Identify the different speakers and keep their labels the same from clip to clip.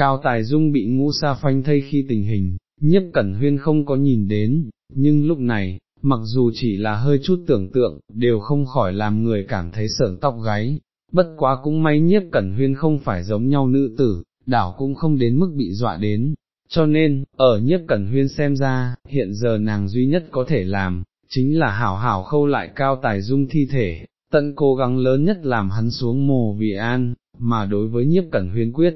Speaker 1: Cao Tài Dung bị ngũ sa phanh thây khi tình hình, nhất cẩn huyên không có nhìn đến, nhưng lúc này, mặc dù chỉ là hơi chút tưởng tượng, đều không khỏi làm người cảm thấy sởn tóc gáy, bất quá cũng may nhiếp cẩn huyên không phải giống nhau nữ tử, đảo cũng không đến mức bị dọa đến, cho nên, ở nhiếp cẩn huyên xem ra, hiện giờ nàng duy nhất có thể làm, chính là hảo hảo khâu lại cao tài dung thi thể, tận cố gắng lớn nhất làm hắn xuống mồ vì an, mà đối với nhiếp cẩn huyên quyết.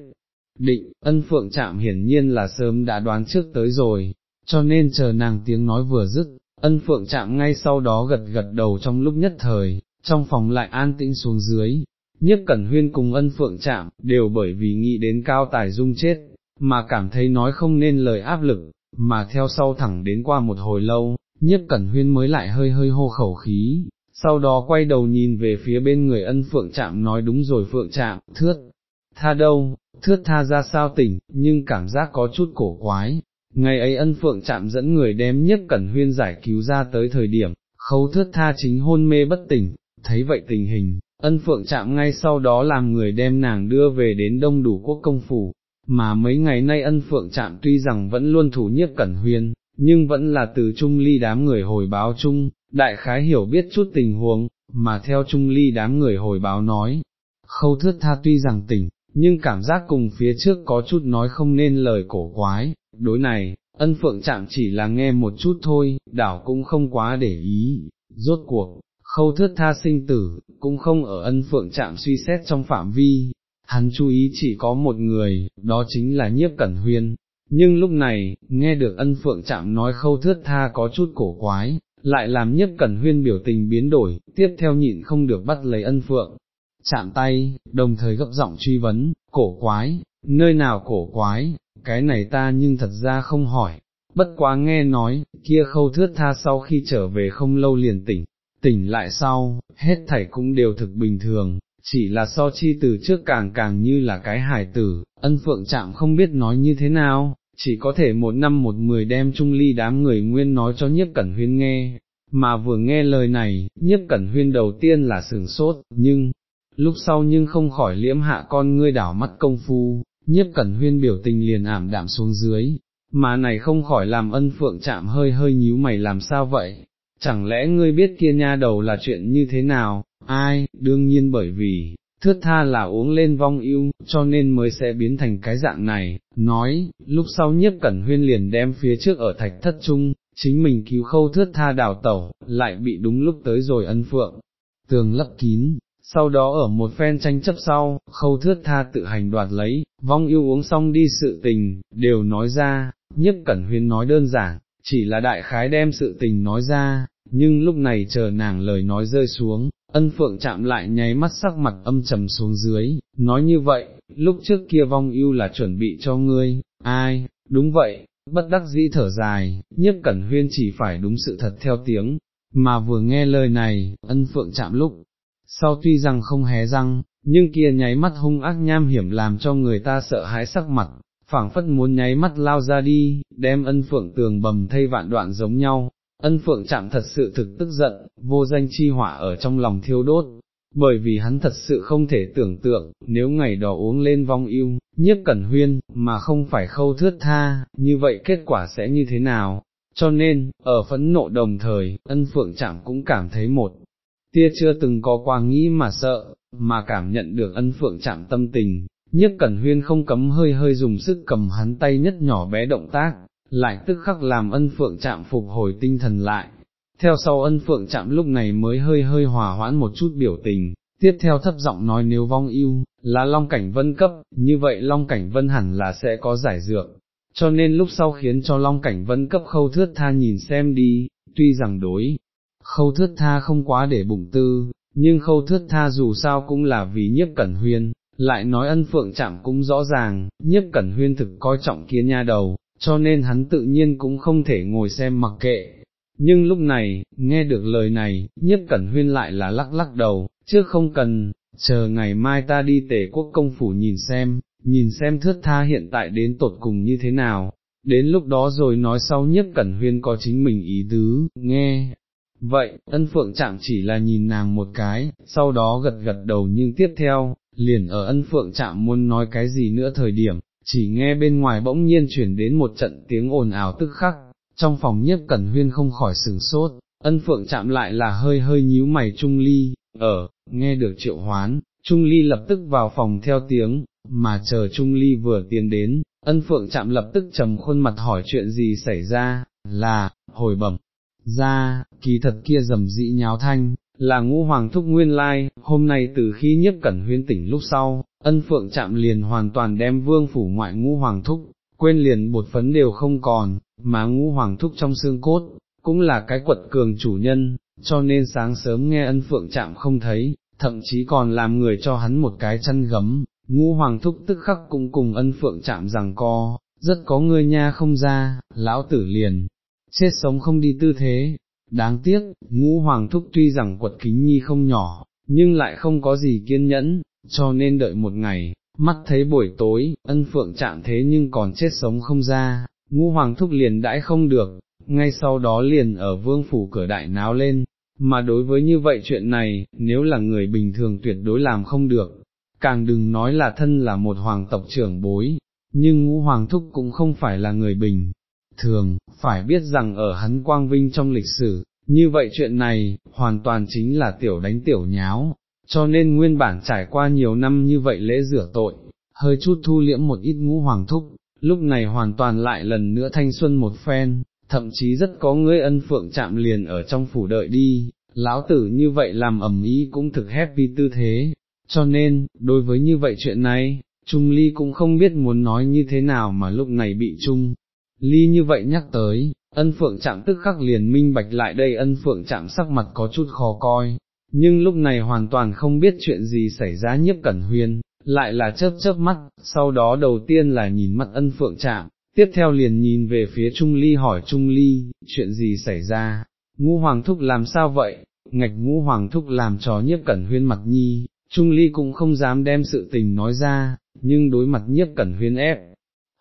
Speaker 1: Định, ân phượng chạm hiển nhiên là sớm đã đoán trước tới rồi, cho nên chờ nàng tiếng nói vừa dứt, ân phượng chạm ngay sau đó gật gật đầu trong lúc nhất thời, trong phòng lại an tĩnh xuống dưới, nhất cẩn huyên cùng ân phượng chạm, đều bởi vì nghĩ đến cao tài dung chết, mà cảm thấy nói không nên lời áp lực, mà theo sau thẳng đến qua một hồi lâu, nhất cẩn huyên mới lại hơi hơi hô khẩu khí, sau đó quay đầu nhìn về phía bên người ân phượng chạm nói đúng rồi phượng chạm, thước, tha đâu, thước tha ra sao tỉnh, nhưng cảm giác có chút cổ quái. Ngày ấy ân phượng chạm dẫn người đem nhất cẩn huyên giải cứu ra tới thời điểm, khấu thước tha chính hôn mê bất tỉnh, thấy vậy tình hình, ân phượng chạm ngay sau đó làm người đem nàng đưa về đến đông đủ quốc công phủ, mà mấy ngày nay ân phượng chạm tuy rằng vẫn luôn thủ nhiếp cẩn huyên, nhưng vẫn là từ Trung Ly đám người hồi báo chung, đại khái hiểu biết chút tình huống, mà theo Trung Ly đám người hồi báo nói, khâu thước tha tuy rằng tỉnh, nhưng cảm giác cùng phía trước có chút nói không nên lời cổ quái, đối này, ân phượng chạm chỉ là nghe một chút thôi, đảo cũng không quá để ý, rốt cuộc, khâu thước tha sinh tử, cũng không ở ân phượng chạm suy xét trong phạm vi, hắn chú ý chỉ có một người, đó chính là nhiếp cẩn huyên, nhưng lúc này, nghe được ân phượng chạm nói khâu thước tha có chút cổ quái, lại làm nhiếp cẩn huyên biểu tình biến đổi, tiếp theo nhịn không được bắt lấy ân phượng, chạm tay, đồng thời gấp giọng truy vấn, cổ quái, nơi nào cổ quái, cái này ta nhưng thật ra không hỏi, bất quá nghe nói, kia khâu thước tha sau khi trở về không lâu liền tỉnh, tỉnh lại sau, hết thảy cũng đều thực bình thường, chỉ là so chi từ trước càng càng như là cái hài tử, ân phượng chạm không biết nói như thế nào, chỉ có thể một năm một mười đem chung ly đám người nguyên nói cho nhiếp cẩn huyên nghe, mà vừa nghe lời này, nhiếp cẩn huyên đầu tiên là sừng sốt, nhưng, lúc sau nhưng không khỏi liễm hạ con ngươi đảo mắt công phu, nhiếp cẩn huyên biểu tình liền ảm đạm xuống dưới, mà này không khỏi làm ân phượng chạm hơi hơi nhíu mày làm sao vậy, chẳng lẽ ngươi biết kia nha đầu là chuyện như thế nào, ai, đương nhiên bởi vì, thước tha là uống lên vong yêu, cho nên mới sẽ biến thành cái dạng này, nói, lúc sau nhiếp cẩn huyên liền đem phía trước ở thạch thất trung, chính mình cứu khâu thước tha đào tẩu, lại bị đúng lúc tới rồi ân phượng, tường lấp kín. Sau đó ở một phen tranh chấp sau, khâu thước tha tự hành đoạt lấy, vong yêu uống xong đi sự tình, đều nói ra, nhiếp cẩn huyên nói đơn giản, chỉ là đại khái đem sự tình nói ra, nhưng lúc này chờ nàng lời nói rơi xuống, ân phượng chạm lại nháy mắt sắc mặt âm trầm xuống dưới, nói như vậy, lúc trước kia vong yêu là chuẩn bị cho ngươi, ai, đúng vậy, bất đắc dĩ thở dài, nhiếp cẩn huyên chỉ phải đúng sự thật theo tiếng, mà vừa nghe lời này, ân phượng chạm lúc, sau tuy rằng không hé răng, nhưng kia nháy mắt hung ác nham hiểm làm cho người ta sợ hãi sắc mặt, phảng phất muốn nháy mắt lao ra đi, đem ân phượng tường bầm thay vạn đoạn giống nhau, ân phượng chạm thật sự thực tức giận, vô danh chi hỏa ở trong lòng thiêu đốt, bởi vì hắn thật sự không thể tưởng tượng, nếu ngày đó uống lên vong yêu, nhiếp cẩn huyên, mà không phải khâu thước tha, như vậy kết quả sẽ như thế nào? Cho nên, ở phẫn nộ đồng thời, ân phượng chạm cũng cảm thấy một, tia chưa từng có qua nghĩ mà sợ, mà cảm nhận được ân phượng chạm tâm tình, nhất. cẩn huyên không cấm hơi hơi dùng sức cầm hắn tay nhất nhỏ bé động tác, lại tức khắc làm ân phượng chạm phục hồi tinh thần lại. Theo sau ân phượng chạm lúc này mới hơi hơi hòa hoãn một chút biểu tình, tiếp theo thấp giọng nói nếu vong yêu, là Long Cảnh Vân cấp, như vậy Long Cảnh Vân hẳn là sẽ có giải dược, cho nên lúc sau khiến cho Long Cảnh Vân cấp khâu thước tha nhìn xem đi, tuy rằng đối, khâu thước tha không quá để bụng tư, nhưng khâu thước tha dù sao cũng là vì nhiếp cẩn huyên, lại nói ân phượng chạm cũng rõ ràng, nhiếp cẩn huyên thực coi trọng kia nha đầu, cho nên hắn tự nhiên cũng không thể ngồi xem mặc kệ. Nhưng lúc này, nghe được lời này, nhiếp cẩn huyên lại là lắc lắc đầu, chứ không cần, chờ ngày mai ta đi tể quốc công phủ nhìn xem, nhìn xem thước tha hiện tại đến tột cùng như thế nào, đến lúc đó rồi nói sau nhiếp cẩn huyên có chính mình ý tứ, nghe. Vậy, ân phượng chạm chỉ là nhìn nàng một cái, sau đó gật gật đầu nhưng tiếp theo, liền ở ân phượng chạm muốn nói cái gì nữa thời điểm, chỉ nghe bên ngoài bỗng nhiên chuyển đến một trận tiếng ồn ào tức khắc, trong phòng nhiếp cẩn huyên không khỏi sừng sốt, ân phượng chạm lại là hơi hơi nhíu mày Trung Ly, ở, nghe được triệu hoán, Trung Ly lập tức vào phòng theo tiếng, mà chờ Trung Ly vừa tiến đến, ân phượng chạm lập tức trầm khuôn mặt hỏi chuyện gì xảy ra, là, hồi bẩm, ra, kỳ thật kia rầm dị nháo thanh, là ngũ hoàng thúc nguyên lai, hôm nay từ khi nhất cẩn huyên tỉnh lúc sau, ân phượng chạm liền hoàn toàn đem vương phủ ngoại ngũ hoàng thúc, quên liền bột phấn đều không còn, mà ngũ hoàng thúc trong xương cốt, cũng là cái quật cường chủ nhân, cho nên sáng sớm nghe ân phượng chạm không thấy, thậm chí còn làm người cho hắn một cái chân gấm, ngũ hoàng thúc tức khắc cũng cùng ân phượng chạm rằng co, rất có người nha không ra, lão tử liền, chết sống không đi tư thế, đáng tiếc, ngũ hoàng thúc tuy rằng quật kính nhi không nhỏ, nhưng lại không có gì kiên nhẫn, cho nên đợi một ngày, mắt thấy buổi tối, ân phượng chạm thế nhưng còn chết sống không ra, ngũ hoàng thúc liền đãi không được, ngay sau đó liền ở vương phủ cửa đại náo lên, mà đối với như vậy chuyện này, nếu là người bình thường tuyệt đối làm không được, càng đừng nói là thân là một hoàng tộc trưởng bối, nhưng ngũ hoàng thúc cũng không phải là người bình thường, phải biết rằng ở hắn quang vinh trong lịch sử, như vậy chuyện này, hoàn toàn chính là tiểu đánh tiểu nháo, cho nên nguyên bản trải qua nhiều năm như vậy lễ rửa tội, hơi chút thu liễm một ít ngũ hoàng thúc, lúc này hoàn toàn lại lần nữa thanh xuân một phen, thậm chí rất có người ân phượng chạm liền ở trong phủ đợi đi, lão tử như vậy làm ẩm ý cũng thực happy tư thế, cho nên, đối với như vậy chuyện này, Trung Ly cũng không biết muốn nói như thế nào mà lúc này bị Trung Ly như vậy nhắc tới, ân phượng chạm tức khắc liền minh bạch lại đây ân phượng chạm sắc mặt có chút khó coi, nhưng lúc này hoàn toàn không biết chuyện gì xảy ra nhiếp cẩn huyên, lại là chớp chớp mắt, sau đó đầu tiên là nhìn mặt ân phượng chạm, tiếp theo liền nhìn về phía Trung Ly hỏi Trung Ly, chuyện gì xảy ra, ngũ hoàng thúc làm sao vậy, ngạch ngũ hoàng thúc làm chó nhiếp cẩn huyên mặt nhi, Trung Ly cũng không dám đem sự tình nói ra, nhưng đối mặt nhiếp cẩn huyên ép,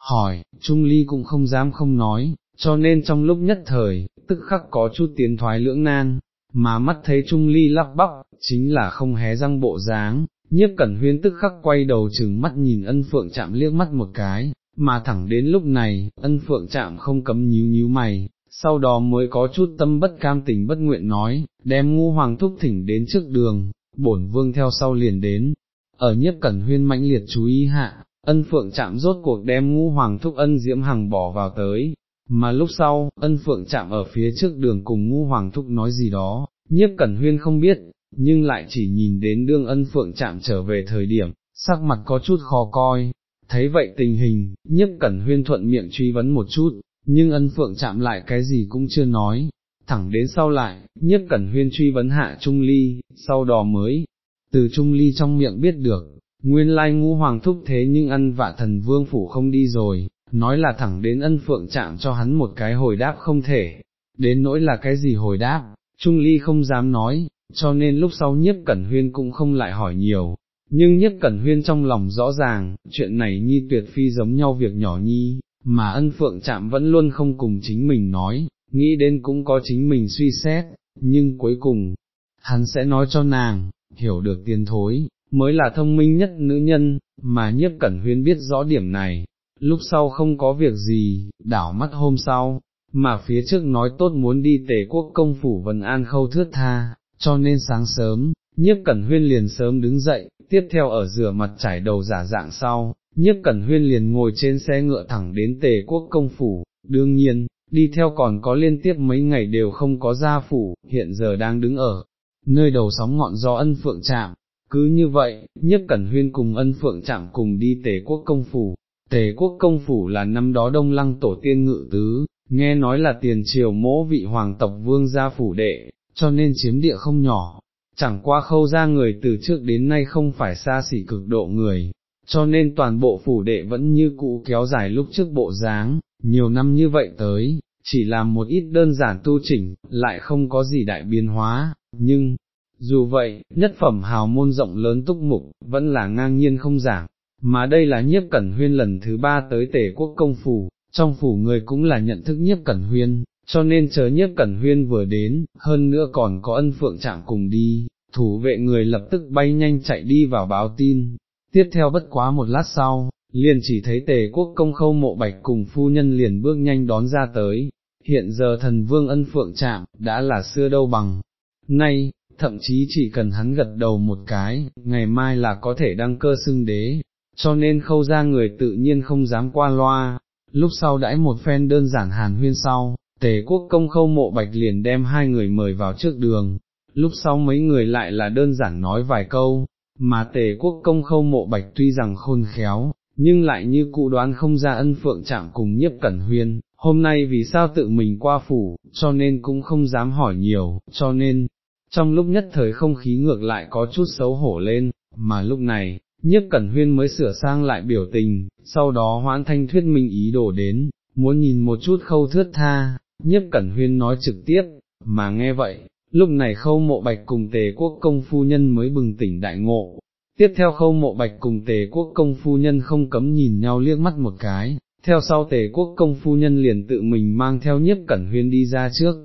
Speaker 1: hỏi, Trung Ly cũng không dám không nói, cho nên trong lúc nhất thời, tức khắc có chút tiến thoái lưỡng nan, mà mắt thấy Trung Ly lắp bắp, chính là không hé răng bộ dáng, nhiếp cẩn huyên tức khắc quay đầu chừng mắt nhìn ân phượng chạm liếc mắt một cái, mà thẳng đến lúc này, ân phượng chạm không cấm nhíu nhíu mày, sau đó mới có chút tâm bất cam tình bất nguyện nói, đem ngu hoàng thúc thỉnh đến trước đường, bổn vương theo sau liền đến, ở nhiếp cẩn huyên mãnh liệt chú ý hạ, ân phượng chạm rốt cuộc đem ngũ hoàng thúc ân diễm hằng bỏ vào tới, mà lúc sau, ân phượng chạm ở phía trước đường cùng ngũ hoàng thúc nói gì đó, nhiếp cẩn huyên không biết, nhưng lại chỉ nhìn đến đương ân phượng chạm trở về thời điểm, sắc mặt có chút khó coi, thấy vậy tình hình, nhiếp cẩn huyên thuận miệng truy vấn một chút, nhưng ân phượng chạm lại cái gì cũng chưa nói, thẳng đến sau lại, nhiếp cẩn huyên truy vấn hạ Trung Ly, sau đó mới, từ Trung Ly trong miệng biết được, nguyên lai ngũ hoàng thúc thế nhưng ăn vạ thần vương phủ không đi rồi, nói là thẳng đến ân phượng chạm cho hắn một cái hồi đáp không thể, đến nỗi là cái gì hồi đáp, Trung Ly không dám nói, cho nên lúc sau nhiếp cẩn huyên cũng không lại hỏi nhiều, nhưng nhiếp cẩn huyên trong lòng rõ ràng, chuyện này nhi tuyệt phi giống nhau việc nhỏ nhi, mà ân phượng chạm vẫn luôn không cùng chính mình nói, nghĩ đến cũng có chính mình suy xét, nhưng cuối cùng, hắn sẽ nói cho nàng, hiểu được tiền thối, mới là thông minh nhất nữ nhân, mà nhiếp cẩn huyên biết rõ điểm này, lúc sau không có việc gì, đảo mắt hôm sau, mà phía trước nói tốt muốn đi tề quốc công phủ Vân An khâu thước tha, cho nên sáng sớm, nhiếp cẩn huyên liền sớm đứng dậy, tiếp theo ở rửa mặt trải đầu giả dạng sau, nhiếp cẩn huyên liền ngồi trên xe ngựa thẳng đến tề quốc công phủ, đương nhiên, đi theo còn có liên tiếp mấy ngày đều không có gia phủ, hiện giờ đang đứng ở nơi đầu sóng ngọn gió ân phượng chạm. Cứ như vậy, nhất cẩn huyên cùng ân phượng chạm cùng đi tề quốc công phủ, tề quốc công phủ là năm đó đông lăng tổ tiên ngự tứ, nghe nói là tiền triều mỗ vị hoàng tộc vương gia phủ đệ, cho nên chiếm địa không nhỏ, chẳng qua khâu ra người từ trước đến nay không phải xa xỉ cực độ người, cho nên toàn bộ phủ đệ vẫn như cũ kéo dài lúc trước bộ dáng, nhiều năm như vậy tới, chỉ làm một ít đơn giản tu chỉnh, lại không có gì đại biến hóa, nhưng, dù vậy, nhất phẩm hào môn rộng lớn túc mục, vẫn là ngang nhiên không giảm, mà đây là nhiếp cẩn huyên lần thứ ba tới tể quốc công phủ, trong phủ người cũng là nhận thức nhiếp cẩn huyên, cho nên chớ nhiếp cẩn huyên vừa đến, hơn nữa còn có ân phượng trạng cùng đi, thủ vệ người lập tức bay nhanh chạy đi vào báo tin, tiếp theo bất quá một lát sau, liền chỉ thấy tề quốc công khâu mộ bạch cùng phu nhân liền bước nhanh đón ra tới, hiện giờ thần vương ân phượng trạng đã là xưa đâu bằng, nay, thậm chí chỉ cần hắn gật đầu một cái, ngày mai là có thể đăng cơ xưng đế, cho nên khâu ra người tự nhiên không dám qua loa, lúc sau đãi một phen đơn giản hàn huyên sau, tề quốc công khâu mộ bạch liền đem hai người mời vào trước đường, lúc sau mấy người lại là đơn giản nói vài câu, mà tề quốc công khâu mộ bạch tuy rằng khôn khéo, nhưng lại như cụ đoán không ra ân phượng chạm cùng nhiếp cẩn huyên, hôm nay vì sao tự mình qua phủ, cho nên cũng không dám hỏi nhiều, cho nên, trong lúc nhất thời không khí ngược lại có chút xấu hổ lên, mà lúc này, nhiếp cẩn huyên mới sửa sang lại biểu tình, sau đó hoãn thanh thuyết minh ý đồ đến, muốn nhìn một chút khâu thước tha, nhiếp cẩn huyên nói trực tiếp, mà nghe vậy, lúc này khâu mộ bạch cùng tề quốc công phu nhân mới bừng tỉnh đại ngộ. Tiếp theo khâu mộ bạch cùng tề quốc công phu nhân không cấm nhìn nhau liếc mắt một cái, theo sau tề quốc công phu nhân liền tự mình mang theo nhiếp cẩn huyên đi ra trước,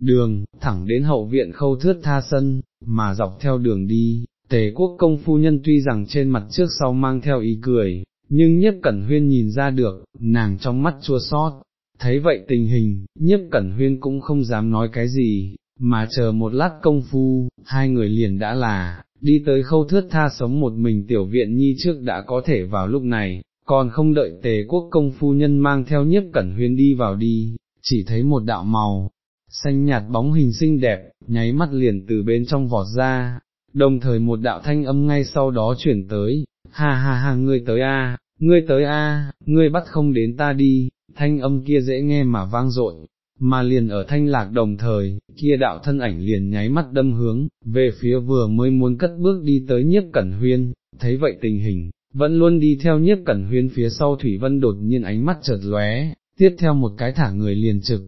Speaker 1: đường, thẳng đến hậu viện khâu thước tha sân, mà dọc theo đường đi, tề quốc công phu nhân tuy rằng trên mặt trước sau mang theo ý cười, nhưng nhiếp cẩn huyên nhìn ra được, nàng trong mắt chua sót, thấy vậy tình hình, nhiếp cẩn huyên cũng không dám nói cái gì, mà chờ một lát công phu, hai người liền đã là, đi tới khâu thước tha sống một mình tiểu viện nhi trước đã có thể vào lúc này, còn không đợi tề quốc công phu nhân mang theo nhiếp cẩn huyên đi vào đi, chỉ thấy một đạo màu, xanh nhạt bóng hình xinh đẹp, nháy mắt liền từ bên trong vọt ra, đồng thời một đạo thanh âm ngay sau đó chuyển tới, ha ha ha ngươi tới a, ngươi tới a, ngươi bắt không đến ta đi, thanh âm kia dễ nghe mà vang dội, mà liền ở thanh lạc đồng thời, kia đạo thân ảnh liền nháy mắt đâm hướng, về phía vừa mới muốn cất bước đi tới nhiếp cẩn huyên, thấy vậy tình hình, vẫn luôn đi theo nhiếp cẩn huyên phía sau Thủy Vân đột nhiên ánh mắt chợt lóe, tiếp theo một cái thả người liền trực,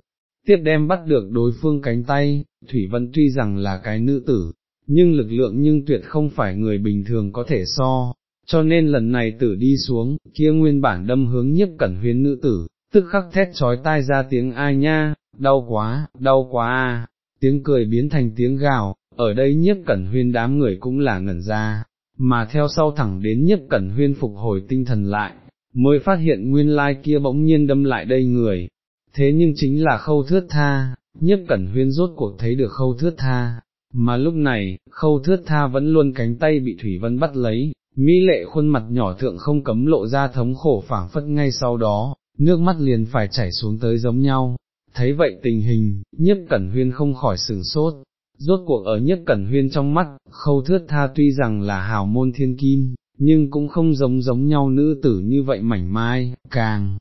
Speaker 1: tiếp đem bắt được đối phương cánh tay, Thủy Vân tuy rằng là cái nữ tử, nhưng lực lượng nhưng tuyệt không phải người bình thường có thể so, cho nên lần này tử đi xuống, kia nguyên bản đâm hướng nhiếp cẩn huyên nữ tử, tức khắc thét trói tai ra tiếng ai nha, đau quá, đau quá a, tiếng cười biến thành tiếng gào, ở đây nhiếp cẩn huyên đám người cũng là ngẩn ra, mà theo sau thẳng đến nhiếp cẩn huyên phục hồi tinh thần lại, mới phát hiện nguyên lai kia bỗng nhiên đâm lại đây người, thế nhưng chính là khâu thước tha, nhiếp cẩn huyên rốt cuộc thấy được khâu thước tha, mà lúc này, khâu thước tha vẫn luôn cánh tay bị Thủy Vân bắt lấy, mỹ lệ khuôn mặt nhỏ thượng không cấm lộ ra thống khổ phảng phất ngay sau đó, nước mắt liền phải chảy xuống tới giống nhau. Thấy vậy tình hình, nhiếp cẩn huyên không khỏi sửng sốt, rốt cuộc ở nhiếp cẩn huyên trong mắt, khâu thước tha tuy rằng là hào môn thiên kim, nhưng cũng không giống giống nhau nữ tử như vậy mảnh mai, càng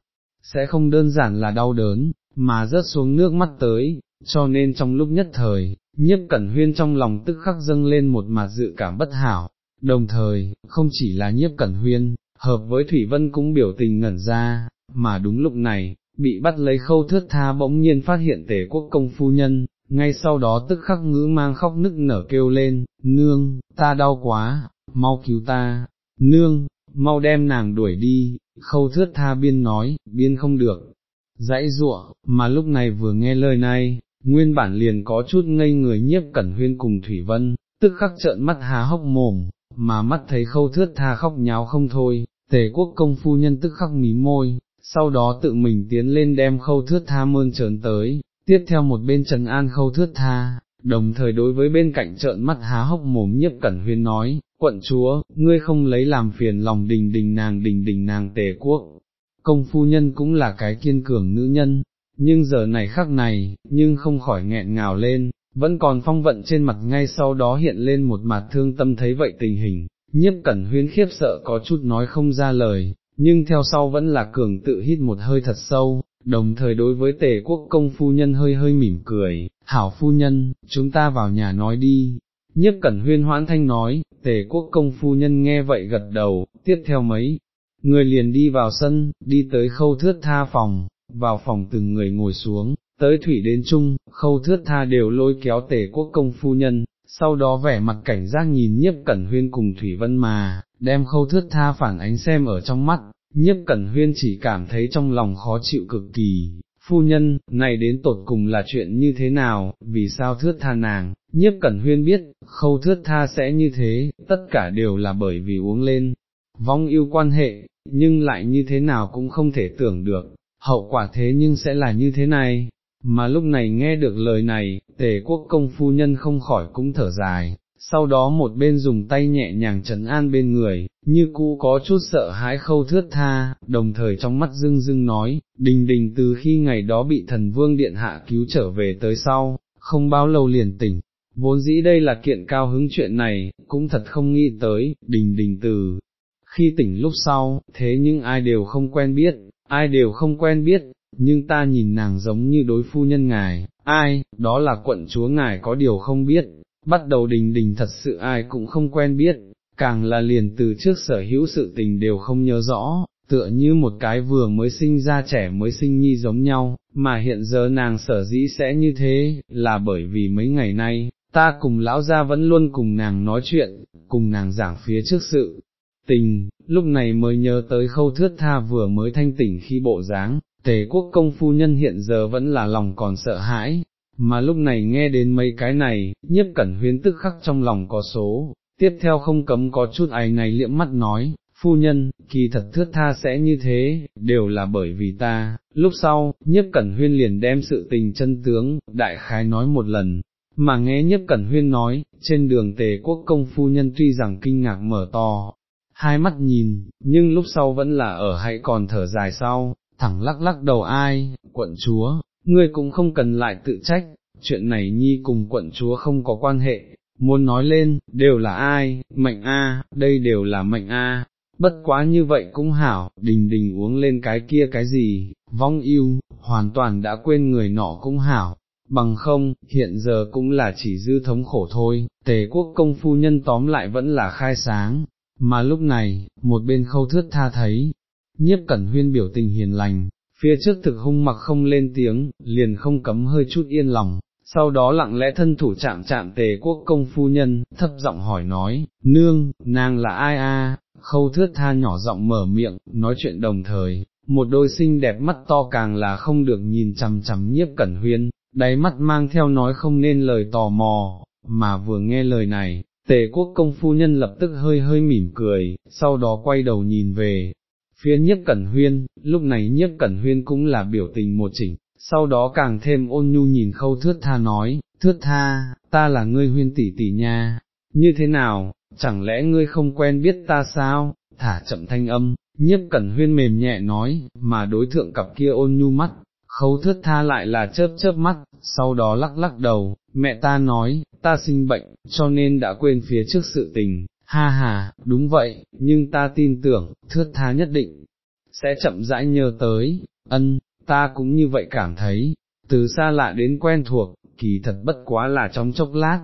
Speaker 1: sẽ không đơn giản là đau đớn, mà rớt xuống nước mắt tới, cho nên trong lúc nhất thời, nhiếp cẩn huyên trong lòng tức khắc dâng lên một mặt dự cảm bất hảo, đồng thời, không chỉ là nhiếp cẩn huyên, hợp với Thủy Vân cũng biểu tình ngẩn ra, mà đúng lúc này, bị bắt lấy khâu thước tha bỗng nhiên phát hiện tể quốc công phu nhân, ngay sau đó tức khắc ngữ mang khóc nức nở kêu lên, nương, ta đau quá, mau cứu ta, nương, mau đem nàng đuổi đi, khâu thước tha biên nói, biên không được, dãy ruộng, mà lúc này vừa nghe lời này, nguyên bản liền có chút ngây người nhiếp cẩn huyên cùng Thủy Vân, tức khắc trợn mắt há hốc mồm, mà mắt thấy khâu thước tha khóc nháo không thôi, tề quốc công phu nhân tức khắc mí môi, sau đó tự mình tiến lên đem khâu thước tha mơn trớn tới, tiếp theo một bên trần an khâu thước tha, đồng thời đối với bên cạnh trợn mắt há hốc mồm nhiếp cẩn huyên nói, quận chúa, ngươi không lấy làm phiền lòng đình đình nàng đình đình nàng tề quốc, công phu nhân cũng là cái kiên cường nữ nhân, nhưng giờ này khắc này, nhưng không khỏi nghẹn ngào lên, vẫn còn phong vận trên mặt ngay sau đó hiện lên một mặt thương tâm thấy vậy tình hình, nhiếp cẩn huyên khiếp sợ có chút nói không ra lời, nhưng theo sau vẫn là cường tự hít một hơi thật sâu, đồng thời đối với tề quốc công phu nhân hơi hơi mỉm cười, hảo phu nhân, chúng ta vào nhà nói đi. Nhất cẩn huyên hoãn thanh nói, tề quốc công phu nhân nghe vậy gật đầu, tiếp theo mấy, người liền đi vào sân, đi tới khâu thước tha phòng, vào phòng từng người ngồi xuống, tới thủy đến chung, khâu thước tha đều lôi kéo tề quốc công phu nhân, sau đó vẻ mặt cảnh giác nhìn nhiếp cẩn huyên cùng Thủy Vân mà, đem khâu thước tha phản ánh xem ở trong mắt, nhiếp cẩn huyên chỉ cảm thấy trong lòng khó chịu cực kỳ. Phu nhân, này đến tột cùng là chuyện như thế nào, vì sao thước tha nàng, nhiếp cẩn huyên biết, khâu thước tha sẽ như thế, tất cả đều là bởi vì uống lên, vong yêu quan hệ, nhưng lại như thế nào cũng không thể tưởng được, hậu quả thế nhưng sẽ là như thế này, mà lúc này nghe được lời này, tề quốc công phu nhân không khỏi cũng thở dài, sau đó một bên dùng tay nhẹ nhàng trấn an bên người, như cũ có chút sợ hãi khâu thước tha, đồng thời trong mắt dưng dưng nói, đình đình từ khi ngày đó bị thần vương điện hạ cứu trở về tới sau, không bao lâu liền tỉnh, vốn dĩ đây là kiện cao hứng chuyện này, cũng thật không nghĩ tới, đình đình từ. Khi tỉnh lúc sau, thế nhưng ai đều không quen biết, ai đều không quen biết, nhưng ta nhìn nàng giống như đối phu nhân ngài, ai, đó là quận chúa ngài có điều không biết, bắt đầu đình đình thật sự ai cũng không quen biết, càng là liền từ trước sở hữu sự tình đều không nhớ rõ, tựa như một cái vừa mới sinh ra trẻ mới sinh nhi giống nhau, mà hiện giờ nàng sở dĩ sẽ như thế, là bởi vì mấy ngày nay, ta cùng lão gia vẫn luôn cùng nàng nói chuyện, cùng nàng giảng phía trước sự tình, lúc này mới nhớ tới khâu thước tha vừa mới thanh tỉnh khi bộ dáng, tề quốc công phu nhân hiện giờ vẫn là lòng còn sợ hãi, mà lúc này nghe đến mấy cái này, nhiếp cẩn huyến tức khắc trong lòng có số, tiếp theo không cấm có chút ai này liễm mắt nói, phu nhân, kỳ thật thước tha sẽ như thế, đều là bởi vì ta, lúc sau, nhiếp cẩn huyên liền đem sự tình chân tướng, đại khái nói một lần, mà nghe nhất cẩn huyên nói, trên đường tề quốc công phu nhân tuy rằng kinh ngạc mở to, hai mắt nhìn, nhưng lúc sau vẫn là ở hãy còn thở dài sau, thẳng lắc lắc đầu ai, quận chúa, ngươi cũng không cần lại tự trách, chuyện này nhi cùng quận chúa không có quan hệ, muốn nói lên, đều là ai, mệnh a, đây đều là mệnh a. Bất quá như vậy cũng hảo, đình đình uống lên cái kia cái gì, vong yêu, hoàn toàn đã quên người nọ cũng hảo, bằng không, hiện giờ cũng là chỉ dư thống khổ thôi, tề quốc công phu nhân tóm lại vẫn là khai sáng, mà lúc này, một bên khâu thước tha thấy, nhiếp cẩn huyên biểu tình hiền lành, phía trước thực hung mặc không lên tiếng, liền không cấm hơi chút yên lòng, sau đó lặng lẽ thân thủ chạm chạm tề quốc công phu nhân, thấp giọng hỏi nói, nương, nàng là ai a? khâu thước tha nhỏ giọng mở miệng, nói chuyện đồng thời, một đôi xinh đẹp mắt to càng là không được nhìn chằm chằm nhiếp cẩn huyên, đáy mắt mang theo nói không nên lời tò mò, mà vừa nghe lời này, tề quốc công phu nhân lập tức hơi hơi mỉm cười, sau đó quay đầu nhìn về, phía Nhất cẩn huyên, lúc này Nhất cẩn huyên cũng là biểu tình một chỉnh, sau đó càng thêm ôn nhu nhìn khâu thước tha nói, thước tha, ta là ngươi huyên tỷ tỷ nha, như thế nào, chẳng lẽ ngươi không quen biết ta sao, thả chậm thanh âm, Nhất cẩn huyên mềm nhẹ nói, mà đối thượng cặp kia ôn nhu mắt, khâu thước tha lại là chớp chớp mắt, sau đó lắc lắc đầu, mẹ ta nói, ta sinh bệnh, cho nên đã quên phía trước sự tình, ha ha, đúng vậy, nhưng ta tin tưởng, thước tha nhất định, sẽ chậm rãi nhớ tới, ân, ta cũng như vậy cảm thấy, từ xa lạ đến quen thuộc, kỳ thật bất quá là trong chốc lát.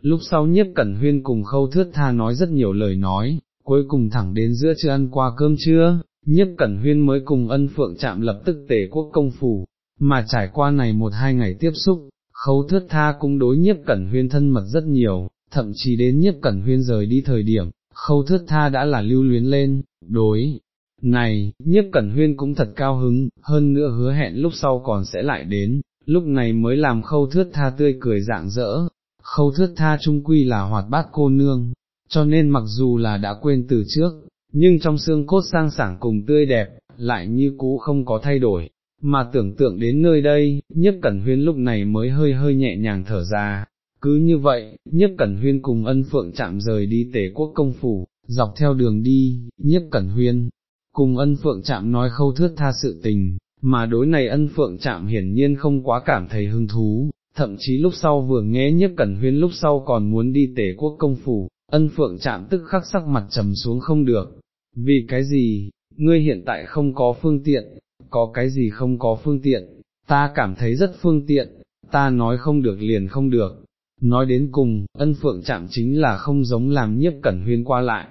Speaker 1: Lúc sau nhiếp cẩn huyên cùng khâu thước tha nói rất nhiều lời nói, cuối cùng thẳng đến giữa chưa ăn qua cơm trưa, nhiếp cẩn huyên mới cùng ân phượng chạm lập tức tề quốc công phủ, mà trải qua này một hai ngày tiếp xúc, khâu thước tha cũng đối nhiếp cẩn huyên thân mật rất nhiều, thậm chí đến nhiếp cẩn huyên rời đi thời điểm, khâu thước tha đã là lưu luyến lên, đối. Này, nhiếp cẩn huyên cũng thật cao hứng, hơn nữa hứa hẹn lúc sau còn sẽ lại đến, lúc này mới làm khâu thước tha tươi cười dạng dỡ, khâu thước tha trung quy là hoạt bát cô nương, cho nên mặc dù là đã quên từ trước, nhưng trong xương cốt sang sảng cùng tươi đẹp, lại như cũ không có thay đổi, mà tưởng tượng đến nơi đây, nhất cẩn huyên lúc này mới hơi hơi nhẹ nhàng thở ra, cứ như vậy, nhất cẩn huyên cùng ân phượng chạm rời đi tể quốc công phủ, dọc theo đường đi, nhất cẩn huyên, cùng ân phượng chạm nói khâu thước tha sự tình, mà đối này ân phượng chạm hiển nhiên không quá cảm thấy hứng thú, thậm chí lúc sau vừa nghe nhất cẩn huyên lúc sau còn muốn đi tể quốc công phủ, ân phượng chạm tức khắc sắc mặt trầm xuống không được, vì cái gì, ngươi hiện tại không có phương tiện, có cái gì không có phương tiện, ta cảm thấy rất phương tiện, ta nói không được liền không được, nói đến cùng, ân phượng chạm chính là không giống làm nhiếp cẩn huyên qua lại,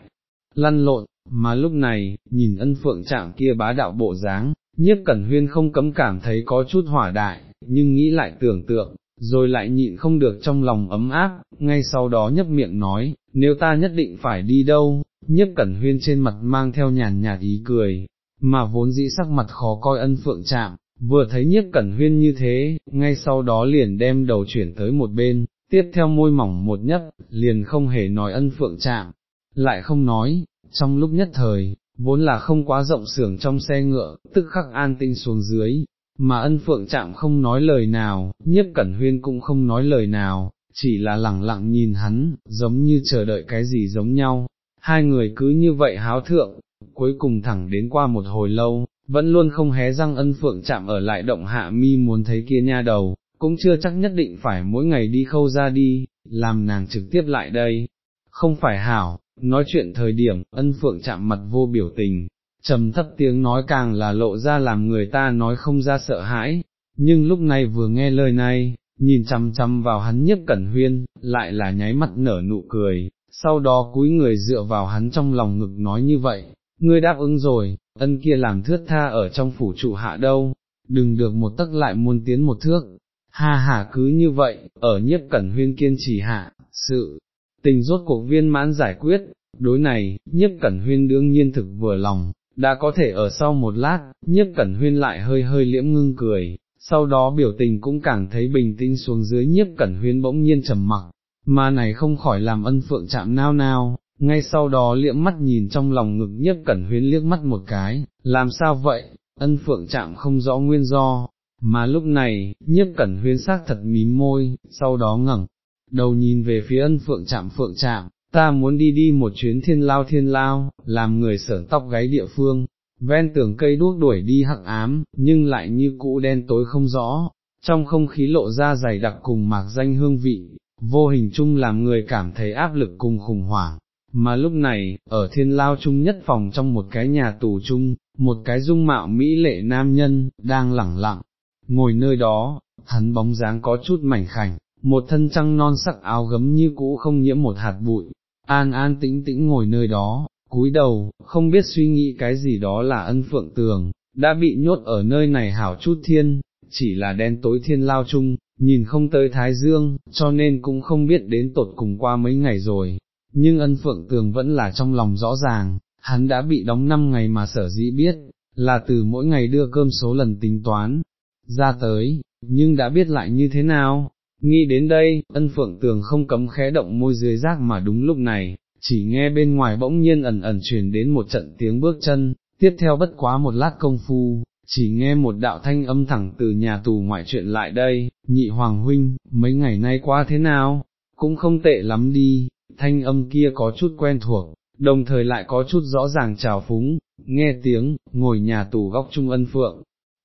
Speaker 1: lăn lộn, mà lúc này, nhìn ân phượng chạm kia bá đạo bộ dáng, nhiếp cẩn huyên không cấm cảm thấy có chút hỏa đại, nhưng nghĩ lại tưởng tượng, rồi lại nhịn không được trong lòng ấm áp, ngay sau đó nhấp miệng nói, nếu ta nhất định phải đi đâu, nhiếp cẩn huyên trên mặt mang theo nhàn nhạt ý cười, mà vốn dĩ sắc mặt khó coi ân phượng chạm, vừa thấy nhiếp cẩn huyên như thế, ngay sau đó liền đem đầu chuyển tới một bên, tiếp theo môi mỏng một nhấp, liền không hề nói ân phượng chạm, lại không nói, trong lúc nhất thời, vốn là không quá rộng xưởng trong xe ngựa, tức khắc an tinh xuống dưới, mà ân phượng chạm không nói lời nào, nhiếp cẩn huyên cũng không nói lời nào, chỉ là lẳng lặng nhìn hắn, giống như chờ đợi cái gì giống nhau, hai người cứ như vậy háo thượng, cuối cùng thẳng đến qua một hồi lâu, vẫn luôn không hé răng ân phượng chạm ở lại động hạ mi muốn thấy kia nha đầu, cũng chưa chắc nhất định phải mỗi ngày đi khâu ra đi, làm nàng trực tiếp lại đây, không phải hảo, nói chuyện thời điểm, ân phượng chạm mặt vô biểu tình, trầm thấp tiếng nói càng là lộ ra làm người ta nói không ra sợ hãi, nhưng lúc này vừa nghe lời này, nhìn chăm chăm vào hắn nhất cẩn huyên, lại là nháy mắt nở nụ cười, sau đó cúi người dựa vào hắn trong lòng ngực nói như vậy, ngươi đáp ứng rồi, ân kia làm thước tha ở trong phủ trụ hạ đâu, đừng được một tấc lại muốn tiến một thước, ha ha cứ như vậy, ở nhiếp cẩn huyên kiên trì hạ, sự tình rốt cuộc viên mãn giải quyết, đối này, nhiếp cẩn huyên đương nhiên thực vừa lòng, đã có thể ở sau một lát, nhiếp cẩn huyên lại hơi hơi liễm ngưng cười, sau đó biểu tình cũng càng thấy bình tĩnh xuống dưới nhiếp cẩn huyên bỗng nhiên trầm mặc, mà này không khỏi làm ân phượng chạm nao nao, ngay sau đó liễm mắt nhìn trong lòng ngực nhiếp cẩn huyến liếc mắt một cái, làm sao vậy, ân phượng chạm không rõ nguyên do, mà lúc này, nhiếp cẩn huyến xác thật mím môi, sau đó ngẩng đầu nhìn về phía ân phượng chạm phượng chạm, ta muốn đi đi một chuyến thiên lao thiên lao, làm người sở tóc gáy địa phương, ven tường cây đuốc đuổi đi hắc ám, nhưng lại như cũ đen tối không rõ, trong không khí lộ ra dày đặc cùng mạc danh hương vị, vô hình chung làm người cảm thấy áp lực cùng khủng hoảng. Mà lúc này, ở thiên lao chung nhất phòng trong một cái nhà tù chung, một cái dung mạo mỹ lệ nam nhân, đang lẳng lặng, ngồi nơi đó, hắn bóng dáng có chút mảnh khảnh, một thân trăng non sắc áo gấm như cũ không nhiễm một hạt bụi, an an tĩnh tĩnh ngồi nơi đó, cúi đầu, không biết suy nghĩ cái gì đó là ân phượng tường, đã bị nhốt ở nơi này hảo chút thiên, chỉ là đen tối thiên lao chung, nhìn không tới thái dương, cho nên cũng không biết đến tột cùng qua mấy ngày rồi, nhưng ân phượng tường vẫn là trong lòng rõ ràng, hắn đã bị đóng 5 ngày mà sở dĩ biết, là từ mỗi ngày đưa cơm số lần tính toán, ra tới, nhưng đã biết lại như thế nào, Nghĩ đến đây, ân phượng tường không cấm khẽ động môi dưới rác mà đúng lúc này, chỉ nghe bên ngoài bỗng nhiên ẩn ẩn truyền đến một trận tiếng bước chân, tiếp theo bất quá một lát công phu, chỉ nghe một đạo thanh âm thẳng từ nhà tù ngoại chuyện lại đây, nhị hoàng huynh, mấy ngày nay qua thế nào, cũng không tệ lắm đi, thanh âm kia có chút quen thuộc, đồng thời lại có chút rõ ràng trào phúng, nghe tiếng, ngồi nhà tù góc trung ân phượng,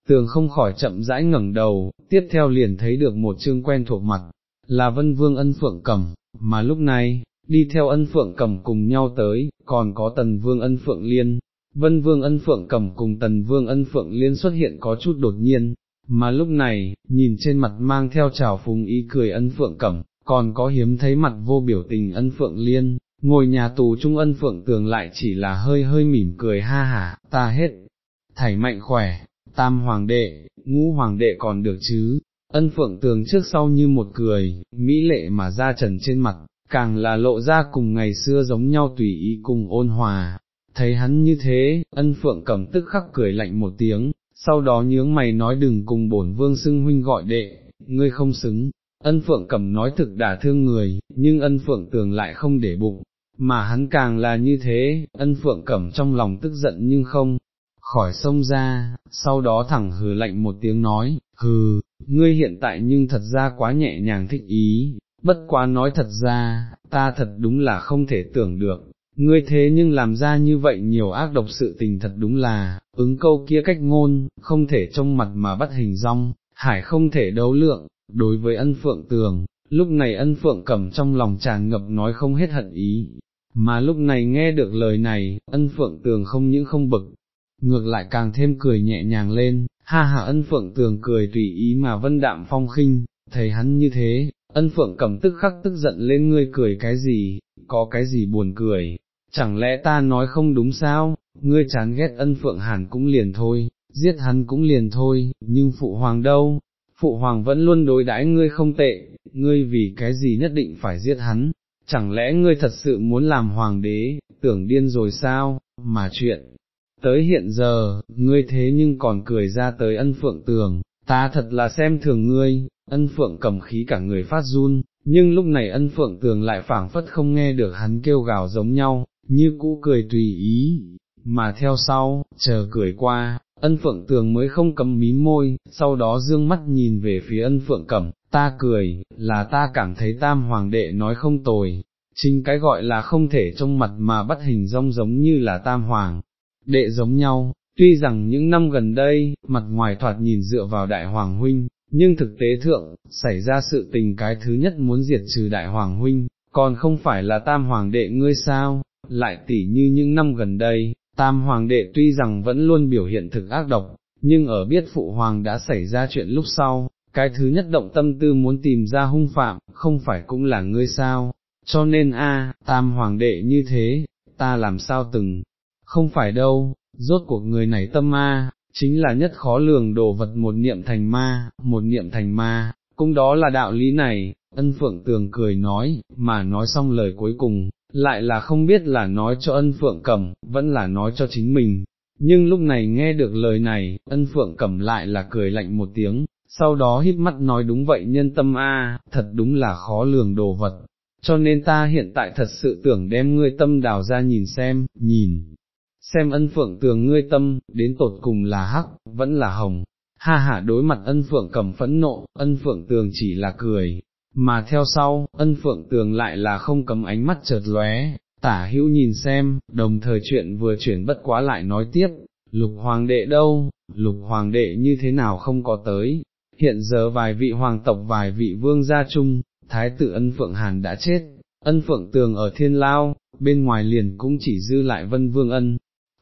Speaker 1: tường không khỏi chậm rãi ngẩng đầu, tiếp theo liền thấy được một chương quen thuộc mặt, là vân vương ân phượng cầm, mà lúc này, đi theo ân phượng cầm cùng nhau tới, còn có tần vương ân phượng liên. Vân vương ân phượng cầm cùng tần vương ân phượng liên xuất hiện có chút đột nhiên, mà lúc này, nhìn trên mặt mang theo trào phúng ý cười ân phượng cầm, còn có hiếm thấy mặt vô biểu tình ân phượng liên, ngồi nhà tù trung ân phượng tường lại chỉ là hơi hơi mỉm cười ha hả, ta hết, thảy mạnh khỏe, tam hoàng đệ, ngũ hoàng đệ còn được chứ, ân phượng tường trước sau như một cười, mỹ lệ mà ra trần trên mặt, càng là lộ ra cùng ngày xưa giống nhau tùy ý cùng ôn hòa, thấy hắn như thế, ân phượng cầm tức khắc cười lạnh một tiếng, sau đó nhướng mày nói đừng cùng bổn vương xưng huynh gọi đệ, ngươi không xứng. Ân phượng cầm nói thực đả thương người, nhưng ân phượng tường lại không để bụng, mà hắn càng là như thế, ân phượng cẩm trong lòng tức giận nhưng không, khỏi sông ra, sau đó thẳng hừ lạnh một tiếng nói, hừ, ngươi hiện tại nhưng thật ra quá nhẹ nhàng thích ý, bất quá nói thật ra, ta thật đúng là không thể tưởng được, ngươi thế nhưng làm ra như vậy nhiều ác độc sự tình thật đúng là, ứng câu kia cách ngôn, không thể trông mặt mà bắt hình rong, hải không thể đấu lượng, đối với ân phượng tường, lúc này ân phượng cầm trong lòng tràn ngập nói không hết hận ý, mà lúc này nghe được lời này, ân phượng tường không những không bực, ngược lại càng thêm cười nhẹ nhàng lên, ha ha ân phượng tường cười tùy ý mà vân đạm phong khinh, thấy hắn như thế, ân phượng cầm tức khắc tức giận lên ngươi cười cái gì, có cái gì buồn cười, chẳng lẽ ta nói không đúng sao, ngươi chán ghét ân phượng hàn cũng liền thôi, giết hắn cũng liền thôi, nhưng phụ hoàng đâu, phụ hoàng vẫn luôn đối đãi ngươi không tệ, ngươi vì cái gì nhất định phải giết hắn, chẳng lẽ ngươi thật sự muốn làm hoàng đế, tưởng điên rồi sao, mà chuyện tới hiện giờ, ngươi thế nhưng còn cười ra tới ân phượng tường, ta thật là xem thường ngươi, ân phượng cầm khí cả người phát run, nhưng lúc này ân phượng tường lại phảng phất không nghe được hắn kêu gào giống nhau, như cũ cười tùy ý, mà theo sau, chờ cười qua, ân phượng tường mới không cấm mí môi, sau đó dương mắt nhìn về phía ân phượng cẩm, ta cười, là ta cảm thấy tam hoàng đệ nói không tồi, chính cái gọi là không thể trong mặt mà bắt hình rong giống như là tam hoàng, đệ giống nhau, tuy rằng những năm gần đây, mặt ngoài thoạt nhìn dựa vào đại hoàng huynh, nhưng thực tế thượng, xảy ra sự tình cái thứ nhất muốn diệt trừ đại hoàng huynh, còn không phải là tam hoàng đệ ngươi sao, lại tỉ như những năm gần đây, tam hoàng đệ tuy rằng vẫn luôn biểu hiện thực ác độc, nhưng ở biết phụ hoàng đã xảy ra chuyện lúc sau, cái thứ nhất động tâm tư muốn tìm ra hung phạm, không phải cũng là ngươi sao, cho nên a tam hoàng đệ như thế, ta làm sao từng, không phải đâu, rốt cuộc người này tâm ma, chính là nhất khó lường đồ vật một niệm thành ma, một niệm thành ma, cũng đó là đạo lý này, ân phượng tường cười nói, mà nói xong lời cuối cùng, lại là không biết là nói cho ân phượng cẩm, vẫn là nói cho chính mình. Nhưng lúc này nghe được lời này, ân phượng cẩm lại là cười lạnh một tiếng, sau đó híp mắt nói đúng vậy nhân tâm a, thật đúng là khó lường đồ vật, cho nên ta hiện tại thật sự tưởng đem ngươi tâm đào ra nhìn xem, nhìn, xem ân phượng tường ngươi tâm, đến tột cùng là hắc, vẫn là hồng, ha ha đối mặt ân phượng cầm phẫn nộ, ân phượng tường chỉ là cười, mà theo sau, ân phượng tường lại là không cấm ánh mắt chợt lóe, tả hữu nhìn xem, đồng thời chuyện vừa chuyển bất quá lại nói tiếp, lục hoàng đệ đâu, lục hoàng đệ như thế nào không có tới, hiện giờ vài vị hoàng tộc vài vị vương gia chung, thái tử ân phượng hàn đã chết, ân phượng tường ở thiên lao, bên ngoài liền cũng chỉ dư lại vân vương ân.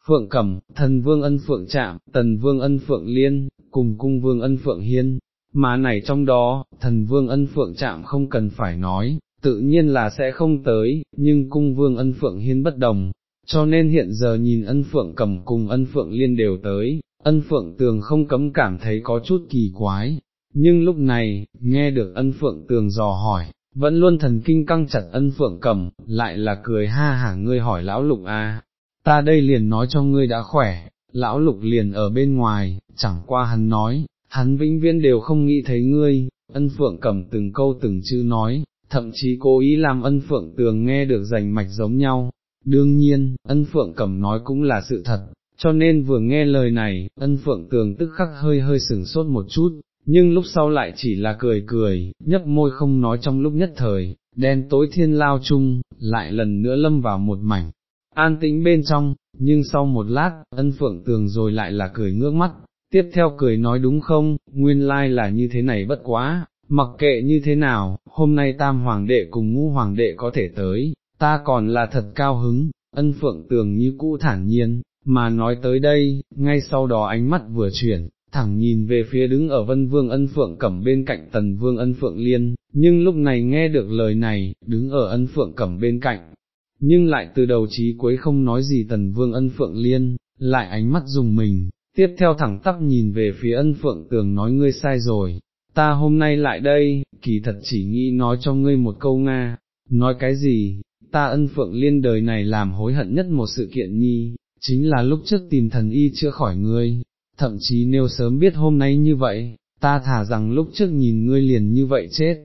Speaker 1: Phượng Cẩm, thần vương ân phượng trạm, tần vương ân phượng liên, cùng cung vương ân phượng hiên, mà này trong đó, thần vương ân phượng chạm không cần phải nói, tự nhiên là sẽ không tới, nhưng cung vương ân phượng hiên bất đồng, cho nên hiện giờ nhìn ân phượng cầm cùng ân phượng liên đều tới, ân phượng tường không cấm cảm thấy có chút kỳ quái, nhưng lúc này, nghe được ân phượng tường dò hỏi, vẫn luôn thần kinh căng chặt ân phượng cầm, lại là cười ha hả ngươi hỏi lão lục a, ta đây liền nói cho ngươi đã khỏe, lão lục liền ở bên ngoài, chẳng qua hắn nói, hắn vĩnh viễn đều không nghĩ thấy ngươi, ân phượng cầm từng câu từng chữ nói, thậm chí cố ý làm ân phượng tường nghe được rành mạch giống nhau, đương nhiên, ân phượng cầm nói cũng là sự thật, cho nên vừa nghe lời này, ân phượng tường tức khắc hơi hơi sừng sốt một chút, nhưng lúc sau lại chỉ là cười cười, nhấp môi không nói trong lúc nhất thời, đen tối thiên lao chung, lại lần nữa lâm vào một mảnh, an tĩnh bên trong, nhưng sau một lát, ân phượng tường rồi lại là cười ngước mắt, tiếp theo cười nói đúng không, nguyên lai là như thế này bất quá, mặc kệ như thế nào, hôm nay tam hoàng đệ cùng ngũ hoàng đệ có thể tới, ta còn là thật cao hứng, ân phượng tường như cũ thản nhiên, mà nói tới đây, ngay sau đó ánh mắt vừa chuyển, thẳng nhìn về phía đứng ở vân vương ân phượng cẩm bên cạnh tần vương ân phượng liên, nhưng lúc này nghe được lời này, đứng ở ân phượng cẩm bên cạnh, nhưng lại từ đầu chí cuối không nói gì tần vương ân phượng liên, lại ánh mắt dùng mình, tiếp theo thẳng tắp nhìn về phía ân phượng tường nói ngươi sai rồi, ta hôm nay lại đây, kỳ thật chỉ nghĩ nói cho ngươi một câu Nga, nói cái gì, ta ân phượng liên đời này làm hối hận nhất một sự kiện nhi, chính là lúc trước tìm thần y chữa khỏi ngươi, thậm chí nếu sớm biết hôm nay như vậy, ta thả rằng lúc trước nhìn ngươi liền như vậy chết,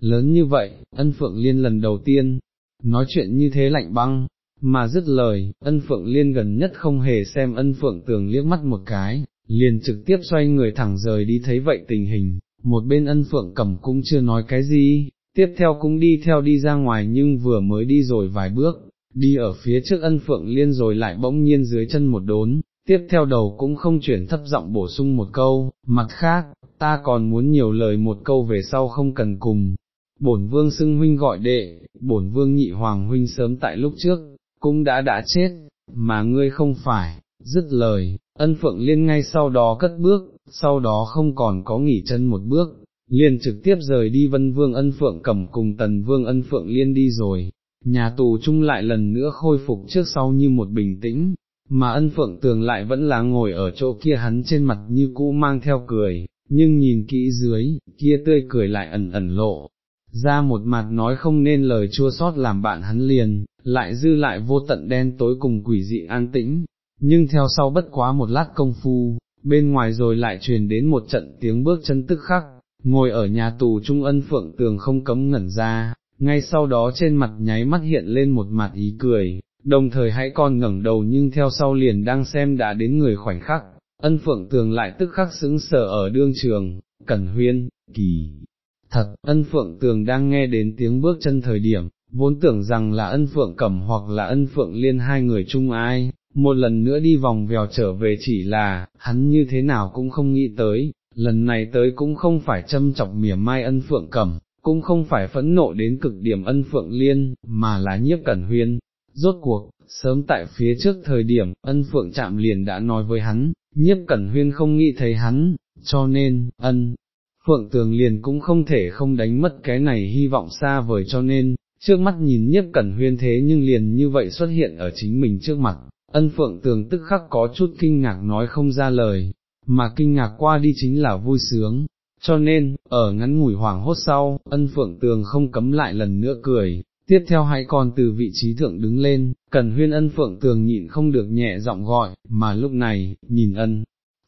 Speaker 1: lớn như vậy, ân phượng liên lần đầu tiên, nói chuyện như thế lạnh băng, mà dứt lời, ân phượng liên gần nhất không hề xem ân phượng tường liếc mắt một cái, liền trực tiếp xoay người thẳng rời đi thấy vậy tình hình, một bên ân phượng cầm cũng chưa nói cái gì, tiếp theo cũng đi theo đi ra ngoài nhưng vừa mới đi rồi vài bước, đi ở phía trước ân phượng liên rồi lại bỗng nhiên dưới chân một đốn, tiếp theo đầu cũng không chuyển thấp giọng bổ sung một câu, mặt khác, ta còn muốn nhiều lời một câu về sau không cần cùng. Bổn vương xưng huynh gọi đệ, bổn vương nhị hoàng huynh sớm tại lúc trước, cũng đã đã chết, mà ngươi không phải, dứt lời, ân phượng liên ngay sau đó cất bước, sau đó không còn có nghỉ chân một bước, liền trực tiếp rời đi vân vương ân phượng cầm cùng tần vương ân phượng liên đi rồi, nhà tù chung lại lần nữa khôi phục trước sau như một bình tĩnh, mà ân phượng tường lại vẫn là ngồi ở chỗ kia hắn trên mặt như cũ mang theo cười, nhưng nhìn kỹ dưới, kia tươi cười lại ẩn ẩn lộ, ra một mặt nói không nên lời chua sót làm bạn hắn liền, lại dư lại vô tận đen tối cùng quỷ dị an tĩnh, nhưng theo sau bất quá một lát công phu, bên ngoài rồi lại truyền đến một trận tiếng bước chân tức khắc, ngồi ở nhà tù trung ân phượng tường không cấm ngẩn ra, ngay sau đó trên mặt nháy mắt hiện lên một mặt ý cười, đồng thời hãy còn ngẩng đầu nhưng theo sau liền đang xem đã đến người khoảnh khắc, ân phượng tường lại tức khắc xứng sở ở đương trường, cẩn huyên, kỳ. Thật, ân phượng tường đang nghe đến tiếng bước chân thời điểm, vốn tưởng rằng là ân phượng cẩm hoặc là ân phượng liên hai người chung ai, một lần nữa đi vòng vèo trở về chỉ là, hắn như thế nào cũng không nghĩ tới, lần này tới cũng không phải châm chọc mỉa mai ân phượng cẩm, cũng không phải phẫn nộ đến cực điểm ân phượng liên, mà là nhiếp cẩn huyên. Rốt cuộc, sớm tại phía trước thời điểm, ân phượng chạm liền đã nói với hắn, nhiếp cẩn huyên không nghĩ thấy hắn, cho nên, ân, phượng tường liền cũng không thể không đánh mất cái này hy vọng xa vời cho nên, trước mắt nhìn nhiếp cẩn huyên thế nhưng liền như vậy xuất hiện ở chính mình trước mặt, ân phượng tường tức khắc có chút kinh ngạc nói không ra lời, mà kinh ngạc qua đi chính là vui sướng, cho nên, ở ngắn ngủi hoảng hốt sau, ân phượng tường không cấm lại lần nữa cười, tiếp theo hãy còn từ vị trí thượng đứng lên, cần huyên ân phượng tường nhịn không được nhẹ giọng gọi, mà lúc này, nhìn ân,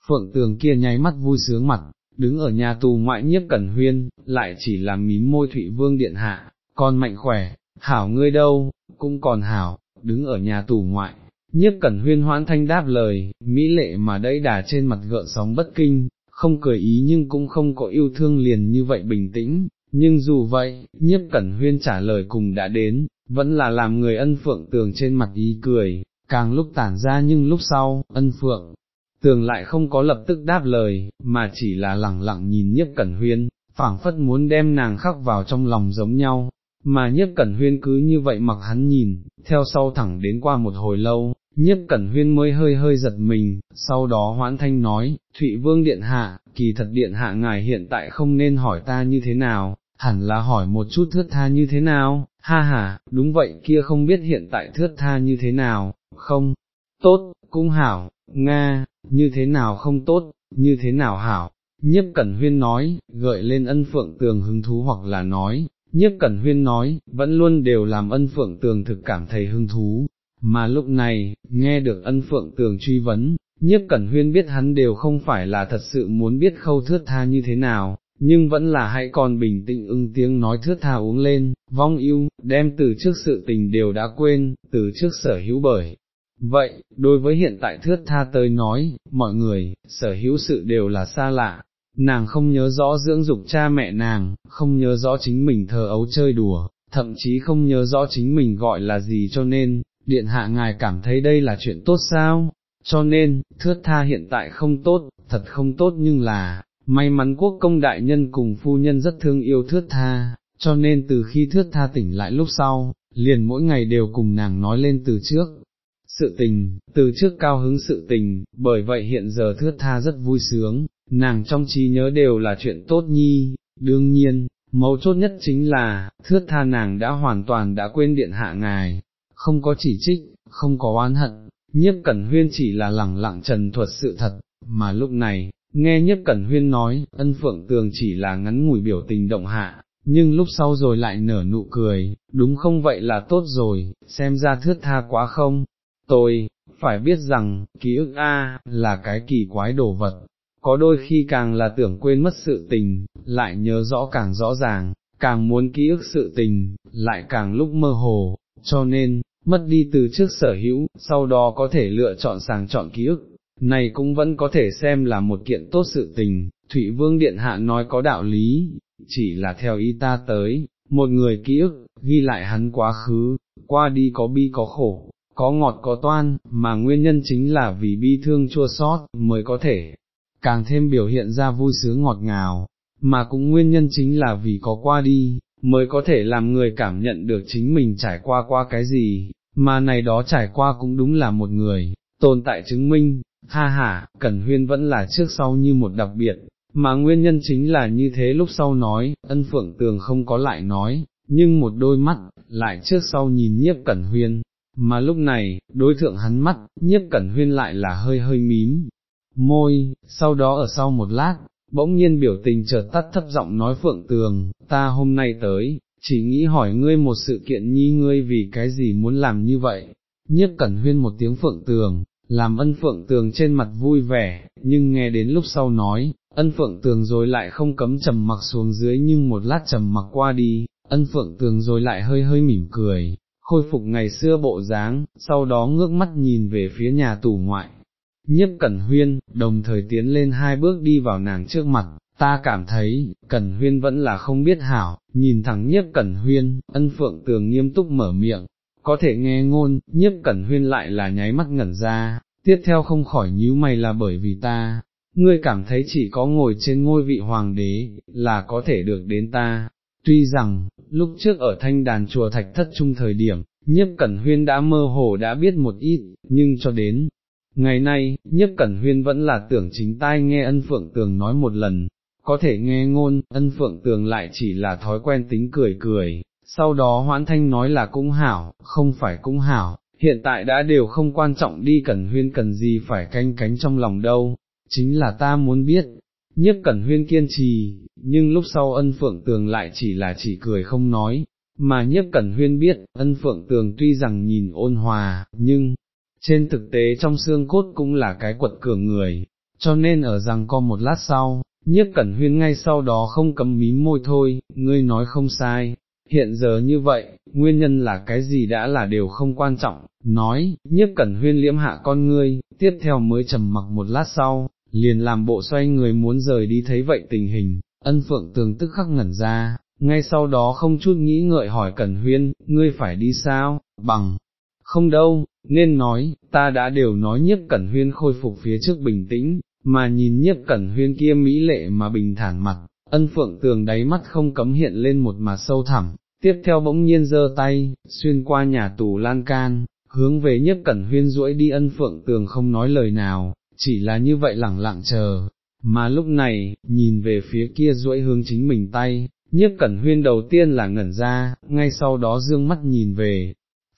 Speaker 1: phượng tường kia nháy mắt vui sướng mặt, đứng ở nhà tù ngoại nhiếp cẩn huyên, lại chỉ là mím môi thụy vương điện hạ, con mạnh khỏe, hảo ngươi đâu, cũng còn hảo, đứng ở nhà tù ngoại. Nhiếp cẩn huyên hoãn thanh đáp lời, mỹ lệ mà đẫy đà trên mặt gợn sóng bất kinh, không cười ý nhưng cũng không có yêu thương liền như vậy bình tĩnh, nhưng dù vậy, nhiếp cẩn huyên trả lời cùng đã đến, vẫn là làm người ân phượng tường trên mặt ý cười, càng lúc tản ra nhưng lúc sau, ân phượng, tường lại không có lập tức đáp lời, mà chỉ là lẳng lặng nhìn nhiếp cẩn huyên, phảng phất muốn đem nàng khắc vào trong lòng giống nhau, mà nhiếp cẩn huyên cứ như vậy mặc hắn nhìn, theo sau thẳng đến qua một hồi lâu, nhiếp cẩn huyên mới hơi hơi giật mình, sau đó hoãn thanh nói, Thụy Vương Điện Hạ, kỳ thật Điện Hạ ngài hiện tại không nên hỏi ta như thế nào, hẳn là hỏi một chút thước tha như thế nào, ha ha, đúng vậy kia không biết hiện tại thước tha như thế nào, không, tốt, cũng hảo, Nga, như thế nào không tốt, như thế nào hảo, Nhếp cẩn huyên nói, gợi lên ân phượng tường hứng thú hoặc là nói, nhiếp cẩn huyên nói, vẫn luôn đều làm ân phượng tường thực cảm thấy hứng thú, mà lúc này, nghe được ân phượng tường truy vấn, nhiếp cẩn huyên biết hắn đều không phải là thật sự muốn biết khâu thước tha như thế nào, nhưng vẫn là hãy còn bình tĩnh ưng tiếng nói thước tha uống lên, vong yêu, đem từ trước sự tình đều đã quên, từ trước sở hữu bởi. Vậy, đối với hiện tại thước tha tới nói, mọi người, sở hữu sự đều là xa lạ, nàng không nhớ rõ dưỡng dục cha mẹ nàng, không nhớ rõ chính mình thờ ấu chơi đùa, thậm chí không nhớ rõ chính mình gọi là gì cho nên, điện hạ ngài cảm thấy đây là chuyện tốt sao, cho nên, thước tha hiện tại không tốt, thật không tốt nhưng là, may mắn quốc công đại nhân cùng phu nhân rất thương yêu thước tha, cho nên từ khi thước tha tỉnh lại lúc sau, liền mỗi ngày đều cùng nàng nói lên từ trước. Sự tình, từ trước cao hứng sự tình, bởi vậy hiện giờ thước tha rất vui sướng, nàng trong trí nhớ đều là chuyện tốt nhi, đương nhiên, mấu chốt nhất chính là, thước tha nàng đã hoàn toàn đã quên điện hạ ngài, không có chỉ trích, không có oán hận, nhiếp cẩn huyên chỉ là lẳng lặng trần thuật sự thật, mà lúc này, nghe nhiếp cẩn huyên nói, ân phượng tường chỉ là ngắn ngủi biểu tình động hạ, nhưng lúc sau rồi lại nở nụ cười, đúng không vậy là tốt rồi, xem ra thước tha quá không, tôi, phải biết rằng, ký ức A, là cái kỳ quái đồ vật, có đôi khi càng là tưởng quên mất sự tình, lại nhớ rõ càng rõ ràng, càng muốn ký ức sự tình, lại càng lúc mơ hồ, cho nên, mất đi từ trước sở hữu, sau đó có thể lựa chọn sàng chọn ký ức, này cũng vẫn có thể xem là một kiện tốt sự tình, Thụy Vương Điện Hạ nói có đạo lý, chỉ là theo ý ta tới, một người ký ức, ghi lại hắn quá khứ, qua đi có bi có khổ, có ngọt có toan, mà nguyên nhân chính là vì bi thương chua sót, mới có thể, càng thêm biểu hiện ra vui sướng ngọt ngào, mà cũng nguyên nhân chính là vì có qua đi, mới có thể làm người cảm nhận được chính mình trải qua qua cái gì, mà này đó trải qua cũng đúng là một người, tồn tại chứng minh, ha ha, Cẩn Huyên vẫn là trước sau như một đặc biệt, mà nguyên nhân chính là như thế lúc sau nói, ân phượng tường không có lại nói, nhưng một đôi mắt, lại trước sau nhìn nhiếp Cẩn Huyên, mà lúc này, đối thượng hắn mắt, nhiếp Cẩn Huyên lại là hơi hơi mím, môi, sau đó ở sau một lát, bỗng nhiên biểu tình chợt tắt thấp giọng nói phượng tường, ta hôm nay tới, chỉ nghĩ hỏi ngươi một sự kiện nhi ngươi vì cái gì muốn làm như vậy, Nhất cẩn huyên một tiếng phượng tường, làm ân phượng tường trên mặt vui vẻ, nhưng nghe đến lúc sau nói, ân phượng tường rồi lại không cấm trầm mặc xuống dưới nhưng một lát trầm mặc qua đi, ân phượng tường rồi lại hơi hơi mỉm cười, khôi phục ngày xưa bộ dáng, sau đó ngước mắt nhìn về phía nhà tù ngoại. Nhiếp Cẩn Huyên, đồng thời tiến lên hai bước đi vào nàng trước mặt, ta cảm thấy, Cẩn Huyên vẫn là không biết hảo, nhìn thẳng nhiếp Cẩn Huyên, ân phượng tường nghiêm túc mở miệng, có thể nghe ngôn, nhiếp Cẩn Huyên lại là nháy mắt ngẩn ra, tiếp theo không khỏi nhíu mày là bởi vì ta, ngươi cảm thấy chỉ có ngồi trên ngôi vị hoàng đế, là có thể được đến ta. Tuy rằng, lúc trước ở thanh đàn chùa thạch thất trung thời điểm, nhiếp cẩn huyên đã mơ hồ đã biết một ít, nhưng cho đến, ngày nay, nhất cẩn huyên vẫn là tưởng chính tai nghe ân phượng tường nói một lần, có thể nghe ngôn, ân phượng tường lại chỉ là thói quen tính cười cười, sau đó hoãn thanh nói là cũng hảo, không phải cũng hảo, hiện tại đã đều không quan trọng đi cẩn huyên cần gì phải canh cánh trong lòng đâu, chính là ta muốn biết, nhất cẩn huyên kiên trì, nhưng lúc sau ân phượng tường lại chỉ là chỉ cười không nói, mà nhất cẩn huyên biết, ân phượng tường tuy rằng nhìn ôn hòa, nhưng, trên thực tế trong xương cốt cũng là cái quật cường người, cho nên ở rằng co một lát sau, nhất cẩn huyên ngay sau đó không cấm mím môi thôi, ngươi nói không sai, hiện giờ như vậy, nguyên nhân là cái gì đã là điều không quan trọng, nói, nhất cẩn huyên liễm hạ con ngươi, tiếp theo mới trầm mặc một lát sau, liền làm bộ xoay người muốn rời đi thấy vậy tình hình, ân phượng tường tức khắc ngẩn ra, ngay sau đó không chút nghĩ ngợi hỏi Cẩn Huyên, ngươi phải đi sao, bằng, không đâu, nên nói, ta đã đều nói nhiếp Cẩn Huyên khôi phục phía trước bình tĩnh, mà nhìn nhiếp Cẩn Huyên kia mỹ lệ mà bình thản mặt, ân phượng tường đáy mắt không cấm hiện lên một mà sâu thẳm, tiếp theo bỗng nhiên giơ tay, xuyên qua nhà tù lan can, hướng về nhiếp Cẩn Huyên duỗi đi ân phượng tường không nói lời nào, chỉ là như vậy lẳng lặng chờ, mà lúc này, nhìn về phía kia duỗi hướng chính mình tay, nhiếp cẩn huyên đầu tiên là ngẩn ra, ngay sau đó dương mắt nhìn về,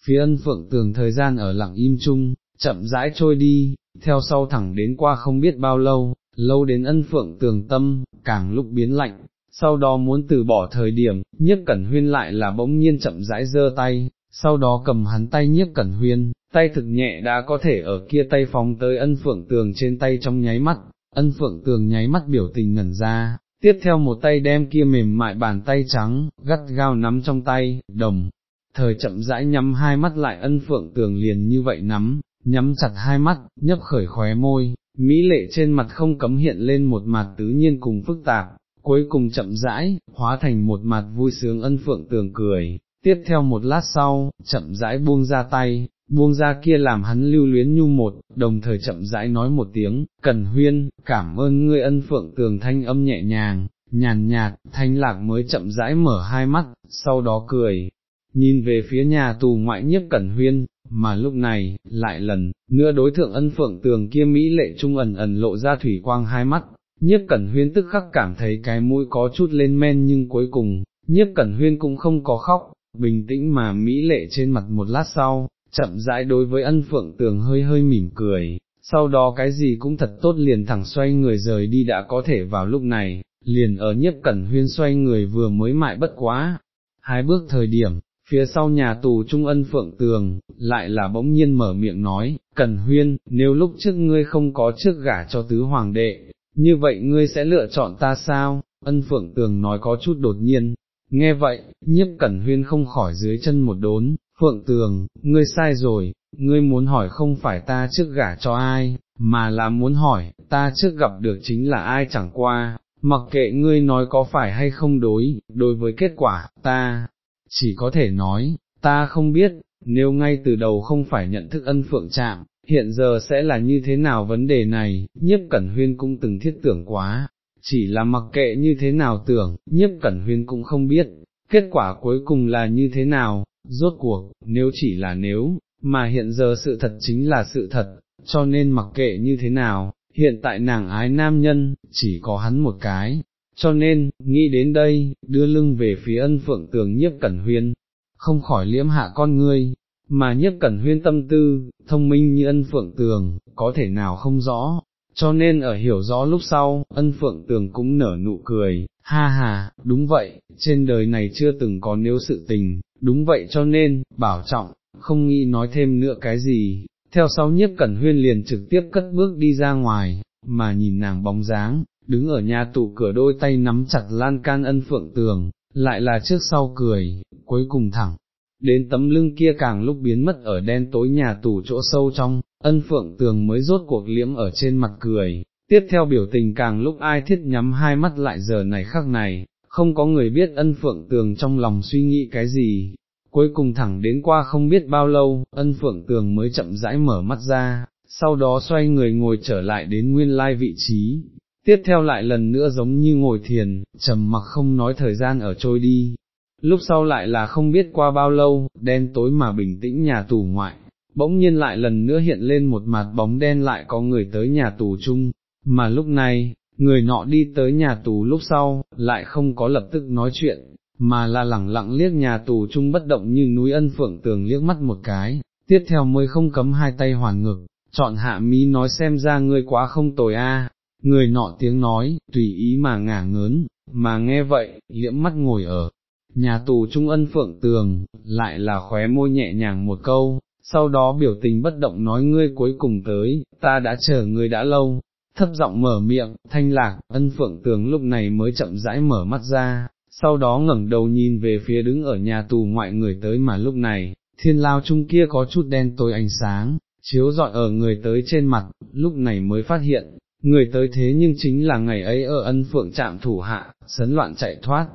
Speaker 1: phía ân phượng tường thời gian ở lặng im chung, chậm rãi trôi đi, theo sau thẳng đến qua không biết bao lâu, lâu đến ân phượng tường tâm, càng lúc biến lạnh, sau đó muốn từ bỏ thời điểm, nhiếp cẩn huyên lại là bỗng nhiên chậm rãi giơ tay, sau đó cầm hắn tay nhiếp cẩn huyên, tay thực nhẹ đã có thể ở kia tay phóng tới ân phượng tường trên tay trong nháy mắt, ân phượng tường nháy mắt biểu tình ngẩn ra, tiếp theo một tay đem kia mềm mại bàn tay trắng, gắt gao nắm trong tay, đồng, thời chậm rãi nhắm hai mắt lại ân phượng tường liền như vậy nắm, nhắm chặt hai mắt, nhấp khởi khóe môi, mỹ lệ trên mặt không cấm hiện lên một mặt tứ nhiên cùng phức tạp, cuối cùng chậm rãi, hóa thành một mặt vui sướng ân phượng tường cười, tiếp theo một lát sau, chậm rãi buông ra tay, buông ra kia làm hắn lưu luyến nhu một, đồng thời chậm rãi nói một tiếng, cần huyên, cảm ơn ngươi ân phượng tường thanh âm nhẹ nhàng, nhàn nhạt, thanh lạc mới chậm rãi mở hai mắt, sau đó cười, nhìn về phía nhà tù ngoại nhất cẩn huyên, mà lúc này, lại lần, nữa đối thượng ân phượng tường kia Mỹ lệ trung ẩn ẩn lộ ra thủy quang hai mắt, nhất cẩn huyên tức khắc cảm thấy cái mũi có chút lên men nhưng cuối cùng, nhất cẩn huyên cũng không có khóc, bình tĩnh mà Mỹ lệ trên mặt một lát sau, chậm rãi đối với ân phượng tường hơi hơi mỉm cười, sau đó cái gì cũng thật tốt liền thẳng xoay người rời đi đã có thể vào lúc này, liền ở nhất cẩn huyên xoay người vừa mới mại bất quá, hai bước thời điểm, phía sau nhà tù trung ân phượng tường, lại là bỗng nhiên mở miệng nói, cẩn huyên, nếu lúc trước ngươi không có trước gả cho tứ hoàng đệ, như vậy ngươi sẽ lựa chọn ta sao? Ân phượng tường nói có chút đột nhiên, nghe vậy, nhiếp cẩn huyên không khỏi dưới chân một đốn, Phượng Tường, ngươi sai rồi, ngươi muốn hỏi không phải ta trước gả cho ai, mà là muốn hỏi, ta trước gặp được chính là ai chẳng qua, mặc kệ ngươi nói có phải hay không đối, đối với kết quả, ta, chỉ có thể nói, ta không biết, nếu ngay từ đầu không phải nhận thức ân phượng chạm, hiện giờ sẽ là như thế nào vấn đề này, nhiếp cẩn huyên cũng từng thiết tưởng quá, chỉ là mặc kệ như thế nào tưởng, nhiếp cẩn huyên cũng không biết, kết quả cuối cùng là như thế nào, Rốt cuộc, nếu chỉ là nếu, mà hiện giờ sự thật chính là sự thật, cho nên mặc kệ như thế nào, hiện tại nàng ái nam nhân, chỉ có hắn một cái, cho nên, nghĩ đến đây, đưa lưng về phía ân phượng tường nhiếp cẩn huyên, không khỏi liễm hạ con ngươi, mà nhiếp cẩn huyên tâm tư, thông minh như ân phượng tường, có thể nào không rõ, cho nên ở hiểu rõ lúc sau, ân phượng tường cũng nở nụ cười, ha ha, đúng vậy, trên đời này chưa từng có nếu sự tình, đúng vậy cho nên, bảo trọng, không nghĩ nói thêm nữa cái gì, theo sau nhiếp cẩn huyên liền trực tiếp cất bước đi ra ngoài, mà nhìn nàng bóng dáng, đứng ở nhà tủ cửa đôi tay nắm chặt lan can ân phượng tường, lại là trước sau cười, cuối cùng thẳng, đến tấm lưng kia càng lúc biến mất ở đen tối nhà tù chỗ sâu trong, ân phượng tường mới rốt cuộc liễm ở trên mặt cười, tiếp theo biểu tình càng lúc ai thiết nhắm hai mắt lại giờ này khắc này, không có người biết ân phượng tường trong lòng suy nghĩ cái gì. Cuối cùng thẳng đến qua không biết bao lâu, ân phượng tường mới chậm rãi mở mắt ra, sau đó xoay người ngồi trở lại đến nguyên lai vị trí, tiếp theo lại lần nữa giống như ngồi thiền, trầm mặc không nói thời gian ở trôi đi. Lúc sau lại là không biết qua bao lâu, đen tối mà bình tĩnh nhà tù ngoại, bỗng nhiên lại lần nữa hiện lên một mặt bóng đen lại có người tới nhà tù chung, mà lúc này, người nọ đi tới nhà tù lúc sau, lại không có lập tức nói chuyện, mà là lẳng lặng liếc nhà tù chung bất động như núi ân phượng tường liếc mắt một cái, tiếp theo mới không cấm hai tay hoàn ngực, chọn hạ mí nói xem ra ngươi quá không tồi a người nọ tiếng nói, tùy ý mà ngả ngớn, mà nghe vậy, liễm mắt ngồi ở, nhà tù trung ân phượng tường, lại là khóe môi nhẹ nhàng một câu, sau đó biểu tình bất động nói ngươi cuối cùng tới, ta đã chờ ngươi đã lâu, thấp giọng mở miệng, thanh lạc, ân phượng tường lúc này mới chậm rãi mở mắt ra, sau đó ngẩng đầu nhìn về phía đứng ở nhà tù ngoại người tới mà lúc này, thiên lao trung kia có chút đen tối ánh sáng, chiếu dọi ở người tới trên mặt, lúc này mới phát hiện, người tới thế nhưng chính là ngày ấy ở ân phượng trạm thủ hạ, sấn loạn chạy thoát,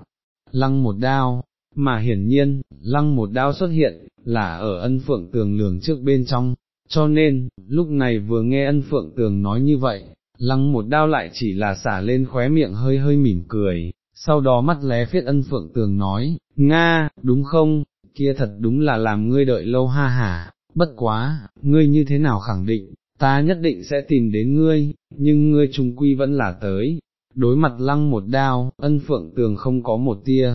Speaker 1: lăng một đao, mà hiển nhiên, lăng một đao xuất hiện, là ở ân phượng tường lường trước bên trong, cho nên, lúc này vừa nghe ân phượng tường nói như vậy, lăng một đao lại chỉ là xả lên khóe miệng hơi hơi mỉm cười, sau đó mắt lé phiết ân phượng tường nói, Nga, đúng không, kia thật đúng là làm ngươi đợi lâu ha hả, bất quá, ngươi như thế nào khẳng định, ta nhất định sẽ tìm đến ngươi, nhưng ngươi trùng quy vẫn là tới. Đối mặt lăng một đao, ân phượng tường không có một tia,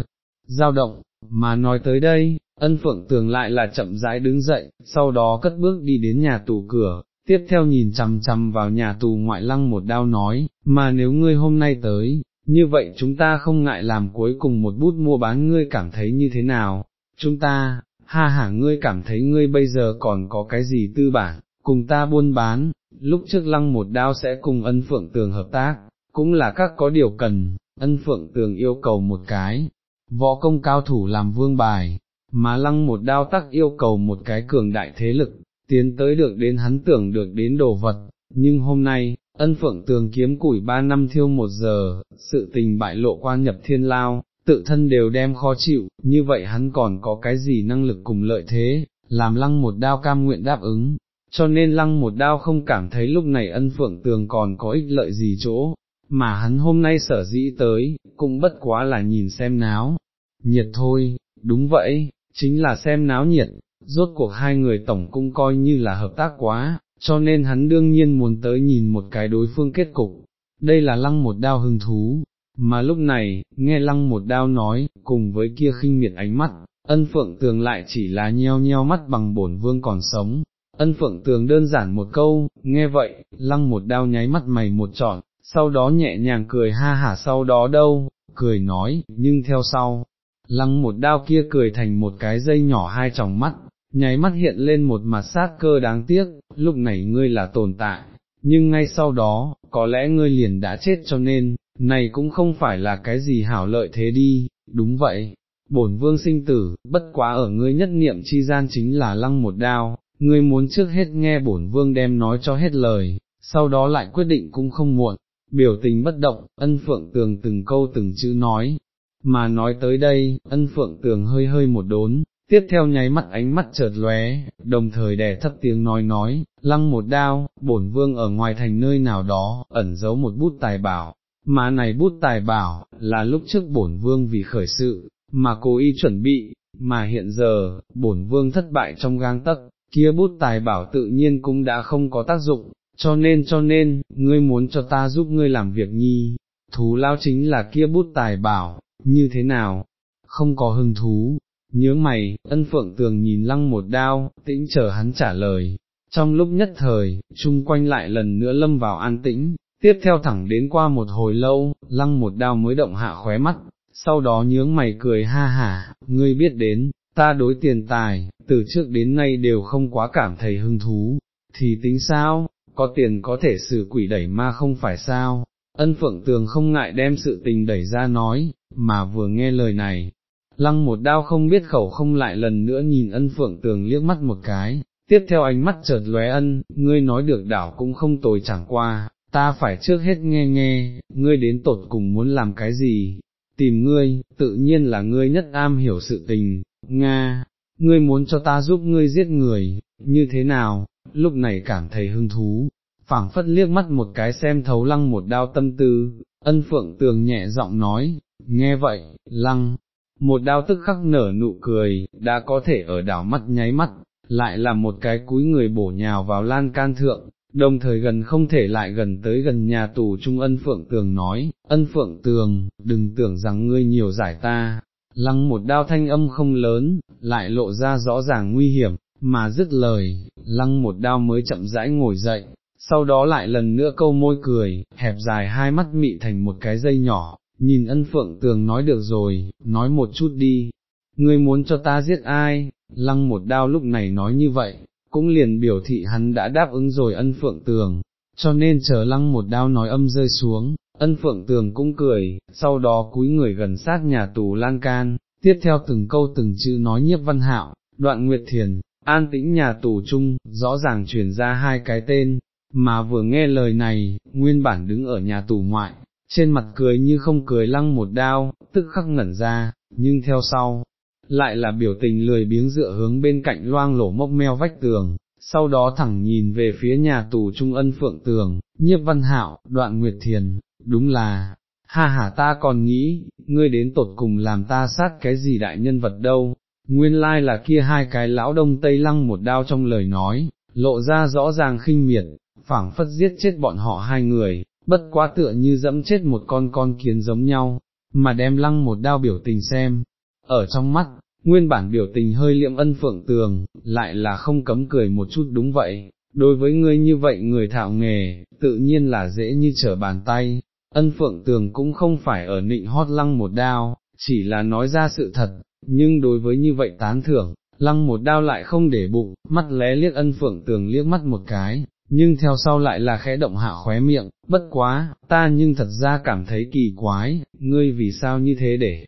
Speaker 1: dao động, mà nói tới đây, ân phượng tường lại là chậm rãi đứng dậy, sau đó cất bước đi đến nhà tù cửa, tiếp theo nhìn chằm chằm vào nhà tù ngoại lăng một đao nói, mà nếu ngươi hôm nay tới, như vậy chúng ta không ngại làm cuối cùng một bút mua bán ngươi cảm thấy như thế nào, chúng ta, ha hả ngươi cảm thấy ngươi bây giờ còn có cái gì tư bản, cùng ta buôn bán, lúc trước lăng một đao sẽ cùng ân phượng tường hợp tác, cũng là các có điều cần, ân phượng tường yêu cầu một cái, võ công cao thủ làm vương bài, mà lăng một đao tắc yêu cầu một cái cường đại thế lực, tiến tới được đến hắn tưởng được đến đồ vật, nhưng hôm nay, ân phượng tường kiếm củi ba năm thiêu một giờ, sự tình bại lộ quan nhập thiên lao, tự thân đều đem khó chịu, như vậy hắn còn có cái gì năng lực cùng lợi thế, làm lăng một đao cam nguyện đáp ứng, cho nên lăng một đao không cảm thấy lúc này ân phượng tường còn có ích lợi gì chỗ, mà hắn hôm nay sở dĩ tới, cũng bất quá là nhìn xem náo, nhiệt thôi, đúng vậy, chính là xem náo nhiệt, rốt cuộc hai người tổng cũng coi như là hợp tác quá, cho nên hắn đương nhiên muốn tới nhìn một cái đối phương kết cục, đây là lăng một đao hứng thú, mà lúc này, nghe lăng một đao nói, cùng với kia khinh miệt ánh mắt, ân phượng tường lại chỉ là nheo nheo mắt bằng bổn vương còn sống. Ân phượng tường đơn giản một câu, nghe vậy, lăng một đao nháy mắt mày một trọn, sau đó nhẹ nhàng cười ha hả sau đó đâu, cười nói, nhưng theo sau, lăng một đao kia cười thành một cái dây nhỏ hai tròng mắt, nháy mắt hiện lên một mặt sát cơ đáng tiếc, lúc này ngươi là tồn tại, nhưng ngay sau đó, có lẽ ngươi liền đã chết cho nên, này cũng không phải là cái gì hảo lợi thế đi, đúng vậy, bổn vương sinh tử, bất quá ở ngươi nhất niệm chi gian chính là lăng một đao, ngươi muốn trước hết nghe bổn vương đem nói cho hết lời, sau đó lại quyết định cũng không muộn, biểu tình bất động, ân phượng tường từng câu từng chữ nói, mà nói tới đây, ân phượng tường hơi hơi một đốn, tiếp theo nháy mắt ánh mắt chợt lóe, đồng thời đè thấp tiếng nói nói, lăng một đao, bổn vương ở ngoài thành nơi nào đó, ẩn giấu một bút tài bảo, mà này bút tài bảo, là lúc trước bổn vương vì khởi sự, mà cố ý chuẩn bị, mà hiện giờ, bổn vương thất bại trong gang tấc, kia bút tài bảo tự nhiên cũng đã không có tác dụng, cho nên cho nên, ngươi muốn cho ta giúp ngươi làm việc nhi, thú lao chính là kia bút tài bảo, như thế nào, không có hứng thú, nhớ mày, ân phượng tường nhìn lăng một đao, tĩnh chờ hắn trả lời, trong lúc nhất thời, chung quanh lại lần nữa lâm vào an tĩnh, tiếp theo thẳng đến qua một hồi lâu, lăng một đao mới động hạ khóe mắt, sau đó nhướng mày cười ha hả, ngươi biết đến, ta đối tiền tài, từ trước đến nay đều không quá cảm thấy hứng thú, thì tính sao, có tiền có thể xử quỷ đẩy ma không phải sao, ân phượng tường không ngại đem sự tình đẩy ra nói, mà vừa nghe lời này, lăng một đao không biết khẩu không lại lần nữa nhìn ân phượng tường liếc mắt một cái, tiếp theo ánh mắt chợt lóe ân, ngươi nói được đảo cũng không tồi chẳng qua, ta phải trước hết nghe nghe, ngươi đến tột cùng muốn làm cái gì, tìm ngươi, tự nhiên là ngươi nhất am hiểu sự tình, Nga, ngươi muốn cho ta giúp ngươi giết người, như thế nào, lúc này cảm thấy hứng thú, phảng phất liếc mắt một cái xem thấu lăng một đao tâm tư, ân phượng tường nhẹ giọng nói, nghe vậy, lăng, một đao tức khắc nở nụ cười, đã có thể ở đảo mắt nháy mắt, lại là một cái cúi người bổ nhào vào lan can thượng, đồng thời gần không thể lại gần tới gần nhà tù trung ân phượng tường nói, ân phượng tường, đừng tưởng rằng ngươi nhiều giải ta, lăng một đao thanh âm không lớn, lại lộ ra rõ ràng nguy hiểm, mà dứt lời, lăng một đao mới chậm rãi ngồi dậy, sau đó lại lần nữa câu môi cười, hẹp dài hai mắt mị thành một cái dây nhỏ, nhìn ân phượng tường nói được rồi, nói một chút đi, ngươi muốn cho ta giết ai, lăng một đao lúc này nói như vậy, cũng liền biểu thị hắn đã đáp ứng rồi ân phượng tường, cho nên chờ lăng một đao nói âm rơi xuống, ân phượng tường cũng cười, sau đó cúi người gần sát nhà tù lan can, tiếp theo từng câu từng chữ nói nhiếp văn hạo, đoạn nguyệt thiền, an tĩnh nhà tù chung, rõ ràng truyền ra hai cái tên, mà vừa nghe lời này, nguyên bản đứng ở nhà tù ngoại, trên mặt cười như không cười lăng một đao, tức khắc ngẩn ra, nhưng theo sau, lại là biểu tình lười biếng dựa hướng bên cạnh loang lổ mốc meo vách tường, sau đó thẳng nhìn về phía nhà tù trung ân phượng tường, nhiếp văn hạo, đoạn nguyệt thiền, đúng là, ha ha ta còn nghĩ, ngươi đến tột cùng làm ta sát cái gì đại nhân vật đâu, nguyên lai là kia hai cái lão đông tây lăng một đao trong lời nói, lộ ra rõ ràng khinh miệt, phảng phất giết chết bọn họ hai người, bất quá tựa như dẫm chết một con con kiến giống nhau, mà đem lăng một đao biểu tình xem, ở trong mắt, nguyên bản biểu tình hơi liệm ân phượng tường, lại là không cấm cười một chút đúng vậy, đối với ngươi như vậy người thạo nghề, tự nhiên là dễ như trở bàn tay, ân phượng tường cũng không phải ở nịnh hót lăng một đao, chỉ là nói ra sự thật, nhưng đối với như vậy tán thưởng, lăng một đao lại không để bụng, mắt lé liếc ân phượng tường liếc mắt một cái, nhưng theo sau lại là khẽ động hạ khóe miệng, bất quá, ta nhưng thật ra cảm thấy kỳ quái, ngươi vì sao như thế để,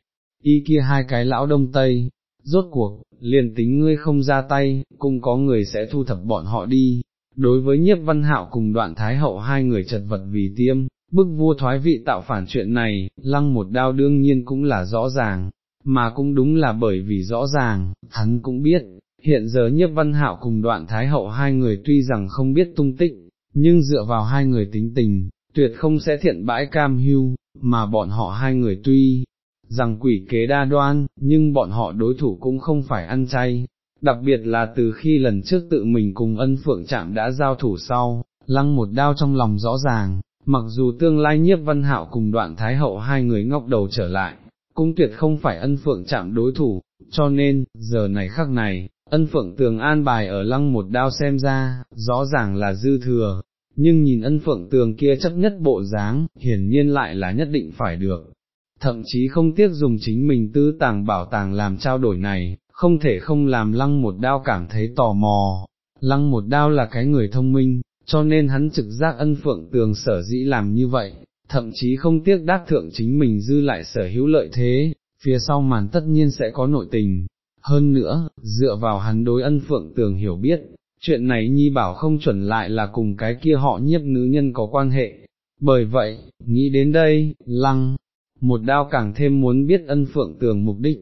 Speaker 1: y kia hai cái lão đông tây, rốt cuộc, liền tính ngươi không ra tay, cũng có người sẽ thu thập bọn họ đi. Đối với nhiếp văn hạo cùng đoạn thái hậu hai người chật vật vì tiêm, bức vua thoái vị tạo phản chuyện này, lăng một đao đương nhiên cũng là rõ ràng, mà cũng đúng là bởi vì rõ ràng, hắn cũng biết, hiện giờ nhiếp văn hạo cùng đoạn thái hậu hai người tuy rằng không biết tung tích, nhưng dựa vào hai người tính tình, tuyệt không sẽ thiện bãi cam hưu, mà bọn họ hai người tuy rằng quỷ kế đa đoan, nhưng bọn họ đối thủ cũng không phải ăn chay, đặc biệt là từ khi lần trước tự mình cùng ân phượng chạm đã giao thủ sau, lăng một đao trong lòng rõ ràng, mặc dù tương lai nhiếp văn hạo cùng đoạn thái hậu hai người ngóc đầu trở lại, cũng tuyệt không phải ân phượng chạm đối thủ, cho nên, giờ này khắc này, ân phượng tường an bài ở lăng một đao xem ra, rõ ràng là dư thừa, nhưng nhìn ân phượng tường kia chấp nhất bộ dáng, hiển nhiên lại là nhất định phải được. Thậm chí không tiếc dùng chính mình tư tàng bảo tàng làm trao đổi này, không thể không làm lăng một đao cảm thấy tò mò. Lăng một đao là cái người thông minh, cho nên hắn trực giác ân phượng tường sở dĩ làm như vậy, thậm chí không tiếc đắc thượng chính mình dư lại sở hữu lợi thế, phía sau màn tất nhiên sẽ có nội tình. Hơn nữa, dựa vào hắn đối ân phượng tường hiểu biết, chuyện này nhi bảo không chuẩn lại là cùng cái kia họ nhiếp nữ nhân có quan hệ. Bởi vậy, nghĩ đến đây, lăng, một đao càng thêm muốn biết ân phượng tường mục đích,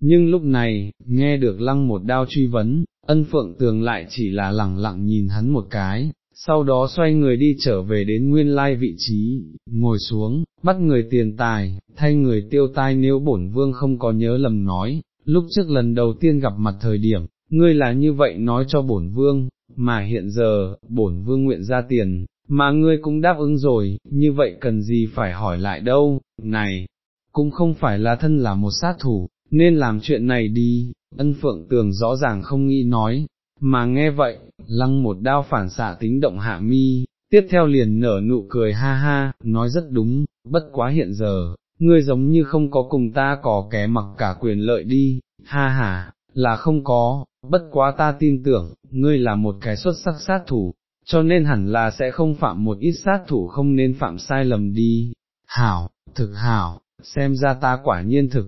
Speaker 1: nhưng lúc này, nghe được lăng một đao truy vấn, ân phượng tường lại chỉ là lẳng lặng nhìn hắn một cái, sau đó xoay người đi trở về đến nguyên lai vị trí, ngồi xuống, bắt người tiền tài, thay người tiêu tai nếu bổn vương không có nhớ lầm nói, lúc trước lần đầu tiên gặp mặt thời điểm, ngươi là như vậy nói cho bổn vương, mà hiện giờ, bổn vương nguyện ra tiền, mà ngươi cũng đáp ứng rồi, như vậy cần gì phải hỏi lại đâu, này, cũng không phải là thân là một sát thủ, nên làm chuyện này đi, ân phượng tường rõ ràng không nghĩ nói, mà nghe vậy, lăng một đao phản xạ tính động hạ mi, tiếp theo liền nở nụ cười ha ha, nói rất đúng, bất quá hiện giờ, ngươi giống như không có cùng ta có kẻ mặc cả quyền lợi đi, ha ha, là không có, bất quá ta tin tưởng, ngươi là một cái xuất sắc sát thủ, cho nên hẳn là sẽ không phạm một ít sát thủ không nên phạm sai lầm đi, hảo, thực hảo, xem ra ta quả nhiên thực,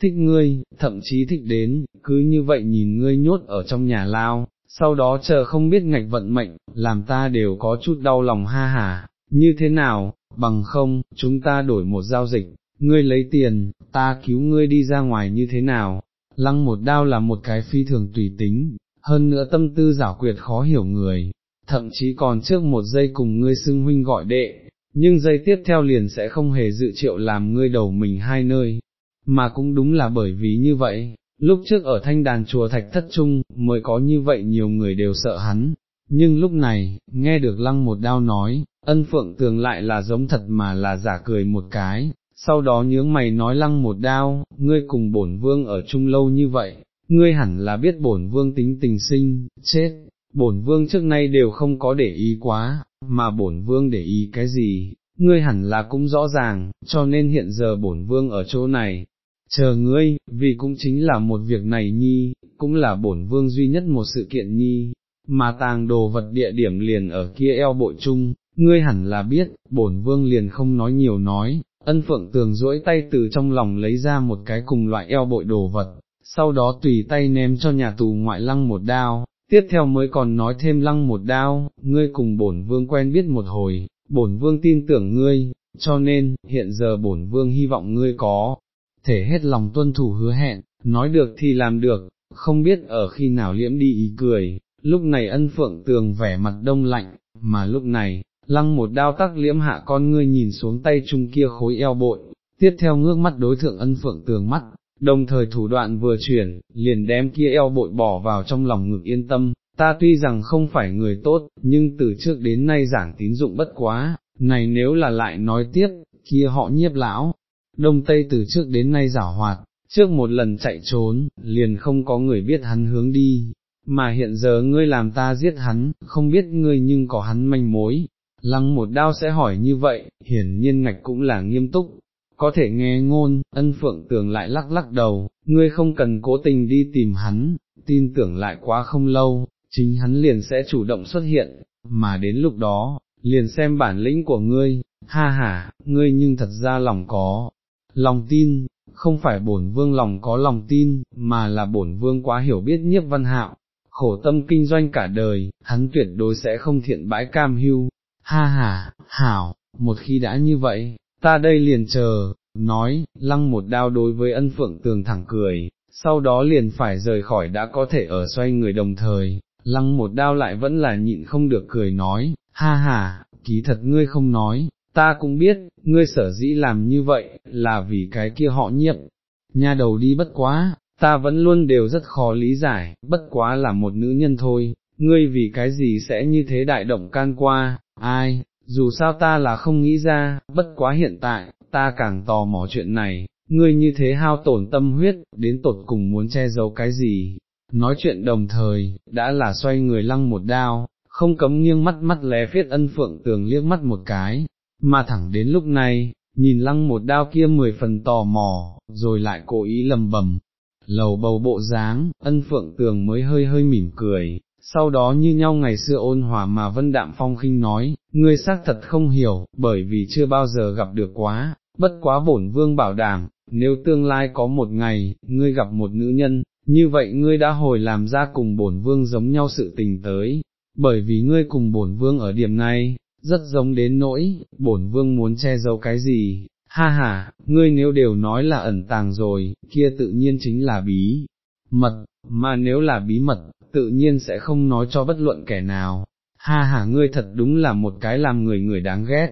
Speaker 1: thích ngươi, thậm chí thích đến, cứ như vậy nhìn ngươi nhốt ở trong nhà lao, sau đó chờ không biết ngạch vận mệnh, làm ta đều có chút đau lòng ha hà, như thế nào, bằng không, chúng ta đổi một giao dịch, ngươi lấy tiền, ta cứu ngươi đi ra ngoài như thế nào, lăng một đao là một cái phi thường tùy tính, hơn nữa tâm tư giảo quyệt khó hiểu người, thậm chí còn trước một giây cùng ngươi xưng huynh gọi đệ, nhưng giây tiếp theo liền sẽ không hề dự triệu làm ngươi đầu mình hai nơi, mà cũng đúng là bởi vì như vậy, lúc trước ở thanh đàn chùa thạch thất trung, mới có như vậy nhiều người đều sợ hắn, nhưng lúc này, nghe được lăng một đao nói, ân phượng tường lại là giống thật mà là giả cười một cái, sau đó nhướng mày nói lăng một đao, ngươi cùng bổn vương ở chung lâu như vậy, ngươi hẳn là biết bổn vương tính tình sinh, chết, bổn vương trước nay đều không có để ý quá, mà bổn vương để ý cái gì, ngươi hẳn là cũng rõ ràng, cho nên hiện giờ bổn vương ở chỗ này, chờ ngươi, vì cũng chính là một việc này nhi, cũng là bổn vương duy nhất một sự kiện nhi, mà tàng đồ vật địa điểm liền ở kia eo bội chung, ngươi hẳn là biết, bổn vương liền không nói nhiều nói, ân phượng tường duỗi tay từ trong lòng lấy ra một cái cùng loại eo bội đồ vật, sau đó tùy tay ném cho nhà tù ngoại lăng một đao, tiếp theo mới còn nói thêm lăng một đao, ngươi cùng bổn vương quen biết một hồi, bổn vương tin tưởng ngươi, cho nên, hiện giờ bổn vương hy vọng ngươi có, thể hết lòng tuân thủ hứa hẹn, nói được thì làm được, không biết ở khi nào liễm đi ý cười, lúc này ân phượng tường vẻ mặt đông lạnh, mà lúc này, lăng một đao tắc liễm hạ con ngươi nhìn xuống tay chung kia khối eo bội, tiếp theo ngước mắt đối thượng ân phượng tường mắt, đồng thời thủ đoạn vừa chuyển, liền đem kia eo bội bỏ vào trong lòng ngực yên tâm, ta tuy rằng không phải người tốt, nhưng từ trước đến nay giảng tín dụng bất quá, này nếu là lại nói tiếp, kia họ nhiếp lão, đông tây từ trước đến nay giả hoạt, trước một lần chạy trốn, liền không có người biết hắn hướng đi, mà hiện giờ ngươi làm ta giết hắn, không biết ngươi nhưng có hắn manh mối, lăng một đao sẽ hỏi như vậy, hiển nhiên ngạch cũng là nghiêm túc, có thể nghe ngôn, ân phượng tường lại lắc lắc đầu, ngươi không cần cố tình đi tìm hắn, tin tưởng lại quá không lâu, chính hắn liền sẽ chủ động xuất hiện, mà đến lúc đó, liền xem bản lĩnh của ngươi, ha ha, ngươi nhưng thật ra lòng có, lòng tin, không phải bổn vương lòng có lòng tin, mà là bổn vương quá hiểu biết nhiếp văn hạo, khổ tâm kinh doanh cả đời, hắn tuyệt đối sẽ không thiện bãi cam hưu, ha ha, hảo, một khi đã như vậy, ta đây liền chờ, nói, lăng một đao đối với ân phượng tường thẳng cười, sau đó liền phải rời khỏi đã có thể ở xoay người đồng thời, lăng một đao lại vẫn là nhịn không được cười nói, ha ha, ký thật ngươi không nói, ta cũng biết, ngươi sở dĩ làm như vậy, là vì cái kia họ nhiệm, nha đầu đi bất quá, ta vẫn luôn đều rất khó lý giải, bất quá là một nữ nhân thôi, ngươi vì cái gì sẽ như thế đại động can qua, ai, dù sao ta là không nghĩ ra, bất quá hiện tại, ta càng tò mò chuyện này, ngươi như thế hao tổn tâm huyết, đến tột cùng muốn che giấu cái gì, nói chuyện đồng thời, đã là xoay người lăng một đao, không cấm nghiêng mắt mắt lé phiết ân phượng tường liếc mắt một cái, mà thẳng đến lúc này, nhìn lăng một đao kia mười phần tò mò, rồi lại cố ý lầm bầm, lầu bầu bộ dáng, ân phượng tường mới hơi hơi mỉm cười, sau đó như nhau ngày xưa ôn hòa mà vân đạm phong khinh nói, ngươi xác thật không hiểu, bởi vì chưa bao giờ gặp được quá, bất quá bổn vương bảo đảm, nếu tương lai có một ngày, ngươi gặp một nữ nhân, như vậy ngươi đã hồi làm ra cùng bổn vương giống nhau sự tình tới, bởi vì ngươi cùng bổn vương ở điểm này, rất giống đến nỗi, bổn vương muốn che giấu cái gì, ha ha, ngươi nếu đều nói là ẩn tàng rồi, kia tự nhiên chính là bí mật, mà nếu là bí mật, tự nhiên sẽ không nói cho bất luận kẻ nào, ha ha ngươi thật đúng là một cái làm người người đáng ghét,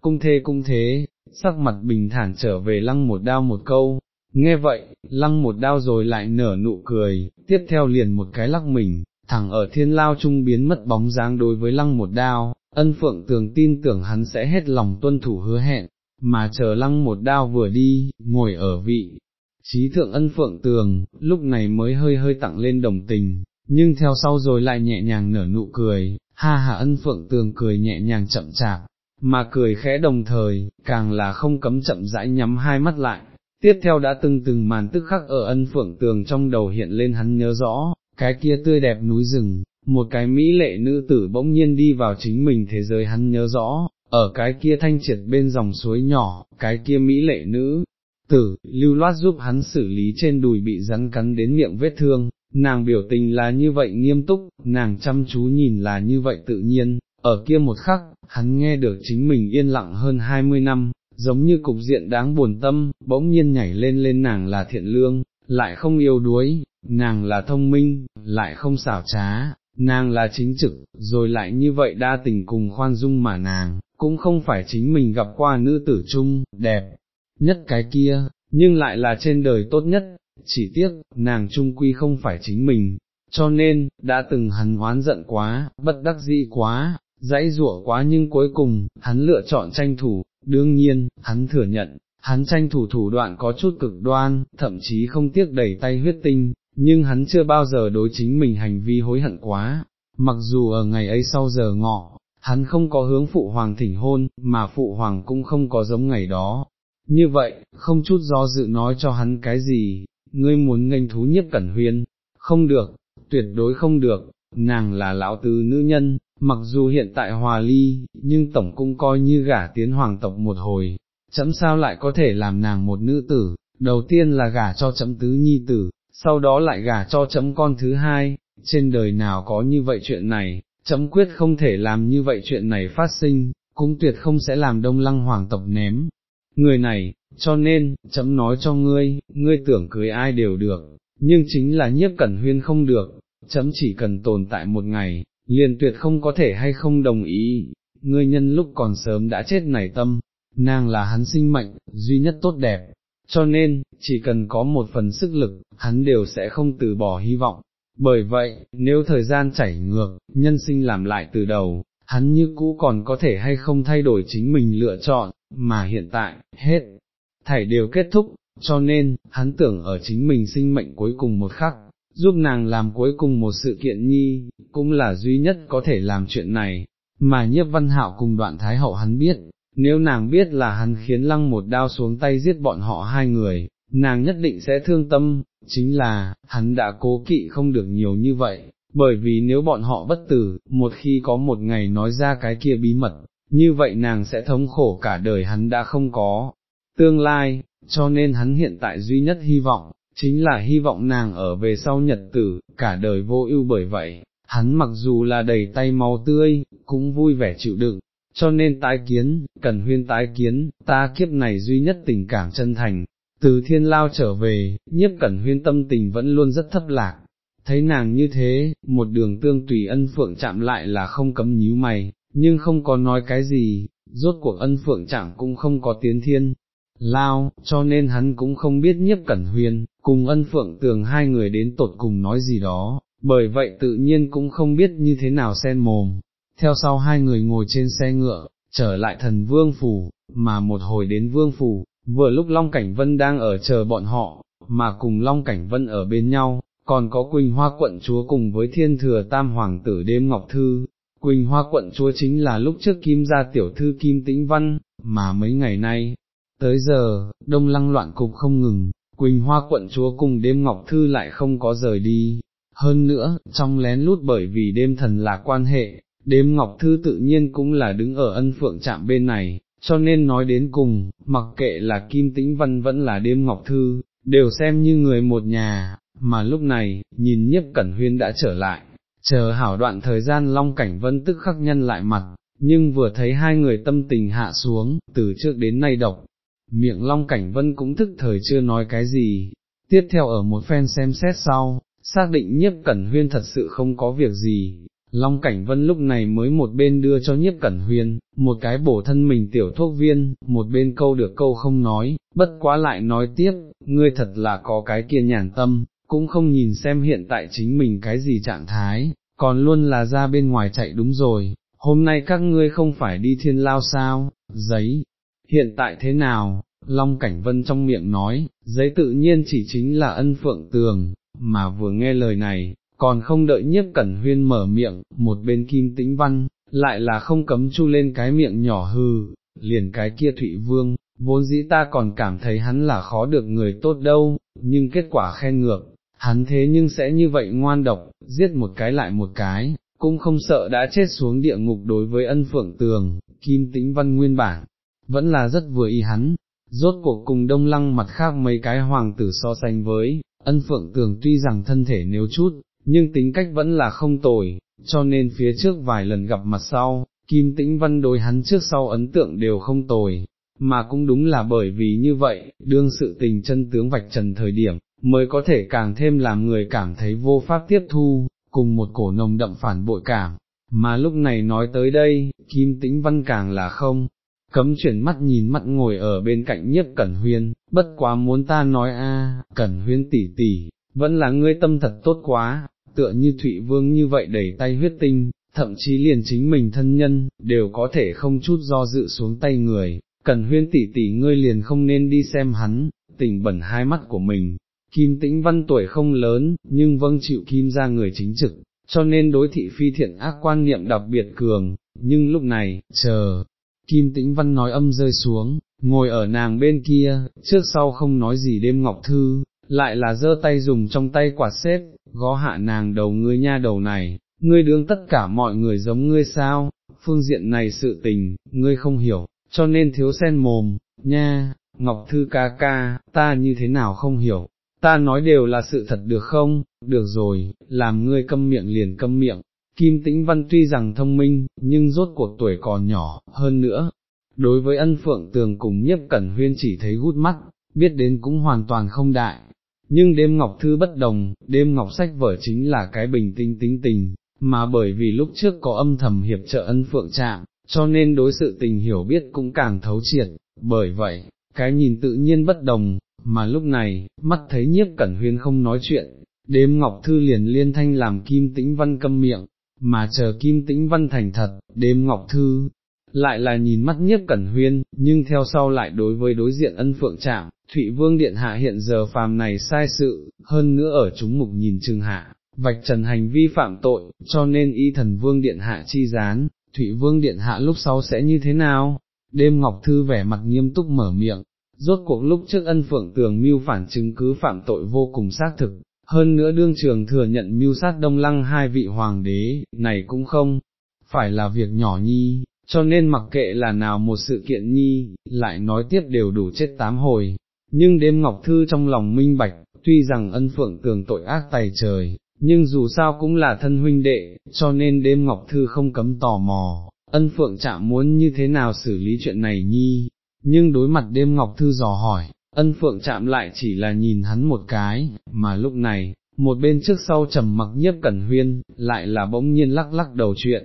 Speaker 1: cung thê cung thế, sắc mặt bình thản trở về lăng một đao một câu, nghe vậy, lăng một đao rồi lại nở nụ cười, tiếp theo liền một cái lắc mình, thẳng ở thiên lao trung biến mất bóng dáng đối với lăng một đao, ân phượng tường tin tưởng hắn sẽ hết lòng tuân thủ hứa hẹn, mà chờ lăng một đao vừa đi, ngồi ở vị. Trí thượng ân phượng tường, lúc này mới hơi hơi tặng lên đồng tình, nhưng theo sau rồi lại nhẹ nhàng nở nụ cười, ha ha ân phượng tường cười nhẹ nhàng chậm chạp, mà cười khẽ đồng thời, càng là không cấm chậm rãi nhắm hai mắt lại. Tiếp theo đã từng từng màn tức khắc ở ân phượng tường trong đầu hiện lên hắn nhớ rõ, cái kia tươi đẹp núi rừng, một cái mỹ lệ nữ tử bỗng nhiên đi vào chính mình thế giới hắn nhớ rõ, ở cái kia thanh triệt bên dòng suối nhỏ, cái kia mỹ lệ nữ, tử, lưu loát giúp hắn xử lý trên đùi bị rắn cắn đến miệng vết thương, nàng biểu tình là như vậy nghiêm túc, nàng chăm chú nhìn là như vậy tự nhiên, ở kia một khắc, hắn nghe được chính mình yên lặng hơn 20 năm, giống như cục diện đáng buồn tâm, bỗng nhiên nhảy lên lên nàng là thiện lương, lại không yêu đuối, nàng là thông minh, lại không xảo trá, nàng là chính trực, rồi lại như vậy đa tình cùng khoan dung mà nàng, cũng không phải chính mình gặp qua nữ tử chung, đẹp, nhất cái kia, nhưng lại là trên đời tốt nhất, chỉ tiếc, nàng trung quy không phải chính mình, cho nên, đã từng hắn oán giận quá, bất đắc dĩ quá, dãy rủa quá nhưng cuối cùng, hắn lựa chọn tranh thủ, đương nhiên, hắn thừa nhận, hắn tranh thủ thủ đoạn có chút cực đoan, thậm chí không tiếc đẩy tay huyết tinh, nhưng hắn chưa bao giờ đối chính mình hành vi hối hận quá, mặc dù ở ngày ấy sau giờ ngọ, hắn không có hướng phụ hoàng thỉnh hôn, mà phụ hoàng cũng không có giống ngày đó. Như vậy, không chút do dự nói cho hắn cái gì, ngươi muốn nghênh thú nhiếp cẩn huyên, không được, tuyệt đối không được, nàng là lão tứ nữ nhân, mặc dù hiện tại hòa ly, nhưng tổng cung coi như gả tiến hoàng tộc một hồi, chấm sao lại có thể làm nàng một nữ tử, đầu tiên là gả cho chấm tứ nhi tử, sau đó lại gả cho chấm con thứ hai, trên đời nào có như vậy chuyện này, chấm quyết không thể làm như vậy chuyện này phát sinh, cũng tuyệt không sẽ làm đông lăng hoàng tộc ném. Người này, cho nên, chấm nói cho ngươi, ngươi tưởng cưới ai đều được, nhưng chính là nhiếp cẩn huyên không được, chấm chỉ cần tồn tại một ngày, liền tuyệt không có thể hay không đồng ý, ngươi nhân lúc còn sớm đã chết nảy tâm, nàng là hắn sinh mệnh, duy nhất tốt đẹp, cho nên, chỉ cần có một phần sức lực, hắn đều sẽ không từ bỏ hy vọng. Bởi vậy, nếu thời gian chảy ngược, nhân sinh làm lại từ đầu, hắn như cũ còn có thể hay không thay đổi chính mình lựa chọn, mà hiện tại, hết, thảy đều kết thúc, cho nên, hắn tưởng ở chính mình sinh mệnh cuối cùng một khắc, giúp nàng làm cuối cùng một sự kiện nhi, cũng là duy nhất có thể làm chuyện này, mà nhiếp văn hạo cùng đoạn thái hậu hắn biết, nếu nàng biết là hắn khiến lăng một đao xuống tay giết bọn họ hai người, nàng nhất định sẽ thương tâm, chính là, hắn đã cố kỵ không được nhiều như vậy, bởi vì nếu bọn họ bất tử, một khi có một ngày nói ra cái kia bí mật, như vậy nàng sẽ thống khổ cả đời hắn đã không có tương lai, cho nên hắn hiện tại duy nhất hy vọng, chính là hy vọng nàng ở về sau nhật tử, cả đời vô ưu bởi vậy, hắn mặc dù là đầy tay máu tươi, cũng vui vẻ chịu đựng, cho nên tái kiến, cần huyên tái kiến, ta kiếp này duy nhất tình cảm chân thành, từ thiên lao trở về, nhiếp cẩn huyên tâm tình vẫn luôn rất thấp lạc, thấy nàng như thế, một đường tương tùy ân phượng chạm lại là không cấm nhíu mày, nhưng không có nói cái gì, rốt cuộc ân phượng chạm cũng không có tiến thiên. Lao, cho nên hắn cũng không biết nhiếp cẩn huyên, cùng ân phượng tường hai người đến tột cùng nói gì đó, bởi vậy tự nhiên cũng không biết như thế nào sen mồm, theo sau hai người ngồi trên xe ngựa, trở lại thần vương phủ, mà một hồi đến vương phủ, vừa lúc Long Cảnh Vân đang ở chờ bọn họ, mà cùng Long Cảnh Vân ở bên nhau, còn có Quỳnh Hoa quận chúa cùng với thiên thừa tam hoàng tử đêm Ngọc Thư. Quỳnh Hoa quận chúa chính là lúc trước kim gia tiểu thư kim tĩnh văn, mà mấy ngày nay, tới giờ, đông lăng loạn cục không ngừng, Quỳnh Hoa quận chúa cùng đêm Ngọc Thư lại không có rời đi. Hơn nữa, trong lén lút bởi vì đêm thần là quan hệ, đêm Ngọc Thư tự nhiên cũng là đứng ở ân phượng trạm bên này, cho nên nói đến cùng, mặc kệ là Kim Tĩnh Văn vẫn là đêm Ngọc Thư, đều xem như người một nhà, mà lúc này, nhìn nhiếp cẩn huyên đã trở lại, chờ hảo đoạn thời gian Long Cảnh Vân tức khắc nhân lại mặt, nhưng vừa thấy hai người tâm tình hạ xuống, từ trước đến nay độc, miệng Long Cảnh Vân cũng thức thời chưa nói cái gì, tiếp theo ở một phen xem xét sau, xác định nhiếp cẩn huyên thật sự không có việc gì, Long Cảnh Vân lúc này mới một bên đưa cho nhiếp cẩn huyên, một cái bổ thân mình tiểu thuốc viên, một bên câu được câu không nói, bất quá lại nói tiếp, ngươi thật là có cái kia nhàn tâm, cũng không nhìn xem hiện tại chính mình cái gì trạng thái, còn luôn là ra bên ngoài chạy đúng rồi, hôm nay các ngươi không phải đi thiên lao sao, giấy, hiện tại thế nào, Long Cảnh Vân trong miệng nói, giấy tự nhiên chỉ chính là ân phượng tường, mà vừa nghe lời này, còn không đợi nhiếp cẩn huyên mở miệng, một bên kim tĩnh văn, lại là không cấm chu lên cái miệng nhỏ hư, liền cái kia Thụy Vương, vốn dĩ ta còn cảm thấy hắn là khó được người tốt đâu, nhưng kết quả khen ngược, hắn thế nhưng sẽ như vậy ngoan độc, giết một cái lại một cái, cũng không sợ đã chết xuống địa ngục đối với ân phượng tường, kim tĩnh văn nguyên bản, vẫn là rất vừa ý hắn, rốt cuộc cùng đông lăng mặt khác mấy cái hoàng tử so sánh với, ân phượng tường tuy rằng thân thể nếu chút, nhưng tính cách vẫn là không tồi, cho nên phía trước vài lần gặp mặt sau, Kim Tĩnh Văn đối hắn trước sau ấn tượng đều không tồi, mà cũng đúng là bởi vì như vậy, đương sự tình chân tướng vạch trần thời điểm, mới có thể càng thêm làm người cảm thấy vô pháp tiếp thu, cùng một cổ nồng đậm phản bội cảm, mà lúc này nói tới đây, Kim Tĩnh Văn càng là không, cấm chuyển mắt nhìn mắt ngồi ở bên cạnh nhiếp Cẩn Huyên, bất quá muốn ta nói a, Cẩn Huyên tỷ tỷ, vẫn là ngươi tâm thật tốt quá, tựa như Thụy Vương như vậy đẩy tay huyết tinh, thậm chí liền chính mình thân nhân, đều có thể không chút do dự xuống tay người, Cẩn Huyên tỷ tỷ ngươi liền không nên đi xem hắn, tỉnh bẩn hai mắt của mình. Kim tĩnh văn tuổi không lớn, nhưng vâng chịu kim ra người chính trực, cho nên đối thị phi thiện ác quan niệm đặc biệt cường, nhưng lúc này, chờ, Kim Tĩnh Văn nói âm rơi xuống, ngồi ở nàng bên kia, trước sau không nói gì đêm Ngọc Thư, lại là giơ tay dùng trong tay quạt xếp, gõ hạ nàng đầu ngươi nha đầu này, ngươi đương tất cả mọi người giống ngươi sao, phương diện này sự tình, ngươi không hiểu, cho nên thiếu sen mồm, nha, Ngọc Thư ca ca, ta như thế nào không hiểu, ta nói đều là sự thật được không, được rồi, làm ngươi câm miệng liền câm miệng, Kim Tĩnh Văn tuy rằng thông minh, nhưng rốt cuộc tuổi còn nhỏ, hơn nữa, đối với ân phượng tường cùng nhiếp cẩn huyên chỉ thấy gút mắt, biết đến cũng hoàn toàn không đại. Nhưng đêm ngọc thư bất đồng, đêm ngọc sách vở chính là cái bình tinh tính tình, mà bởi vì lúc trước có âm thầm hiệp trợ ân phượng trạng, cho nên đối sự tình hiểu biết cũng càng thấu triệt, bởi vậy, cái nhìn tự nhiên bất đồng, mà lúc này, mắt thấy nhiếp cẩn huyên không nói chuyện, đêm ngọc thư liền liên thanh làm kim tĩnh văn câm miệng, mà chờ kim tĩnh văn thành thật, đêm ngọc thư, lại là nhìn mắt nhiếp cẩn huyên, nhưng theo sau lại đối với đối diện ân phượng trạm, Thụy Vương Điện Hạ hiện giờ phàm này sai sự, hơn nữa ở chúng mục nhìn trừng hạ, vạch trần hành vi phạm tội, cho nên y thần Vương Điện Hạ chi gián, Thụy Vương Điện Hạ lúc sau sẽ như thế nào? Đêm Ngọc Thư vẻ mặt nghiêm túc mở miệng, rốt cuộc lúc trước ân phượng tường mưu phản chứng cứ phạm tội vô cùng xác thực, hơn nữa đương trường thừa nhận mưu sát đông lăng hai vị hoàng đế, này cũng không, phải là việc nhỏ nhi, cho nên mặc kệ là nào một sự kiện nhi, lại nói tiếp đều đủ chết tám hồi, nhưng đêm Ngọc Thư trong lòng minh bạch, tuy rằng ân phượng tường tội ác tài trời, nhưng dù sao cũng là thân huynh đệ, cho nên đêm Ngọc Thư không cấm tò mò, ân phượng chạm muốn như thế nào xử lý chuyện này nhi, nhưng đối mặt đêm Ngọc Thư dò hỏi, ân phượng chạm lại chỉ là nhìn hắn một cái, mà lúc này, một bên trước sau trầm mặc nhiếp cẩn huyên, lại là bỗng nhiên lắc lắc đầu chuyện.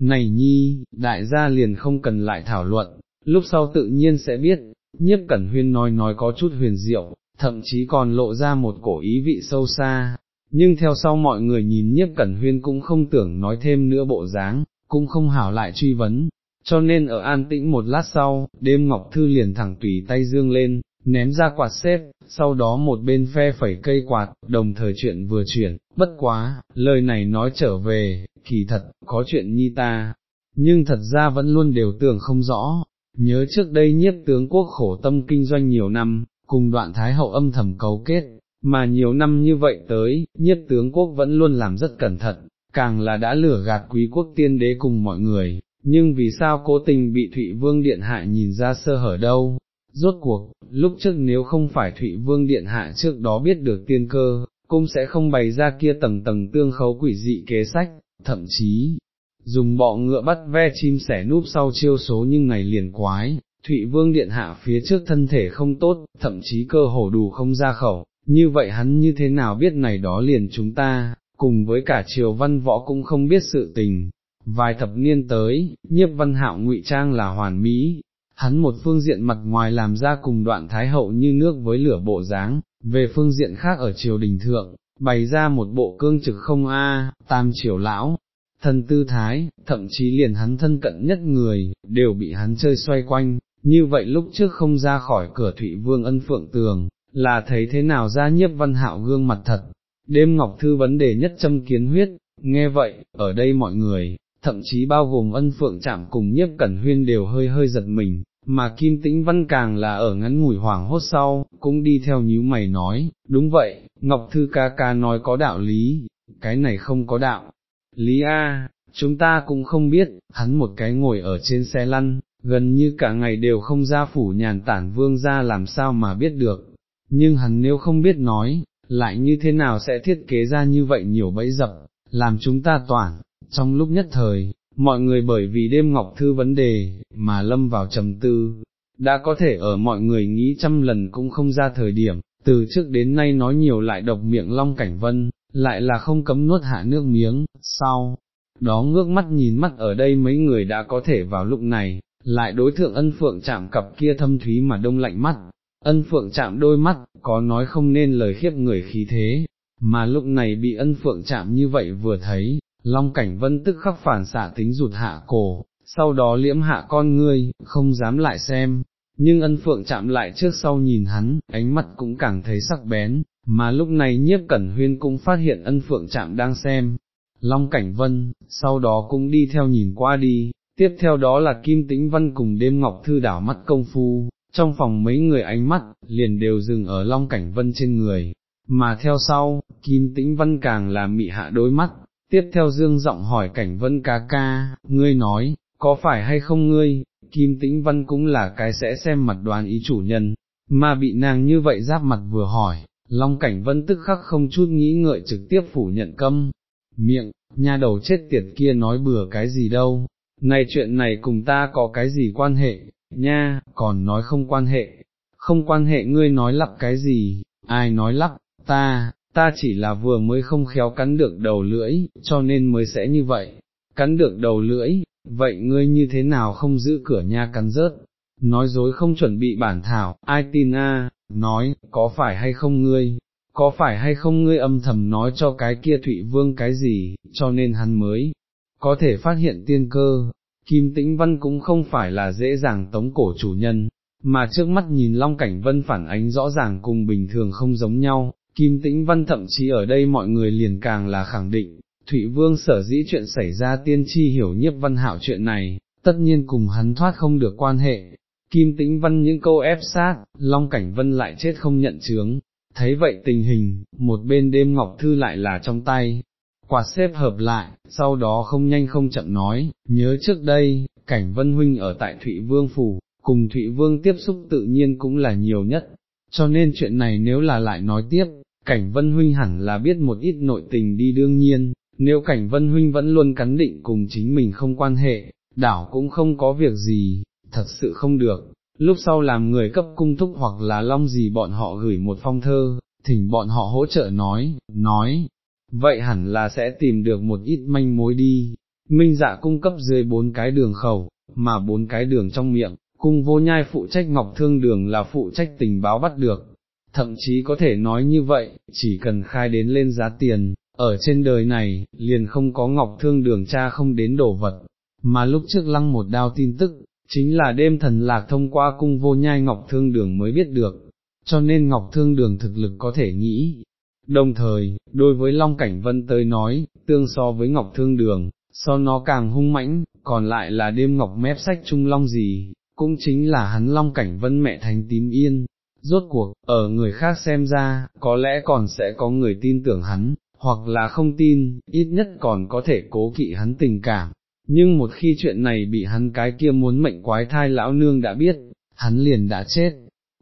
Speaker 1: Này nhi, đại gia liền không cần lại thảo luận, lúc sau tự nhiên sẽ biết, nhiếp cẩn huyên nói nói có chút huyền diệu, thậm chí còn lộ ra một cổ ý vị sâu xa, nhưng theo sau mọi người nhìn nhiếp cẩn huyên cũng không tưởng nói thêm nữa bộ dáng, cũng không hảo lại truy vấn, cho nên ở an tĩnh một lát sau, đêm Ngọc Thư liền thẳng tùy tay dương lên, ném ra quạt xếp, sau đó một bên phe phẩy cây quạt, đồng thời chuyện vừa chuyển, bất quá, lời này nói trở về, kỳ thật, có chuyện nhi ta, nhưng thật ra vẫn luôn đều tưởng không rõ, nhớ trước đây nhiếp tướng quốc khổ tâm kinh doanh nhiều năm, cùng đoạn thái hậu âm thầm cấu kết, mà nhiều năm như vậy tới, nhiếp tướng quốc vẫn luôn làm rất cẩn thận, càng là đã lửa gạt quý quốc tiên đế cùng mọi người, nhưng vì sao cố tình bị Thụy Vương Điện Hạ nhìn ra sơ hở đâu, Rốt cuộc, lúc trước nếu không phải Thụy Vương Điện Hạ trước đó biết được tiên cơ, cũng sẽ không bày ra kia tầng tầng tương khấu quỷ dị kế sách, thậm chí, dùng bọ ngựa bắt ve chim sẻ núp sau chiêu số nhưng ngày liền quái, Thụy Vương Điện Hạ phía trước thân thể không tốt, thậm chí cơ hồ đủ không ra khẩu, như vậy hắn như thế nào biết này đó liền chúng ta, cùng với cả triều văn võ cũng không biết sự tình. Vài thập niên tới, nhiếp văn hạo ngụy trang là hoàn mỹ, hắn một phương diện mặt ngoài làm ra cùng đoạn thái hậu như nước với lửa bộ dáng, về phương diện khác ở triều đình thượng, bày ra một bộ cương trực không a, tam triều lão, thân tư thái, thậm chí liền hắn thân cận nhất người, đều bị hắn chơi xoay quanh, như vậy lúc trước không ra khỏi cửa thủy vương ân phượng tường, là thấy thế nào ra nhiếp văn hạo gương mặt thật, đêm ngọc thư vấn đề nhất châm kiến huyết, nghe vậy, ở đây mọi người, thậm chí bao gồm ân phượng chạm cùng nhiếp cẩn huyên đều hơi hơi giật mình, mà Kim Tĩnh Văn càng là ở ngắn ngủi hoảng hốt sau, cũng đi theo nhíu mày nói, đúng vậy, Ngọc Thư ca ca nói có đạo lý, cái này không có đạo. Lý A, chúng ta cũng không biết, hắn một cái ngồi ở trên xe lăn, gần như cả ngày đều không ra phủ nhàn tản vương ra làm sao mà biết được, nhưng hắn nếu không biết nói, lại như thế nào sẽ thiết kế ra như vậy nhiều bẫy dập, làm chúng ta toàn, trong lúc nhất thời, mọi người bởi vì đêm ngọc thư vấn đề, mà lâm vào trầm tư, đã có thể ở mọi người nghĩ trăm lần cũng không ra thời điểm, từ trước đến nay nói nhiều lại độc miệng long cảnh vân, lại là không cấm nuốt hạ nước miếng, sau, đó ngước mắt nhìn mắt ở đây mấy người đã có thể vào lúc này, lại đối thượng ân phượng chạm cặp kia thâm thúy mà đông lạnh mắt, ân phượng chạm đôi mắt, có nói không nên lời khiếp người khí thế, mà lúc này bị ân phượng chạm như vậy vừa thấy, long cảnh vân tức khắc phản xạ tính rụt hạ cổ, sau đó liễm hạ con ngươi, không dám lại xem, nhưng ân phượng chạm lại trước sau nhìn hắn, ánh mắt cũng càng thấy sắc bén, mà lúc này nhiếp cẩn huyên cũng phát hiện ân phượng chạm đang xem. Long Cảnh Vân, sau đó cũng đi theo nhìn qua đi, tiếp theo đó là Kim Tĩnh Văn cùng đêm Ngọc Thư đảo mắt công phu, trong phòng mấy người ánh mắt, liền đều dừng ở Long Cảnh Vân trên người, mà theo sau, Kim Tĩnh Văn càng là mị hạ đôi mắt, tiếp theo dương giọng hỏi Cảnh Vân ca ca, ngươi nói, có phải hay không ngươi, Kim Tĩnh Văn cũng là cái sẽ xem mặt đoán ý chủ nhân, mà bị nàng như vậy giáp mặt vừa hỏi, Long Cảnh Vân tức khắc không chút nghĩ ngợi trực tiếp phủ nhận câm, miệng, nha đầu chết tiệt kia nói bừa cái gì đâu, này chuyện này cùng ta có cái gì quan hệ, nha, còn nói không quan hệ, không quan hệ ngươi nói lắp cái gì, ai nói lắp, ta, ta chỉ là vừa mới không khéo cắn được đầu lưỡi, cho nên mới sẽ như vậy, cắn được đầu lưỡi, vậy ngươi như thế nào không giữ cửa nha cắn rớt, nói dối không chuẩn bị bản thảo, ai tin a? nói, có phải hay không ngươi, có phải hay không ngươi âm thầm nói cho cái kia Thụy Vương cái gì, cho nên hắn mới có thể phát hiện tiên cơ, Kim Tĩnh Văn cũng không phải là dễ dàng tống cổ chủ nhân, mà trước mắt nhìn Long Cảnh Vân phản ánh rõ ràng cùng bình thường không giống nhau, Kim Tĩnh Văn thậm chí ở đây mọi người liền càng là khẳng định, Thụy Vương sở dĩ chuyện xảy ra tiên tri hiểu nhiếp văn Hảo chuyện này, tất nhiên cùng hắn thoát không được quan hệ. Kim Tĩnh Văn những câu ép sát, Long Cảnh Vân lại chết không nhận chướng, thấy vậy tình hình, một bên đêm Ngọc Thư lại là trong tay, quạt xếp hợp lại, sau đó không nhanh không chậm nói, nhớ trước đây, cảnh Vân Huynh ở tại Thụy Vương Phủ, cùng Thụy Vương tiếp xúc tự nhiên cũng là nhiều nhất, cho nên chuyện này nếu là lại nói tiếp, cảnh Vân Huynh hẳn là biết một ít nội tình đi đương nhiên, nếu cảnh vân huynh vẫn luôn cắn định cùng chính mình không quan hệ, đảo cũng không có việc gì, thật sự không được, lúc sau làm người cấp cung thúc hoặc là long gì bọn họ gửi một phong thơ, thỉnh bọn họ hỗ trợ nói, nói, vậy hẳn là sẽ tìm được một ít manh mối đi, minh dạ cung cấp dưới bốn cái đường khẩu, mà bốn cái đường trong miệng, cung vô nhai phụ trách ngọc thương đường là phụ trách tình báo bắt được, thậm chí có thể nói như vậy, chỉ cần khai đến lên giá tiền, ở trên đời này, liền không có ngọc thương đường cha không đến đổ vật, mà lúc trước lăng một đao tin tức, chính là đêm thần lạc thông qua cung vô nhai ngọc thương đường mới biết được, cho nên ngọc thương đường thực lực có thể nghĩ. Đồng thời, đối với Long Cảnh Vân tới nói, tương so với Ngọc Thương Đường, so nó càng hung mãnh, còn lại là đêm Ngọc mép sách Trung Long gì, cũng chính là hắn Long Cảnh Vân mẹ thành tím yên. Rốt cuộc, ở người khác xem ra, có lẽ còn sẽ có người tin tưởng hắn, hoặc là không tin, ít nhất còn có thể cố kỵ hắn tình cảm, nhưng một khi chuyện này bị hắn cái kia muốn mệnh quái thai lão nương đã biết, hắn liền đã chết,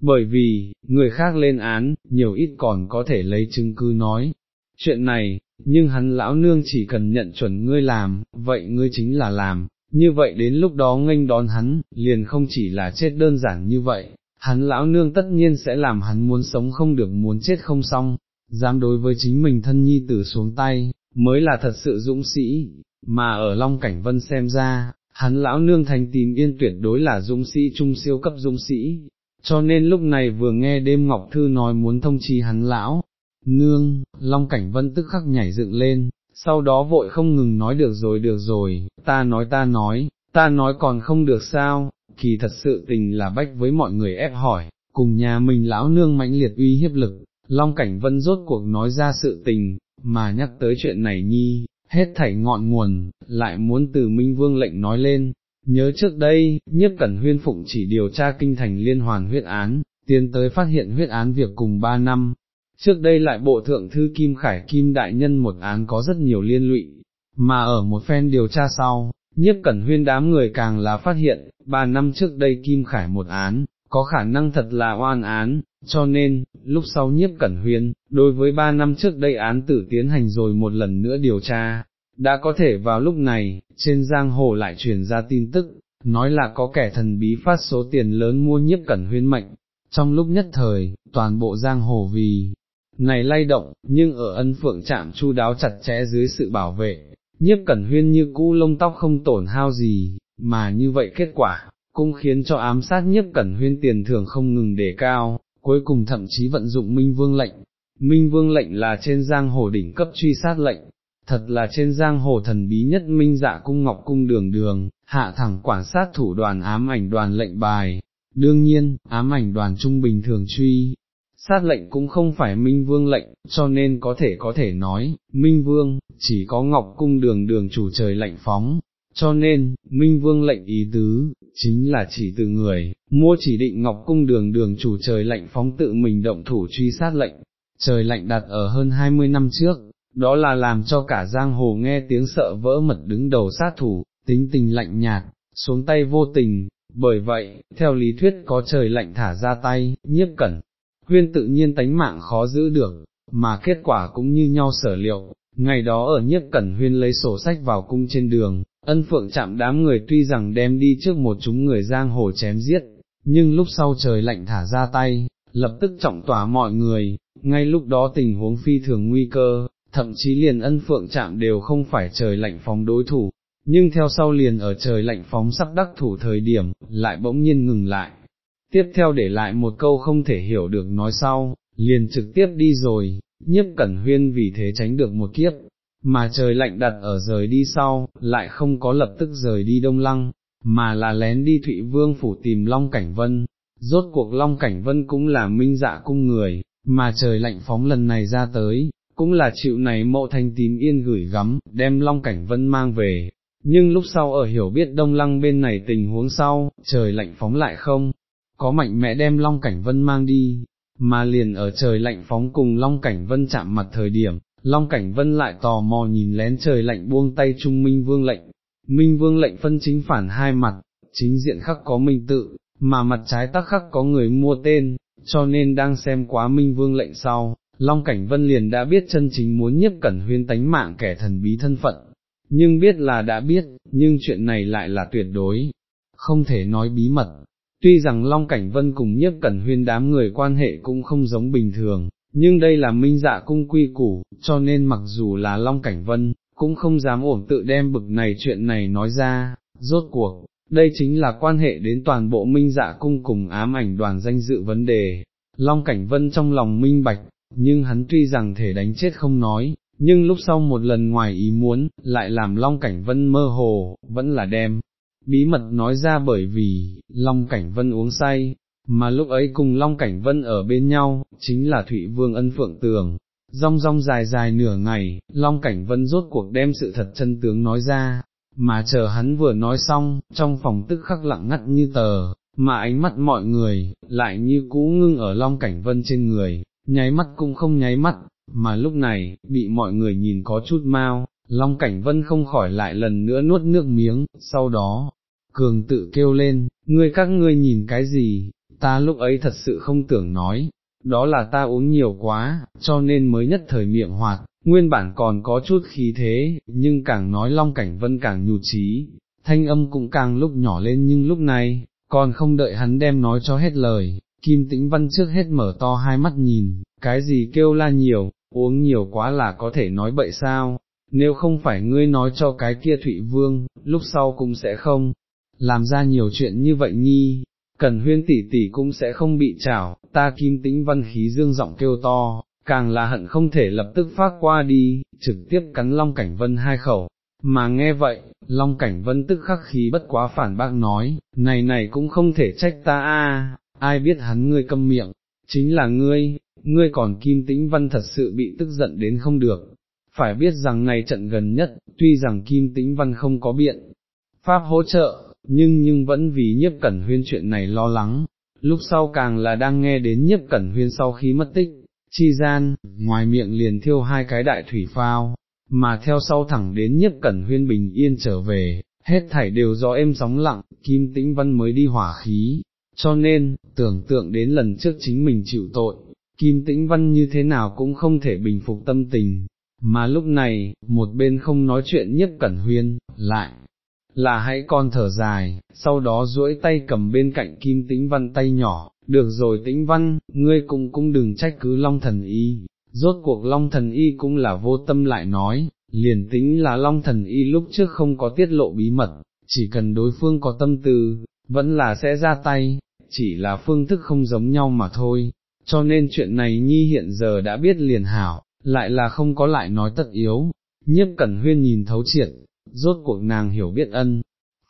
Speaker 1: bởi vì, người khác lên án, nhiều ít còn có thể lấy chứng cứ nói, chuyện này, nhưng hắn lão nương chỉ cần nhận chuẩn ngươi làm, vậy ngươi chính là làm, như vậy đến lúc đó nghênh đón hắn, liền không chỉ là chết đơn giản như vậy, hắn lão nương tất nhiên sẽ làm hắn muốn sống không được muốn chết không xong, dám đối với chính mình thân nhi tử xuống tay, mới là thật sự dũng sĩ, mà ở Long Cảnh Vân xem ra, hắn lão nương thành tìm yên tuyệt đối là dũng sĩ trung siêu cấp dũng sĩ, cho nên lúc này vừa nghe đêm Ngọc Thư nói muốn thông chi hắn lão, nương, Long Cảnh Vân tức khắc nhảy dựng lên, sau đó vội không ngừng nói được rồi được rồi, ta nói ta nói, ta nói còn không được sao, kỳ thật sự tình là bách với mọi người ép hỏi, cùng nhà mình lão nương mãnh liệt uy hiếp lực, Long Cảnh Vân rốt cuộc nói ra sự tình, mà nhắc tới chuyện này nhi, hết thảy ngọn nguồn, lại muốn từ Minh Vương lệnh nói lên. Nhớ trước đây, nhiếp cẩn huyên phụng chỉ điều tra kinh thành liên hoàn huyết án, tiến tới phát hiện huyết án việc cùng ba năm. Trước đây lại bộ thượng thư Kim Khải Kim Đại Nhân một án có rất nhiều liên lụy, mà ở một phen điều tra sau, nhiếp cẩn huyên đám người càng là phát hiện, ba năm trước đây Kim Khải một án, có khả năng thật là oan án, cho nên, lúc sau nhiếp cẩn huyên, đối với ba năm trước đây án tử tiến hành rồi một lần nữa điều tra, đã có thể vào lúc này, trên giang hồ lại truyền ra tin tức, nói là có kẻ thần bí phát số tiền lớn mua nhiếp cẩn huyên mệnh, trong lúc nhất thời, toàn bộ giang hồ vì này lay động, nhưng ở ân phượng Trạm chu đáo chặt chẽ dưới sự bảo vệ, nhiếp cẩn huyên như cũ lông tóc không tổn hao gì, mà như vậy kết quả, cũng khiến cho ám sát nhiếp cẩn huyên tiền thưởng không ngừng đề cao, cuối cùng thậm chí vận dụng minh vương lệnh. Minh vương lệnh là trên giang hồ đỉnh cấp truy sát lệnh, thật là trên giang hồ thần bí nhất minh dạ cung ngọc cung đường đường, hạ thẳng quản sát thủ đoàn ám ảnh đoàn lệnh bài. Đương nhiên, ám ảnh đoàn trung bình thường truy, sát lệnh cũng không phải Minh Vương lệnh, cho nên có thể có thể nói, Minh Vương, chỉ có Ngọc Cung đường đường chủ trời lệnh phóng, cho nên, Minh Vương lệnh ý tứ, chính là chỉ từ người, mua chỉ định Ngọc Cung đường đường chủ trời lệnh phóng tự mình động thủ truy sát lệnh, trời lệnh đặt ở hơn 20 năm trước, đó là làm cho cả giang hồ nghe tiếng sợ vỡ mật đứng đầu sát thủ, tính tình lạnh nhạt, xuống tay vô tình, bởi vậy, theo lý thuyết có trời lệnh thả ra tay, nhiếp cẩn, huyên tự nhiên tánh mạng khó giữ được, mà kết quả cũng như nhau sở liệu, ngày đó ở nhiếp cẩn huyên lấy sổ sách vào cung trên đường, ân phượng chạm đám người tuy rằng đem đi trước một chúng người giang hồ chém giết, nhưng lúc sau trời lạnh thả ra tay, lập tức trọng tỏa mọi người, ngay lúc đó tình huống phi thường nguy cơ, thậm chí liền ân phượng chạm đều không phải trời lạnh phóng đối thủ, nhưng theo sau liền ở trời lạnh phóng sắp đắc thủ thời điểm, lại bỗng nhiên ngừng lại, tiếp theo để lại một câu không thể hiểu được nói sau, liền trực tiếp đi rồi, nhiếp cẩn huyên vì thế tránh được một kiếp, mà trời lạnh đặt ở rời đi sau, lại không có lập tức rời đi đông lăng, mà là lén đi Thụy Vương phủ tìm Long Cảnh Vân, rốt cuộc Long Cảnh Vân cũng là minh dạ cung người, mà trời lạnh phóng lần này ra tới, cũng là chịu này mộ thanh tím yên gửi gắm, đem Long Cảnh Vân mang về. Nhưng lúc sau ở hiểu biết đông lăng bên này tình huống sau, trời lạnh phóng lại không, có mạnh mẽ đem Long Cảnh Vân mang đi, mà liền ở trời lạnh phóng cùng Long Cảnh Vân chạm mặt thời điểm, Long Cảnh Vân lại tò mò nhìn lén trời lạnh buông tay Trung Minh Vương lệnh, Minh Vương lệnh phân chính phản hai mặt, chính diện khắc có Minh tự, mà mặt trái tắc khắc có người mua tên, cho nên đang xem quá Minh Vương lệnh sau, Long Cảnh Vân liền đã biết chân chính muốn nhiếp cẩn huyên tánh mạng kẻ thần bí thân phận, nhưng biết là đã biết, nhưng chuyện này lại là tuyệt đối, không thể nói bí mật, Tuy rằng Long Cảnh Vân cùng Nhất cẩn huyên đám người quan hệ cũng không giống bình thường, nhưng đây là minh dạ cung quy củ, cho nên mặc dù là Long Cảnh Vân, cũng không dám ổn tự đem bực này chuyện này nói ra, rốt cuộc, đây chính là quan hệ đến toàn bộ minh dạ cung cùng ám ảnh đoàn danh dự vấn đề. Long Cảnh Vân trong lòng minh bạch, nhưng hắn tuy rằng thể đánh chết không nói, nhưng lúc sau một lần ngoài ý muốn, lại làm Long Cảnh Vân mơ hồ, vẫn là đem, bí mật nói ra bởi vì, Long Cảnh Vân uống say, mà lúc ấy cùng Long Cảnh Vân ở bên nhau, chính là Thụy Vương ân phượng tường. Rong rong dài dài nửa ngày, Long Cảnh Vân rốt cuộc đem sự thật chân tướng nói ra, mà chờ hắn vừa nói xong, trong phòng tức khắc lặng ngắt như tờ, mà ánh mắt mọi người, lại như cũ ngưng ở Long Cảnh Vân trên người, nháy mắt cũng không nháy mắt, mà lúc này, bị mọi người nhìn có chút mau, Long Cảnh Vân không khỏi lại lần nữa nuốt nước miếng, sau đó, cường tự kêu lên, ngươi các ngươi nhìn cái gì, ta lúc ấy thật sự không tưởng nói, đó là ta uống nhiều quá, cho nên mới nhất thời miệng hoạt, nguyên bản còn có chút khí thế, nhưng càng nói Long Cảnh Vân càng nhụt chí, thanh âm cũng càng lúc nhỏ lên nhưng lúc này, còn không đợi hắn đem nói cho hết lời, Kim Tĩnh Văn trước hết mở to hai mắt nhìn, cái gì kêu la nhiều, uống nhiều quá là có thể nói bậy sao, nếu không phải ngươi nói cho cái kia Thụy Vương, lúc sau cũng sẽ không, làm ra nhiều chuyện như vậy nhi, cần huyên tỷ tỷ cũng sẽ không bị trảo, ta kim tĩnh văn khí dương giọng kêu to, càng là hận không thể lập tức phát qua đi, trực tiếp cắn Long Cảnh Vân hai khẩu. Mà nghe vậy, Long Cảnh Vân tức khắc khí bất quá phản bác nói, này này cũng không thể trách ta a, ai biết hắn ngươi câm miệng, chính là ngươi, ngươi còn Kim Tĩnh Văn thật sự bị tức giận đến không được, phải biết rằng này trận gần nhất, tuy rằng Kim Tĩnh Văn không có biện, pháp hỗ trợ, nhưng nhưng vẫn vì nhiếp cẩn huyên chuyện này lo lắng, lúc sau càng là đang nghe đến nhiếp cẩn huyên sau khi mất tích, chi gian, ngoài miệng liền thiêu hai cái đại thủy phao, mà theo sau thẳng đến nhiếp cẩn huyên bình yên trở về, hết thảy đều do êm sóng lặng, Kim Tĩnh Văn mới đi hỏa khí, cho nên, tưởng tượng đến lần trước chính mình chịu tội, Kim Tĩnh Văn như thế nào cũng không thể bình phục tâm tình, mà lúc này, một bên không nói chuyện nhất cẩn huyên, lại, là hãy con thở dài, sau đó duỗi tay cầm bên cạnh Kim Tĩnh Văn tay nhỏ, được rồi Tĩnh Văn, ngươi cũng cũng đừng trách cứ Long Thần Y, rốt cuộc Long Thần Y cũng là vô tâm lại nói, liền tính là Long Thần Y lúc trước không có tiết lộ bí mật, chỉ cần đối phương có tâm tư, vẫn là sẽ ra tay, chỉ là phương thức không giống nhau mà thôi, cho nên chuyện này Nhi hiện giờ đã biết liền hảo, lại là không có lại nói tất yếu, nhiếp cẩn huyên nhìn thấu triệt, rốt cuộc nàng hiểu biết ân.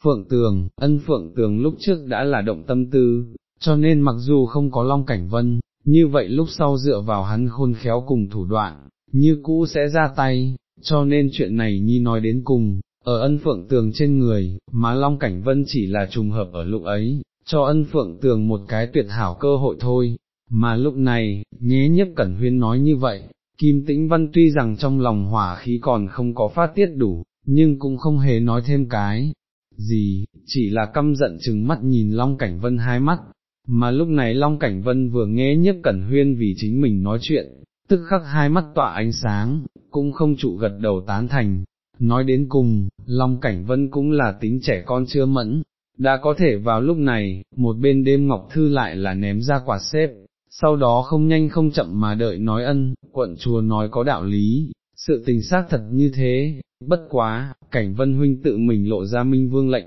Speaker 1: Phượng Tường, ân Phượng Tường lúc trước đã là động tâm tư, cho nên mặc dù không có Long Cảnh Vân, như vậy lúc sau dựa vào hắn khôn khéo cùng thủ đoạn, như cũ sẽ ra tay, cho nên chuyện này Nhi nói đến cùng, ở ân Phượng Tường trên người, mà Long Cảnh Vân chỉ là trùng hợp ở lúc ấy, cho ân Phượng Tường một cái tuyệt hảo cơ hội thôi, mà lúc này, nhé nhất Cẩn Huyên nói như vậy, Kim Tĩnh Văn tuy rằng trong lòng hỏa khí còn không có phát tiết đủ, nhưng cũng không hề nói thêm cái gì, chỉ là căm giận chừng mắt nhìn Long Cảnh Vân hai mắt, mà lúc này Long Cảnh Vân vừa nghe nhiếp Cẩn Huyên vì chính mình nói chuyện, tức khắc hai mắt tỏa ánh sáng, cũng không trụ gật đầu tán thành, nói đến cùng, Long Cảnh Vân cũng là tính trẻ con chưa mẫn, đã có thể vào lúc này, một bên đêm Ngọc Thư lại là ném ra quả xếp, sau đó không nhanh không chậm mà đợi nói ân, quận chùa nói có đạo lý, sự tình xác thật như thế, bất quá, cảnh vân huynh tự mình lộ ra minh vương lệnh.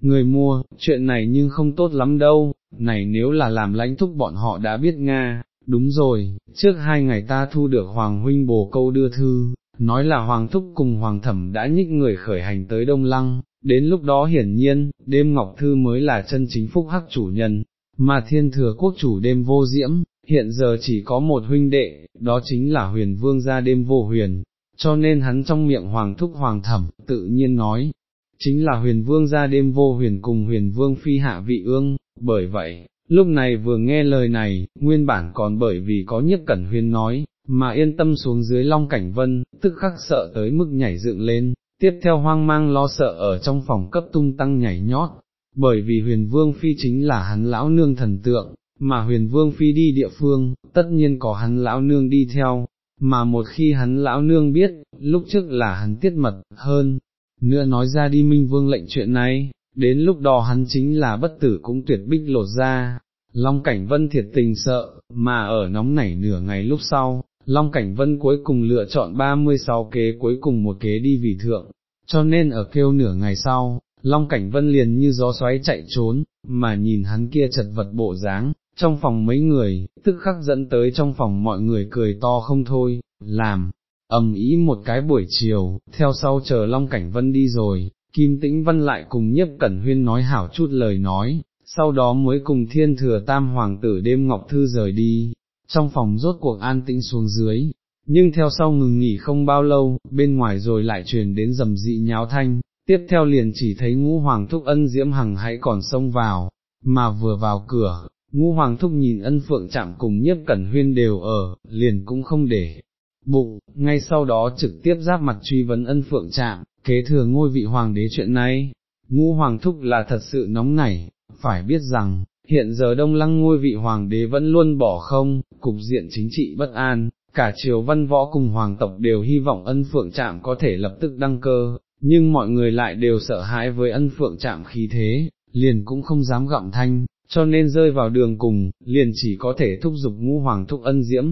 Speaker 1: Người mua, chuyện này nhưng không tốt lắm đâu, này nếu là làm lãnh thúc bọn họ đã biết Nga, đúng rồi, trước hai ngày ta thu được Hoàng huynh bồ câu đưa thư, nói là Hoàng thúc cùng Hoàng thẩm đã nhích người khởi hành tới Đông Lăng, đến lúc đó hiển nhiên, đêm Ngọc Thư mới là chân chính phúc hắc chủ nhân, mà thiên thừa quốc chủ đêm vô diễm, hiện giờ chỉ có một huynh đệ, đó chính là huyền vương gia đêm vô huyền, cho nên hắn trong miệng hoàng thúc hoàng thẩm, tự nhiên nói, chính là huyền vương gia đêm vô huyền cùng huyền vương phi hạ vị ương, bởi vậy, lúc này vừa nghe lời này, nguyên bản còn bởi vì có nhất cẩn huyền nói, mà yên tâm xuống dưới long cảnh vân, tức khắc sợ tới mức nhảy dựng lên, tiếp theo hoang mang lo sợ ở trong phòng cấp tung tăng nhảy nhót, bởi vì huyền vương phi chính là hắn lão nương thần tượng, mà huyền vương phi đi địa phương, tất nhiên có hắn lão nương đi theo, mà một khi hắn lão nương biết, lúc trước là hắn tiết mật, hơn, nữa nói ra đi minh vương lệnh chuyện này, đến lúc đó hắn chính là bất tử cũng tuyệt bích lột ra. Long Cảnh Vân thiệt tình sợ, mà ở nóng nảy nửa ngày lúc sau, Long Cảnh Vân cuối cùng lựa chọn 36 kế cuối cùng một kế đi vì thượng, cho nên ở kêu nửa ngày sau, Long Cảnh Vân liền như gió xoáy chạy trốn, mà nhìn hắn kia chật vật bộ dáng, trong phòng mấy người, tức khắc dẫn tới trong phòng mọi người cười to không thôi, làm, ầm ý một cái buổi chiều, theo sau chờ Long Cảnh Vân đi rồi, Kim Tĩnh Vân lại cùng nhiếp cẩn huyên nói hảo chút lời nói, sau đó mới cùng thiên thừa tam hoàng tử đêm Ngọc Thư rời đi, trong phòng rốt cuộc an tĩnh xuống dưới, nhưng theo sau ngừng nghỉ không bao lâu, bên ngoài rồi lại truyền đến rầm dị nháo thanh, tiếp theo liền chỉ thấy ngũ hoàng thúc ân diễm hằng hãy còn xông vào, mà vừa vào cửa, ngũ hoàng thúc nhìn ân phượng chạm cùng nhiếp cẩn huyên đều ở, liền cũng không để bụng, ngay sau đó trực tiếp giáp mặt truy vấn ân phượng chạm, kế thừa ngôi vị hoàng đế chuyện này, ngũ hoàng thúc là thật sự nóng nảy, phải biết rằng, hiện giờ đông lăng ngôi vị hoàng đế vẫn luôn bỏ không, cục diện chính trị bất an, cả triều văn võ cùng hoàng tộc đều hy vọng ân phượng trạm có thể lập tức đăng cơ, nhưng mọi người lại đều sợ hãi với ân phượng chạm khí thế, liền cũng không dám gặm thanh, cho nên rơi vào đường cùng, liền chỉ có thể thúc giục ngũ hoàng thúc ân diễm,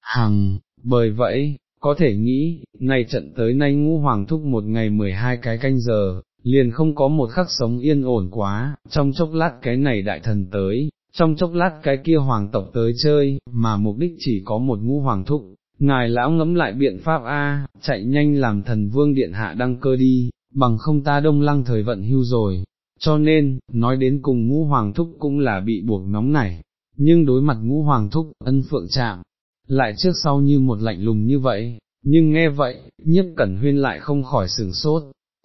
Speaker 1: hằng, bởi vậy, có thể nghĩ, ngày trận tới nay ngũ hoàng thúc một ngày 12 cái canh giờ, liền không có một khắc sống yên ổn quá, trong chốc lát cái này đại thần tới, trong chốc lát cái kia hoàng tộc tới chơi, mà mục đích chỉ có một ngũ hoàng thúc. Ngài lão ngẫm lại biện pháp A, chạy nhanh làm thần vương điện hạ đăng cơ đi, bằng không ta đông lăng thời vận hưu rồi, cho nên, nói đến cùng ngũ hoàng thúc cũng là bị buộc nóng nảy, nhưng đối mặt ngũ hoàng thúc, ân phượng chạm, lại trước sau như một lạnh lùng như vậy, nhưng nghe vậy, nhiếp cẩn huyên lại không khỏi sửng sốt,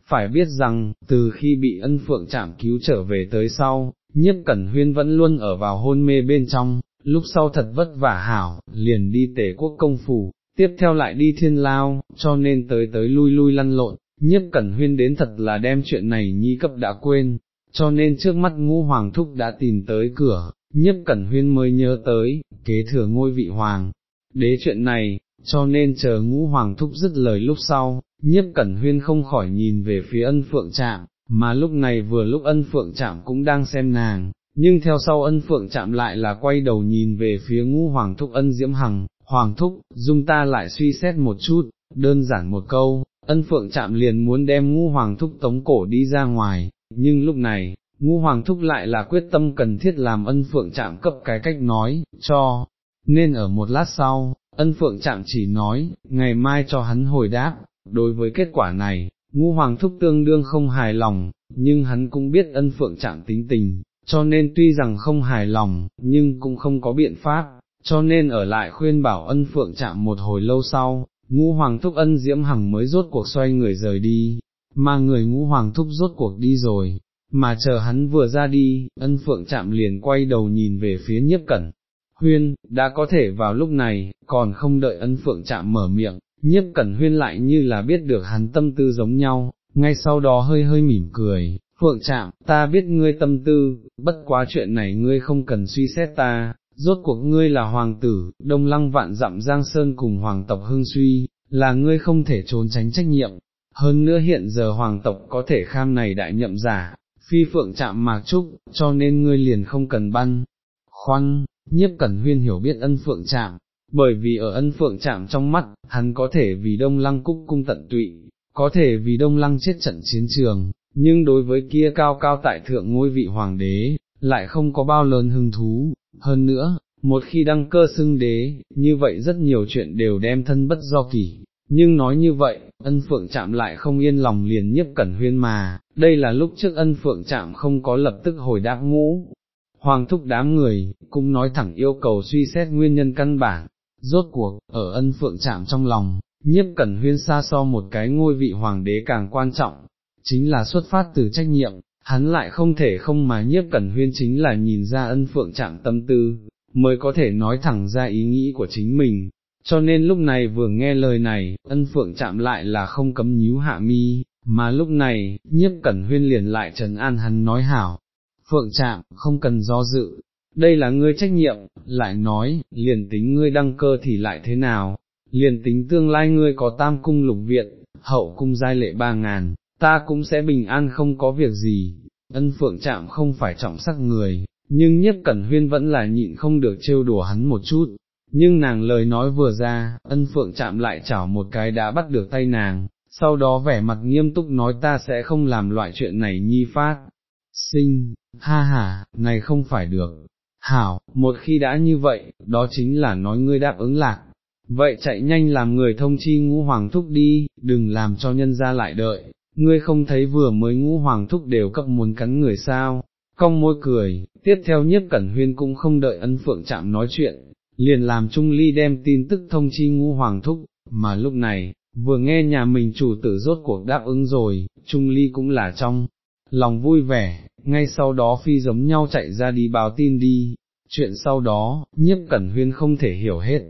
Speaker 1: phải biết rằng, từ khi bị ân phượng chạm cứu trở về tới sau, nhiếp cẩn huyên vẫn luôn ở vào hôn mê bên trong, lúc sau thật vất vả hảo, liền đi tể quốc công phủ, tiếp theo lại đi thiên lao, cho nên tới tới lui lui lăn lộn, nhất cẩn huyên đến thật là đem chuyện này nhi cấp đã quên, cho nên trước mắt ngũ hoàng thúc đã tìm tới cửa, nhất cẩn huyên mới nhớ tới, kế thừa ngôi vị hoàng. Đế chuyện này, cho nên chờ ngũ hoàng thúc dứt lời lúc sau, nhiếp cẩn huyên không khỏi nhìn về phía ân phượng trạm, mà lúc này vừa lúc ân phượng trạm cũng đang xem nàng, nhưng theo sau ân phượng chạm lại là quay đầu nhìn về phía ngũ hoàng thúc ân diễm hằng, hoàng thúc, dung ta lại suy xét một chút, đơn giản một câu, ân phượng chạm liền muốn đem ngũ hoàng thúc tống cổ đi ra ngoài, nhưng lúc này, ngũ hoàng thúc lại là quyết tâm cần thiết làm ân phượng chạm cấp cái cách nói, cho, nên ở một lát sau, ân phượng chạm chỉ nói, ngày mai cho hắn hồi đáp, đối với kết quả này, ngũ hoàng thúc tương đương không hài lòng, nhưng hắn cũng biết ân phượng chạm tính tình, cho nên tuy rằng không hài lòng, nhưng cũng không có biện pháp, cho nên ở lại khuyên bảo ân phượng chạm một hồi lâu sau, ngũ hoàng thúc ân diễm hằng mới rốt cuộc xoay người rời đi, mà người ngũ hoàng thúc rốt cuộc đi rồi, mà chờ hắn vừa ra đi, ân phượng chạm liền quay đầu nhìn về phía nhiếp cẩn. Huyên, đã có thể vào lúc này, còn không đợi ân phượng chạm mở miệng, nhiếp cẩn huyên lại như là biết được hắn tâm tư giống nhau, ngay sau đó hơi hơi mỉm cười, phượng chạm, ta biết ngươi tâm tư, bất quá chuyện này ngươi không cần suy xét ta, rốt cuộc ngươi là hoàng tử, đông lăng vạn dặm giang sơn cùng hoàng tộc hưng suy, là ngươi không thể trốn tránh trách nhiệm, hơn nữa hiện giờ hoàng tộc có thể kham này đại nhậm giả, phi phượng chạm mạc trúc, cho nên ngươi liền không cần băn, khoăn, nhiếp cẩn huyên hiểu biết ân phượng chạm, bởi vì ở ân phượng chạm trong mắt, hắn có thể vì đông lăng cúc cung tận tụy, có thể vì đông lăng chết trận chiến trường, nhưng đối với kia cao cao tại thượng ngôi vị hoàng đế, lại không có bao lớn hứng thú, hơn nữa, một khi đăng cơ xưng đế, như vậy rất nhiều chuyện đều đem thân bất do kỷ, nhưng nói như vậy, ân phượng chạm lại không yên lòng liền nhiếp cẩn huyên mà, đây là lúc trước ân phượng chạm không có lập tức hồi đáp ngũ. Hoàng thúc đám người, cũng nói thẳng yêu cầu suy xét nguyên nhân căn bản, rốt cuộc, ở ân phượng chạm trong lòng, nhiếp cẩn huyên xa so một cái ngôi vị hoàng đế càng quan trọng, chính là xuất phát từ trách nhiệm, hắn lại không thể không mà nhiếp cẩn huyên chính là nhìn ra ân phượng trạng tâm tư, mới có thể nói thẳng ra ý nghĩ của chính mình, cho nên lúc này vừa nghe lời này, ân phượng chạm lại là không cấm nhíu hạ mi, mà lúc này, nhiếp cẩn huyên liền lại trần an hắn nói hảo, phượng chạm, không cần do dự, đây là ngươi trách nhiệm, lại nói, liền tính ngươi đăng cơ thì lại thế nào, liền tính tương lai ngươi có tam cung lục viện, hậu cung giai lệ ba ngàn, ta cũng sẽ bình an không có việc gì, ân phượng chạm không phải trọng sắc người, nhưng nhất cẩn huyên vẫn là nhịn không được trêu đùa hắn một chút, nhưng nàng lời nói vừa ra, ân phượng chạm lại chảo một cái đã bắt được tay nàng, sau đó vẻ mặt nghiêm túc nói ta sẽ không làm loại chuyện này nhi phát, sinh, ha ha, này không phải được, hảo, một khi đã như vậy, đó chính là nói ngươi đáp ứng lạc. Vậy chạy nhanh làm người thông chi ngũ hoàng thúc đi, đừng làm cho nhân ra lại đợi, ngươi không thấy vừa mới ngũ hoàng thúc đều cấp muốn cắn người sao, cong môi cười, tiếp theo nhiếp cẩn huyên cũng không đợi ân phượng chạm nói chuyện, liền làm Trung Ly đem tin tức thông chi ngũ hoàng thúc, mà lúc này, vừa nghe nhà mình chủ tử rốt cuộc đáp ứng rồi, Trung Ly cũng là trong, lòng vui vẻ, ngay sau đó phi giống nhau chạy ra đi báo tin đi, chuyện sau đó, nhiếp cẩn huyên không thể hiểu hết,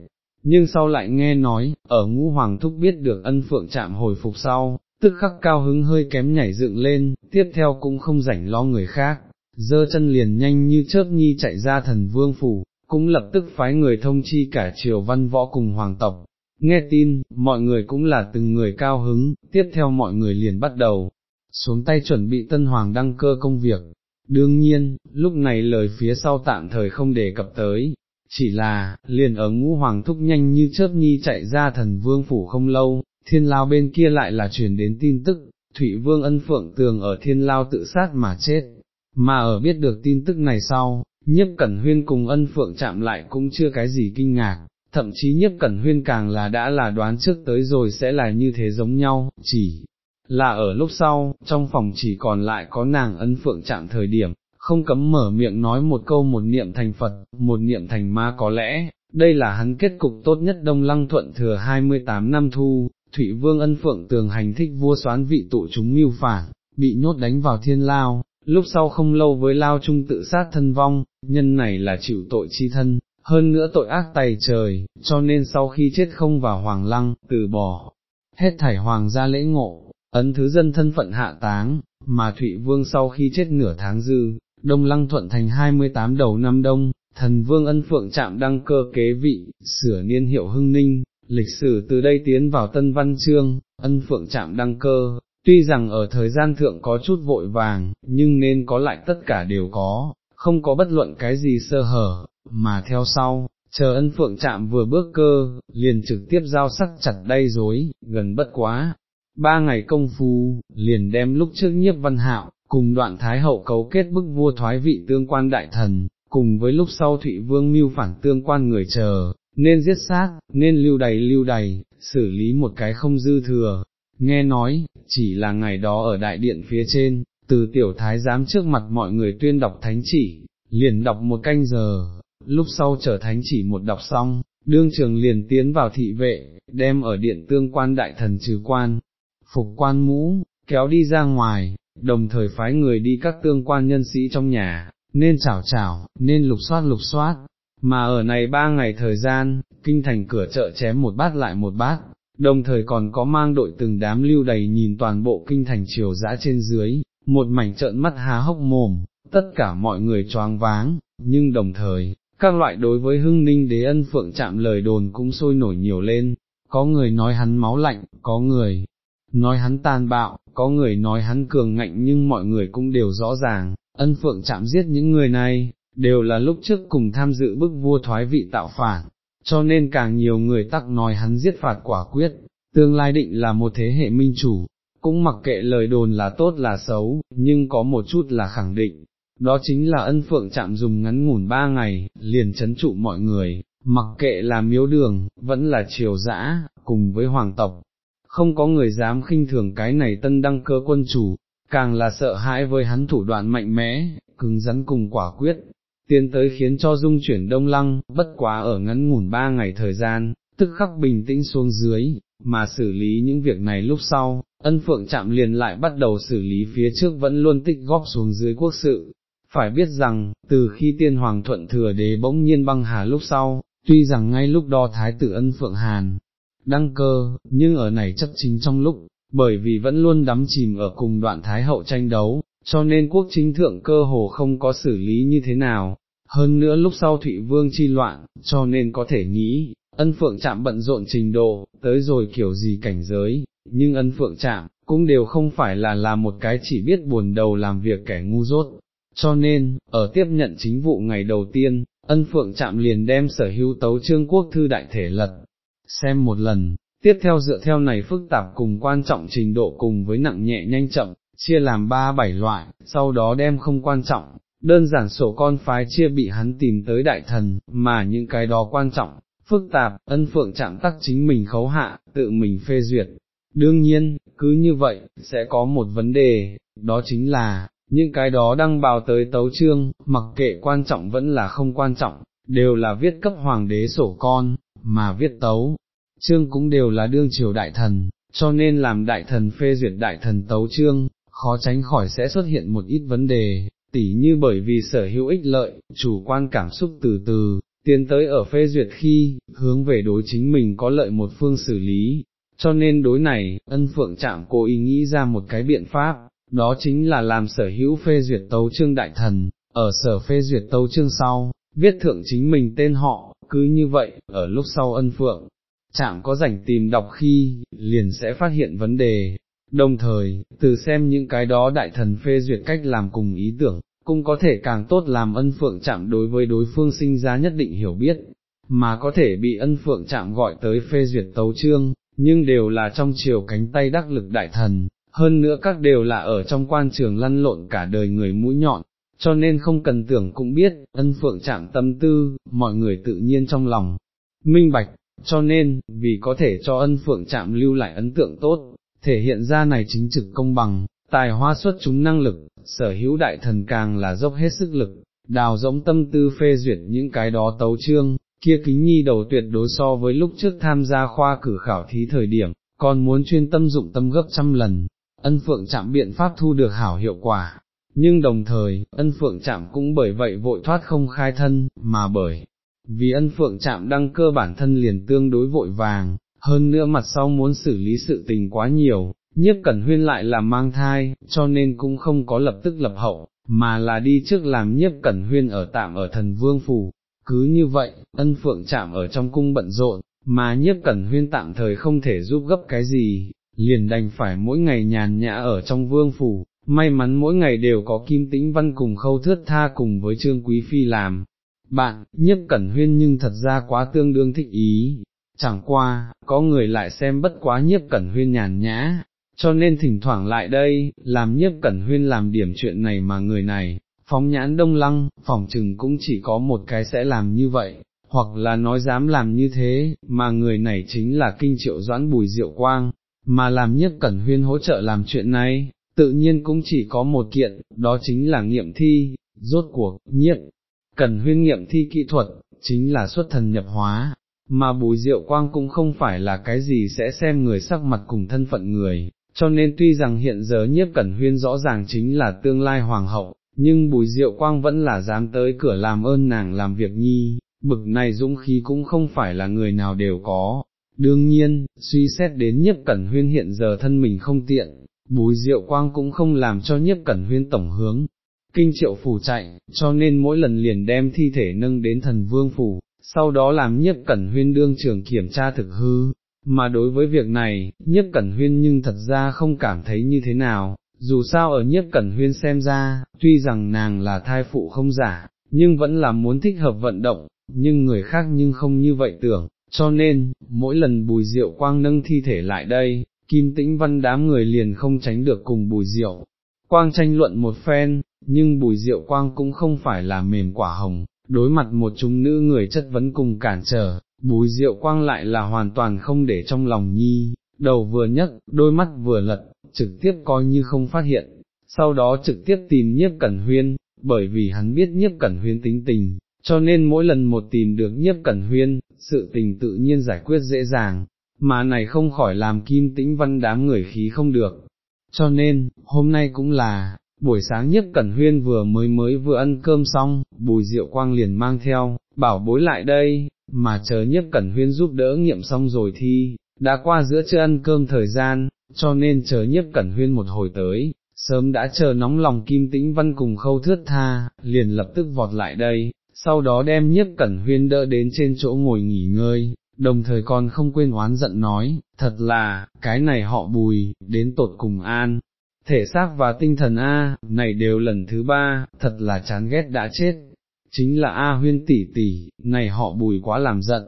Speaker 1: nhưng sau lại nghe nói, ở ngũ hoàng thúc biết được ân phượng chạm hồi phục sau, tức khắc cao hứng hơi kém nhảy dựng lên, tiếp theo cũng không rảnh lo người khác, dơ chân liền nhanh như chớp nhi chạy ra thần vương phủ, cũng lập tức phái người thông chi cả triều văn võ cùng hoàng tộc. Nghe tin, mọi người cũng là từng người cao hứng, tiếp theo mọi người liền bắt đầu, xuống tay chuẩn bị tân hoàng đăng cơ công việc. Đương nhiên, lúc này lời phía sau tạm thời không đề cập tới, chỉ là, liền ở ngũ hoàng thúc nhanh như chớp nhi chạy ra thần vương phủ không lâu, thiên lao bên kia lại là truyền đến tin tức, Thụy Vương ân phượng tường ở thiên lao tự sát mà chết, mà ở biết được tin tức này sau, nhiếp cẩn huyên cùng ân phượng chạm lại cũng chưa cái gì kinh ngạc, thậm chí nhiếp cẩn huyên càng là đã là đoán trước tới rồi sẽ là như thế giống nhau, chỉ là ở lúc sau, trong phòng chỉ còn lại có nàng ân phượng chạm thời điểm, không cấm mở miệng nói một câu một niệm thành Phật, một niệm thành ma có lẽ, đây là hắn kết cục tốt nhất Đông Lăng Thuận thừa 28 năm thu, Thụy Vương ân phượng tường hành thích vua xoán vị tụ chúng mưu phản, bị nhốt đánh vào thiên lao, lúc sau không lâu với lao trung tự sát thân vong, nhân này là chịu tội chi thân, hơn nữa tội ác tày trời, cho nên sau khi chết không vào hoàng lăng, từ bỏ, hết thảy hoàng gia lễ ngộ, ấn thứ dân thân phận hạ táng, mà Thụy Vương sau khi chết nửa tháng dư, Đông Lăng thuận thành 28 đầu năm đông, thần vương ân phượng chạm đăng cơ kế vị, sửa niên hiệu hưng ninh, lịch sử từ đây tiến vào tân văn chương, ân phượng chạm đăng cơ, tuy rằng ở thời gian thượng có chút vội vàng, nhưng nên có lại tất cả đều có, không có bất luận cái gì sơ hở, mà theo sau, chờ ân phượng chạm vừa bước cơ, liền trực tiếp giao sắc chặt đay dối, gần bất quá. Ba ngày công phu, liền đem lúc trước nhiếp văn hạo, cùng đoạn thái hậu cấu kết bức vua thoái vị tương quan đại thần, cùng với lúc sau Thụy Vương mưu phản tương quan người chờ, nên giết sát, nên lưu đầy lưu đầy, xử lý một cái không dư thừa. Nghe nói, chỉ là ngày đó ở đại điện phía trên, từ tiểu thái giám trước mặt mọi người tuyên đọc thánh chỉ, liền đọc một canh giờ, lúc sau trở thánh chỉ một đọc xong, đương trường liền tiến vào thị vệ, đem ở điện tương quan đại thần trừ quan, phục quan mũ, kéo đi ra ngoài, đồng thời phái người đi các tương quan nhân sĩ trong nhà, nên chảo chảo, nên lục soát lục soát, mà ở này ba ngày thời gian, kinh thành cửa chợ chém một bát lại một bát, đồng thời còn có mang đội từng đám lưu đầy nhìn toàn bộ kinh thành chiều dã trên dưới, một mảnh trợn mắt há hốc mồm, tất cả mọi người choáng váng, nhưng đồng thời, các loại đối với hưng ninh đế ân phượng chạm lời đồn cũng sôi nổi nhiều lên, có người nói hắn máu lạnh, có người nói hắn tàn bạo, có người nói hắn cường ngạnh nhưng mọi người cũng đều rõ ràng, ân phượng chạm giết những người này, đều là lúc trước cùng tham dự bức vua thoái vị tạo phản, cho nên càng nhiều người tắc nói hắn giết phạt quả quyết, tương lai định là một thế hệ minh chủ, cũng mặc kệ lời đồn là tốt là xấu, nhưng có một chút là khẳng định, đó chính là ân phượng chạm dùng ngắn ngủn ba ngày, liền chấn trụ mọi người, mặc kệ là miếu đường, vẫn là triều dã, cùng với hoàng tộc, không có người dám khinh thường cái này tân đăng cơ quân chủ, càng là sợ hãi với hắn thủ đoạn mạnh mẽ, cứng rắn cùng quả quyết, tiến tới khiến cho dung chuyển đông lăng, bất quá ở ngắn ngủn ba ngày thời gian, tức khắc bình tĩnh xuống dưới, mà xử lý những việc này lúc sau, ân phượng chạm liền lại bắt đầu xử lý phía trước vẫn luôn tích góp xuống dưới quốc sự. Phải biết rằng, từ khi tiên hoàng thuận thừa đế bỗng nhiên băng hà lúc sau, tuy rằng ngay lúc đó thái tử ân phượng hàn, đăng cơ, nhưng ở này chấp chính trong lúc, bởi vì vẫn luôn đắm chìm ở cùng đoạn thái hậu tranh đấu, cho nên quốc chính thượng cơ hồ không có xử lý như thế nào, hơn nữa lúc sau Thụy Vương chi loạn, cho nên có thể nghĩ, ân phượng chạm bận rộn trình độ, tới rồi kiểu gì cảnh giới, nhưng ân phượng chạm, cũng đều không phải là là một cái chỉ biết buồn đầu làm việc kẻ ngu dốt. Cho nên, ở tiếp nhận chính vụ ngày đầu tiên, ân phượng chạm liền đem sở hữu tấu trương quốc thư đại thể lật, xem một lần, tiếp theo dựa theo này phức tạp cùng quan trọng trình độ cùng với nặng nhẹ nhanh chậm, chia làm ba bảy loại, sau đó đem không quan trọng, đơn giản sổ con phái chia bị hắn tìm tới đại thần, mà những cái đó quan trọng, phức tạp, ân phượng chạm tắc chính mình khấu hạ, tự mình phê duyệt. Đương nhiên, cứ như vậy, sẽ có một vấn đề, đó chính là, những cái đó đăng bào tới tấu trương, mặc kệ quan trọng vẫn là không quan trọng, đều là viết cấp hoàng đế sổ con, mà viết tấu, trương cũng đều là đương triều đại thần, cho nên làm đại thần phê duyệt đại thần tấu trương, khó tránh khỏi sẽ xuất hiện một ít vấn đề, tỉ như bởi vì sở hữu ích lợi, chủ quan cảm xúc từ từ, tiến tới ở phê duyệt khi, hướng về đối chính mình có lợi một phương xử lý, cho nên đối này, ân phượng chạm cố ý nghĩ ra một cái biện pháp, đó chính là làm sở hữu phê duyệt tấu trương đại thần, ở sở phê duyệt tấu trương sau, viết thượng chính mình tên họ, cứ như vậy, ở lúc sau ân phượng, chạm có rảnh tìm đọc khi, liền sẽ phát hiện vấn đề, đồng thời, từ xem những cái đó đại thần phê duyệt cách làm cùng ý tưởng, cũng có thể càng tốt làm ân phượng chạm đối với đối phương sinh ra nhất định hiểu biết, mà có thể bị ân phượng chạm gọi tới phê duyệt tấu trương, nhưng đều là trong chiều cánh tay đắc lực đại thần, hơn nữa các đều là ở trong quan trường lăn lộn cả đời người mũi nhọn, cho nên không cần tưởng cũng biết, ân phượng chạm tâm tư, mọi người tự nhiên trong lòng, minh bạch, cho nên, vì có thể cho ân phượng chạm lưu lại ấn tượng tốt, thể hiện ra này chính trực công bằng, tài hoa xuất chúng năng lực, sở hữu đại thần càng là dốc hết sức lực, đào rỗng tâm tư phê duyệt những cái đó tấu trương, kia kính nhi đầu tuyệt đối so với lúc trước tham gia khoa cử khảo thí thời điểm, còn muốn chuyên tâm dụng tâm gấp trăm lần, ân phượng chạm biện pháp thu được hảo hiệu quả. Nhưng đồng thời, ân phượng chạm cũng bởi vậy vội thoát không khai thân, mà bởi, vì ân phượng chạm đăng cơ bản thân liền tương đối vội vàng, hơn nữa mặt sau muốn xử lý sự tình quá nhiều, nhiếp cẩn huyên lại là mang thai, cho nên cũng không có lập tức lập hậu, mà là đi trước làm nhiếp cẩn huyên ở tạm ở thần vương phủ. Cứ như vậy, ân phượng chạm ở trong cung bận rộn, mà nhiếp cẩn huyên tạm thời không thể giúp gấp cái gì, liền đành phải mỗi ngày nhàn nhã ở trong vương phủ, may mắn mỗi ngày đều có kim tĩnh văn cùng khâu thước tha cùng với trương quý phi làm. Bạn, nhiếp cẩn huyên nhưng thật ra quá tương đương thích ý, chẳng qua, có người lại xem bất quá nhiếp cẩn huyên nhàn nhã, cho nên thỉnh thoảng lại đây, làm nhiếp cẩn huyên làm điểm chuyện này mà người này, phóng nhãn đông lăng, phỏng chừng cũng chỉ có một cái sẽ làm như vậy, hoặc là nói dám làm như thế, mà người này chính là kinh triệu doãn bùi diệu quang, mà làm nhiếp cẩn huyên hỗ trợ làm chuyện này, tự nhiên cũng chỉ có một kiện, đó chính là nghiệm thi, rốt cuộc, nhiếp, cẩn huyên nghiệm thi kỹ thuật, chính là xuất thần nhập hóa, mà bùi diệu quang cũng không phải là cái gì sẽ xem người sắc mặt cùng thân phận người, cho nên tuy rằng hiện giờ nhiếp cẩn huyên rõ ràng chính là tương lai hoàng hậu, nhưng bùi diệu quang vẫn là dám tới cửa làm ơn nàng làm việc nhi, bực này dũng khí cũng không phải là người nào đều có. Đương nhiên, suy xét đến nhiếp cẩn huyên hiện giờ thân mình không tiện, bùi diệu quang cũng không làm cho nhiếp cẩn huyên tổng hướng, kinh triệu phủ chạy, cho nên mỗi lần liền đem thi thể nâng đến thần vương phủ, sau đó làm nhiếp cẩn huyên đương trường kiểm tra thực hư, mà đối với việc này, nhiếp cẩn huyên nhưng thật ra không cảm thấy như thế nào, dù sao ở nhiếp cẩn huyên xem ra, tuy rằng nàng là thai phụ không giả, nhưng vẫn là muốn thích hợp vận động, nhưng người khác nhưng không như vậy tưởng, cho nên, mỗi lần bùi diệu quang nâng thi thể lại đây, kim tĩnh văn đám người liền không tránh được cùng bùi diệu. Quang tranh luận một phen, nhưng bùi diệu quang cũng không phải là mềm quả hồng, đối mặt một chúng nữ người chất vấn cùng cản trở, bùi diệu quang lại là hoàn toàn không để trong lòng nhi, đầu vừa nhấc, đôi mắt vừa lật, trực tiếp coi như không phát hiện, sau đó trực tiếp tìm nhiếp cẩn huyên, bởi vì hắn biết nhiếp cẩn huyên tính tình, cho nên mỗi lần một tìm được nhiếp cẩn huyên, sự tình tự nhiên giải quyết dễ dàng, mà này không khỏi làm kim tĩnh văn đám người khí không được. Cho nên, hôm nay cũng là, buổi sáng nhất Cẩn Huyên vừa mới mới vừa ăn cơm xong, bùi diệu quang liền mang theo, bảo bối lại đây, mà chờ nhất Cẩn Huyên giúp đỡ nghiệm xong rồi thì đã qua giữa trưa ăn cơm thời gian, cho nên chờ nhất Cẩn Huyên một hồi tới, sớm đã chờ nóng lòng kim tĩnh văn cùng khâu thước tha, liền lập tức vọt lại đây, sau đó đem nhất Cẩn Huyên đỡ đến trên chỗ ngồi nghỉ ngơi, đồng thời còn không quên oán giận nói, thật là, cái này họ bùi, đến tột cùng an, thể xác và tinh thần A, này đều lần thứ ba, thật là chán ghét đã chết, chính là A huyên tỷ tỷ, này họ bùi quá làm giận,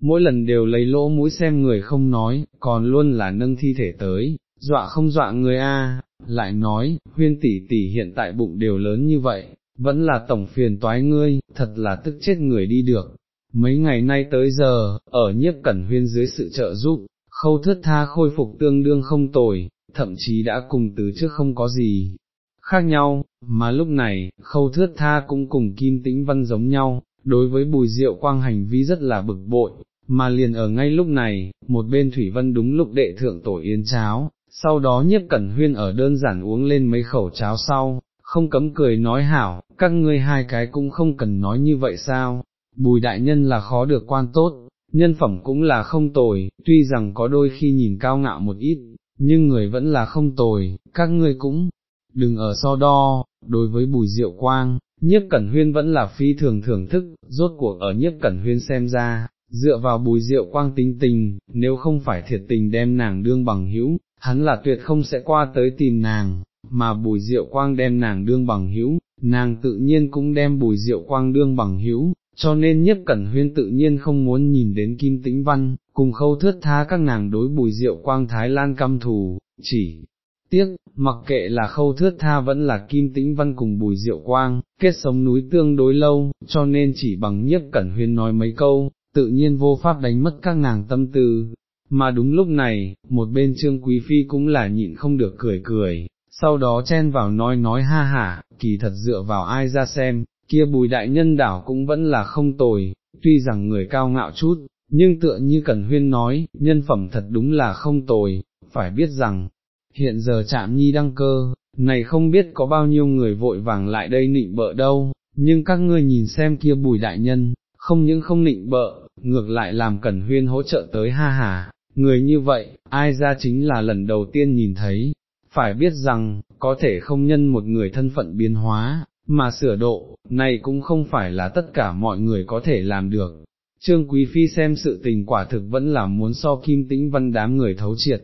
Speaker 1: mỗi lần đều lấy lỗ mũi xem người không nói, còn luôn là nâng thi thể tới, dọa không dọa người A, lại nói, huyên tỷ tỷ hiện tại bụng đều lớn như vậy, vẫn là tổng phiền toái ngươi, thật là tức chết người đi được. Mấy ngày nay tới giờ, ở nhiếp cẩn huyên dưới sự trợ giúp, khâu thất tha khôi phục tương đương không tồi, thậm chí đã cùng từ trước không có gì khác nhau, mà lúc này, khâu thước tha cũng cùng kim tĩnh văn giống nhau, đối với bùi diệu quang hành vi rất là bực bội, mà liền ở ngay lúc này, một bên thủy vân đúng lúc đệ thượng tổ yến cháo, sau đó nhiếp cẩn huyên ở đơn giản uống lên mấy khẩu cháo sau, không cấm cười nói hảo, các ngươi hai cái cũng không cần nói như vậy sao, bùi đại nhân là khó được quan tốt, nhân phẩm cũng là không tồi, tuy rằng có đôi khi nhìn cao ngạo một ít, nhưng người vẫn là không tồi, các ngươi cũng, đừng ở so đo, đối với bùi diệu quang, nhiếp cẩn huyên vẫn là phi thường thưởng thức, rốt cuộc ở nhiếp cẩn huyên xem ra, dựa vào bùi diệu quang tính tình, nếu không phải thiệt tình đem nàng đương bằng hữu, hắn là tuyệt không sẽ qua tới tìm nàng, mà bùi diệu quang đem nàng đương bằng hữu, nàng tự nhiên cũng đem bùi diệu quang đương bằng hữu, cho nên nhất cẩn huyên tự nhiên không muốn nhìn đến kim tĩnh văn, cùng khâu thước tha các nàng đối bùi diệu quang Thái Lan căm thù, chỉ tiếc, mặc kệ là khâu thước tha vẫn là kim tĩnh văn cùng bùi diệu quang, kết sống núi tương đối lâu, cho nên chỉ bằng nhất cẩn huyên nói mấy câu, tự nhiên vô pháp đánh mất các nàng tâm tư. Mà đúng lúc này, một bên trương quý phi cũng là nhịn không được cười cười, sau đó chen vào nói nói ha hả, kỳ thật dựa vào ai ra xem, kia bùi đại nhân đảo cũng vẫn là không tồi, tuy rằng người cao ngạo chút, nhưng tựa như Cần Huyên nói, nhân phẩm thật đúng là không tồi, phải biết rằng, hiện giờ chạm nhi đăng cơ, này không biết có bao nhiêu người vội vàng lại đây nịnh bợ đâu, nhưng các ngươi nhìn xem kia bùi đại nhân, không những không nịnh bợ, ngược lại làm Cẩn Huyên hỗ trợ tới ha hà, người như vậy, ai ra chính là lần đầu tiên nhìn thấy, phải biết rằng, có thể không nhân một người thân phận biến hóa, mà sửa độ, này cũng không phải là tất cả mọi người có thể làm được. Trương Quý Phi xem sự tình quả thực vẫn là muốn so kim tĩnh văn đám người thấu triệt,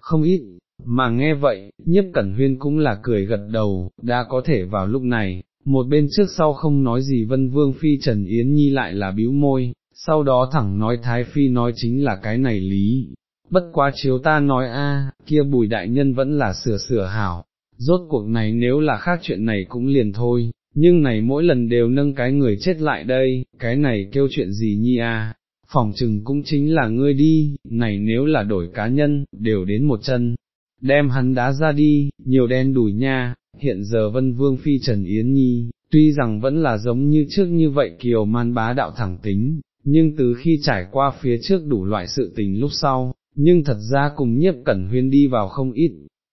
Speaker 1: không ít, mà nghe vậy, nhiếp cẩn huyên cũng là cười gật đầu, đã có thể vào lúc này, một bên trước sau không nói gì vân vương phi Trần Yến Nhi lại là bĩu môi, sau đó thẳng nói Thái Phi nói chính là cái này lý, bất quá chiếu ta nói a, kia bùi đại nhân vẫn là sửa sửa hảo, rốt cuộc này nếu là khác chuyện này cũng liền thôi, nhưng này mỗi lần đều nâng cái người chết lại đây, cái này kêu chuyện gì nhi a? phòng trừng cũng chính là ngươi đi, này nếu là đổi cá nhân, đều đến một chân, đem hắn đá ra đi, nhiều đen đùi nha, hiện giờ vân vương phi Trần Yến Nhi, tuy rằng vẫn là giống như trước như vậy kiều man bá đạo thẳng tính, nhưng từ khi trải qua phía trước đủ loại sự tình lúc sau, nhưng thật ra cùng nhiếp cẩn huyên đi vào không ít,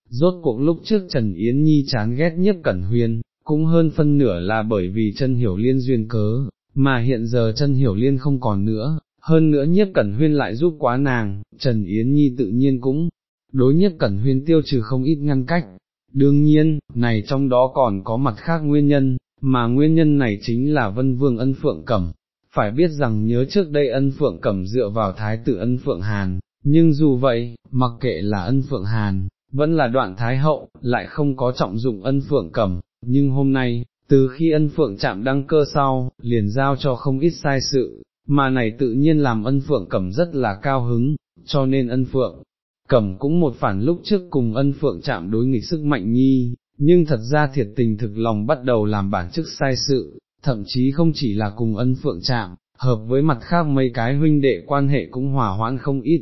Speaker 1: rốt cuộc lúc trước Trần Yến Nhi chán ghét nhiếp cẩn huyên, cũng hơn phân nửa là bởi vì chân hiểu liên duyên cớ, mà hiện giờ chân hiểu liên không còn nữa, hơn nữa nhiếp cẩn huyên lại giúp quá nàng, Trần Yến Nhi tự nhiên cũng, đối nhiếp cẩn huyên tiêu trừ không ít ngăn cách, đương nhiên, này trong đó còn có mặt khác nguyên nhân, mà nguyên nhân này chính là vân vương ân phượng cẩm, phải biết rằng nhớ trước đây ân phượng cẩm dựa vào thái tử ân phượng hàn, nhưng dù vậy, mặc kệ là ân phượng hàn, vẫn là đoạn thái hậu, lại không có trọng dụng ân phượng cẩm, nhưng hôm nay, từ khi ân phượng chạm đăng cơ sau, liền giao cho không ít sai sự, mà này tự nhiên làm ân phượng cẩm rất là cao hứng, cho nên ân phượng cẩm cũng một phản lúc trước cùng ân phượng chạm đối nghịch sức mạnh nhi, nhưng thật ra thiệt tình thực lòng bắt đầu làm bản chức sai sự, thậm chí không chỉ là cùng ân phượng chạm, hợp với mặt khác mấy cái huynh đệ quan hệ cũng hòa hoãn không ít.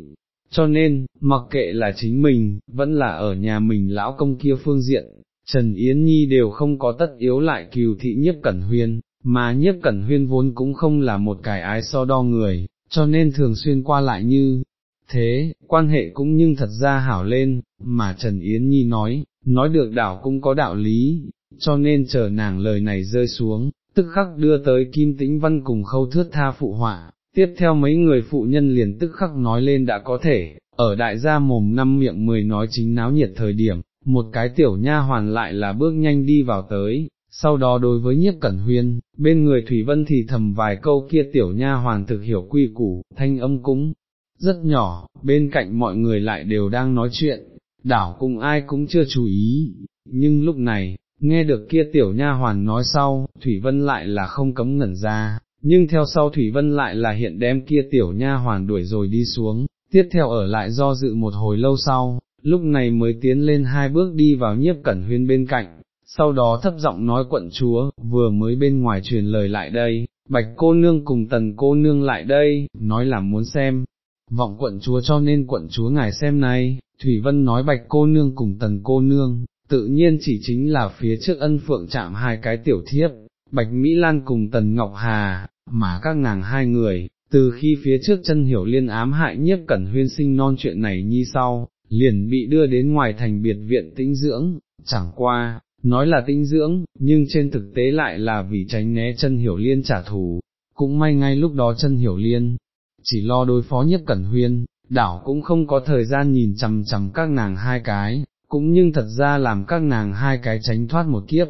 Speaker 1: Cho nên, mặc kệ là chính mình, vẫn là ở nhà mình lão công kia phương diện, Trần Yến Nhi đều không có tất yếu lại kiều thị nhiếp cẩn huyên, mà nhiếp cẩn huyên vốn cũng không là một cái ái so đo người, cho nên thường xuyên qua lại như thế, quan hệ cũng nhưng thật ra hảo lên, mà Trần Yến Nhi nói, nói được đảo cũng có đạo lý, cho nên chờ nàng lời này rơi xuống, tức khắc đưa tới Kim Tĩnh Văn cùng khâu thước tha phụ họa, tiếp theo mấy người phụ nhân liền tức khắc nói lên đã có thể, ở đại gia mồm năm miệng mười nói chính náo nhiệt thời điểm, một cái tiểu nha hoàn lại là bước nhanh đi vào tới, sau đó đối với nhiếp cẩn huyên, bên người Thủy Vân thì thầm vài câu kia tiểu nha hoàn thực hiểu quy củ, thanh âm cũng rất nhỏ, bên cạnh mọi người lại đều đang nói chuyện, đảo cùng ai cũng chưa chú ý, nhưng lúc này, nghe được kia tiểu nha hoàn nói sau, Thủy Vân lại là không cấm ngẩn ra, nhưng theo sau Thủy Vân lại là hiện đem kia tiểu nha hoàn đuổi rồi đi xuống, tiếp theo ở lại do dự một hồi lâu sau, lúc này mới tiến lên hai bước đi vào nhiếp cẩn huyên bên cạnh, sau đó thấp giọng nói quận chúa, vừa mới bên ngoài truyền lời lại đây, bạch cô nương cùng tần cô nương lại đây, nói là muốn xem, vọng quận chúa cho nên quận chúa ngài xem này, Thủy Vân nói bạch cô nương cùng tần cô nương, tự nhiên chỉ chính là phía trước ân phượng chạm hai cái tiểu thiếp, bạch Mỹ Lan cùng tần Ngọc Hà, mà các nàng hai người, từ khi phía trước chân hiểu liên ám hại nhiếp cẩn huyên sinh non chuyện này nhi sau, liền bị đưa đến ngoài thành biệt viện tĩnh dưỡng, chẳng qua, nói là tĩnh dưỡng, nhưng trên thực tế lại là vì tránh né chân hiểu liên trả thù, cũng may ngay lúc đó chân hiểu liên, chỉ lo đối phó nhất cẩn huyên, đảo cũng không có thời gian nhìn chằm chằm các nàng hai cái, cũng nhưng thật ra làm các nàng hai cái tránh thoát một kiếp.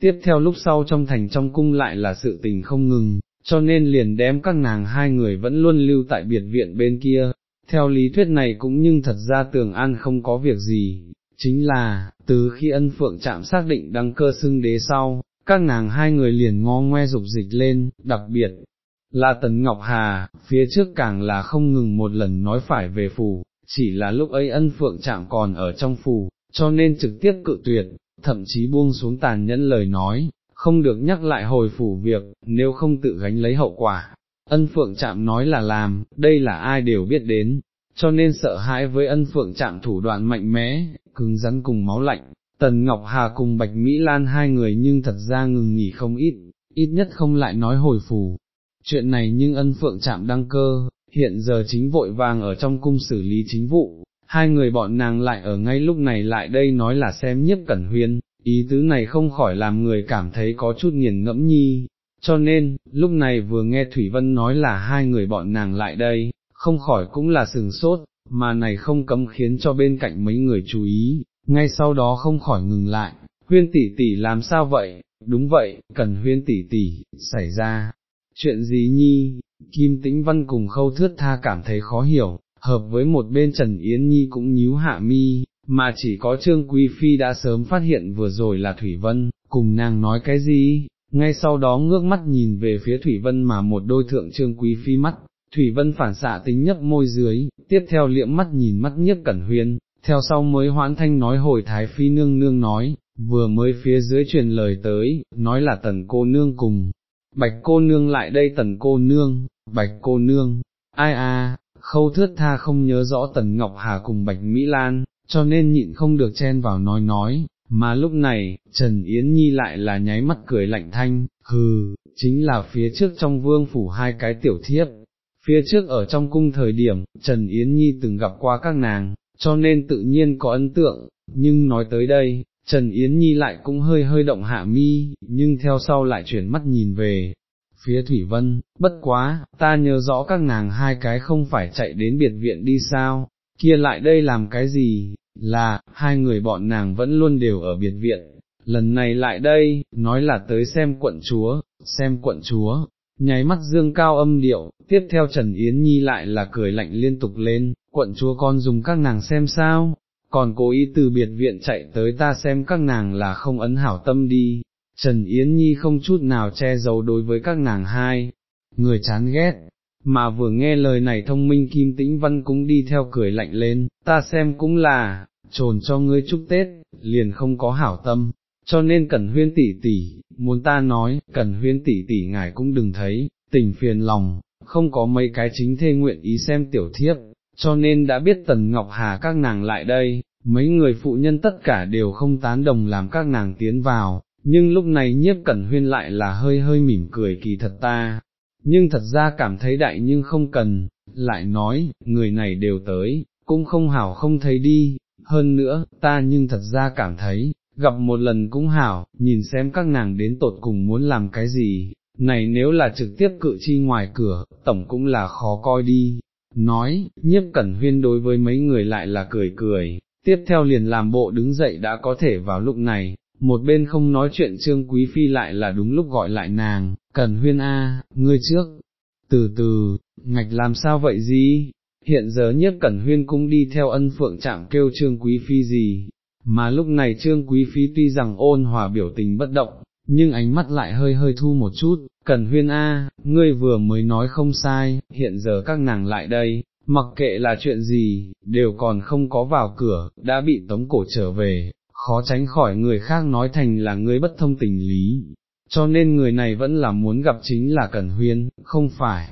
Speaker 1: Tiếp theo lúc sau trong thành trong cung lại là sự tình không ngừng, cho nên liền đem các nàng hai người vẫn luôn lưu tại biệt viện bên kia. Theo lý thuyết này cũng nhưng thật ra tường an không có việc gì, chính là, từ khi ân phượng chạm xác định đăng cơ xưng đế sau, các nàng hai người liền ngo ngoe dục dịch lên, đặc biệt, là Tần Ngọc Hà, phía trước càng là không ngừng một lần nói phải về phủ, chỉ là lúc ấy ân phượng chạm còn ở trong phủ, cho nên trực tiếp cự tuyệt, thậm chí buông xuống tàn nhẫn lời nói, không được nhắc lại hồi phủ việc, nếu không tự gánh lấy hậu quả. Ân phượng chạm nói là làm, đây là ai đều biết đến, cho nên sợ hãi với ân phượng chạm thủ đoạn mạnh mẽ, cứng rắn cùng máu lạnh. Tần Ngọc Hà cùng Bạch Mỹ Lan hai người nhưng thật ra ngừng nghỉ không ít, ít nhất không lại nói hồi phù. chuyện này nhưng ân phượng chạm đăng cơ, hiện giờ chính vội vàng ở trong cung xử lý chính vụ, hai người bọn nàng lại ở ngay lúc này lại đây nói là xem nhiếp cẩn huyên, ý tứ này không khỏi làm người cảm thấy có chút nghiền ngẫm nhi, cho nên, lúc này vừa nghe Thủy Vân nói là hai người bọn nàng lại đây, không khỏi cũng là sừng sốt, mà này không cấm khiến cho bên cạnh mấy người chú ý, ngay sau đó không khỏi ngừng lại, huyên tỷ tỷ làm sao vậy, đúng vậy, cần huyên tỷ tỷ, xảy ra, chuyện gì nhi, Kim Tĩnh Văn cùng khâu thước tha cảm thấy khó hiểu, hợp với một bên Trần Yến Nhi cũng nhíu hạ mi, mà chỉ có Trương Quý Phi đã sớm phát hiện vừa rồi là Thủy Vân, cùng nàng nói cái gì, ngay sau đó ngước mắt nhìn về phía Thủy Vân mà một đôi thượng Trương Quý Phi mắt, Thủy Vân phản xạ tính nhấp môi dưới, tiếp theo liệm mắt nhìn mắt nhiếp cẩn huyên, theo sau mới hoãn thanh nói hồi Thái Phi nương nương nói, vừa mới phía dưới truyền lời tới, nói là tần cô nương cùng, bạch cô nương lại đây tần cô nương, bạch cô nương, ai a, khâu thước tha không nhớ rõ tần Ngọc Hà cùng bạch Mỹ Lan, cho nên nhịn không được chen vào nói nói, mà lúc này, Trần Yến Nhi lại là nháy mắt cười lạnh thanh, hừ, chính là phía trước trong vương phủ hai cái tiểu thiếp. Phía trước ở trong cung thời điểm, Trần Yến Nhi từng gặp qua các nàng, cho nên tự nhiên có ấn tượng, nhưng nói tới đây, Trần Yến Nhi lại cũng hơi hơi động hạ mi, nhưng theo sau lại chuyển mắt nhìn về, phía Thủy Vân, bất quá, ta nhớ rõ các nàng hai cái không phải chạy đến biệt viện đi sao, kia lại đây làm cái gì, là, hai người bọn nàng vẫn luôn đều ở biệt viện, lần này lại đây, nói là tới xem quận chúa, xem quận chúa, nháy mắt dương cao âm điệu, tiếp theo Trần Yến Nhi lại là cười lạnh liên tục lên, quận chúa con dùng các nàng xem sao, còn cố ý từ biệt viện chạy tới ta xem các nàng là không ấn hảo tâm đi, Trần Yến Nhi không chút nào che giấu đối với các nàng hai, người chán ghét, mà vừa nghe lời này thông minh Kim Tĩnh Văn cũng đi theo cười lạnh lên, ta xem cũng là, trồn cho ngươi chúc Tết, liền không có hảo tâm, cho nên cẩn huyên tỷ tỷ, muốn ta nói, cẩn huyên tỷ tỷ ngài cũng đừng thấy, tình phiền lòng, không có mấy cái chính thê nguyện ý xem tiểu thiếp, cho nên đã biết Tần Ngọc Hà các nàng lại đây, mấy người phụ nhân tất cả đều không tán đồng làm các nàng tiến vào, nhưng lúc này nhiếp cẩn huyên lại là hơi hơi mỉm cười kỳ thật ta, nhưng thật ra cảm thấy đại nhưng không cần, lại nói, người này đều tới, cũng không hảo không thấy đi, hơn nữa, ta nhưng thật ra cảm thấy, gặp một lần cũng hảo, nhìn xem các nàng đến tột cùng muốn làm cái gì, này nếu là trực tiếp cự chi ngoài cửa, tổng cũng là khó coi đi. Nói, nhiếp cẩn huyên đối với mấy người lại là cười cười, tiếp theo liền làm bộ đứng dậy đã có thể vào lúc này, một bên không nói chuyện trương quý phi lại là đúng lúc gọi lại nàng, cần huyên a, ngươi trước, từ từ, ngạch làm sao vậy gì, hiện giờ nhất cẩn huyên cũng đi theo ân phượng trạng kêu trương quý phi gì, mà lúc này trương quý phi tuy rằng ôn hòa biểu tình bất động, nhưng ánh mắt lại hơi hơi thu một chút, cẩn huyên a, ngươi vừa mới nói không sai, hiện giờ các nàng lại đây, mặc kệ là chuyện gì, đều còn không có vào cửa, đã bị tống cổ trở về, khó tránh khỏi người khác nói thành là ngươi bất thông tình lý, cho nên người này vẫn là muốn gặp chính là Cẩn Huyên, không phải.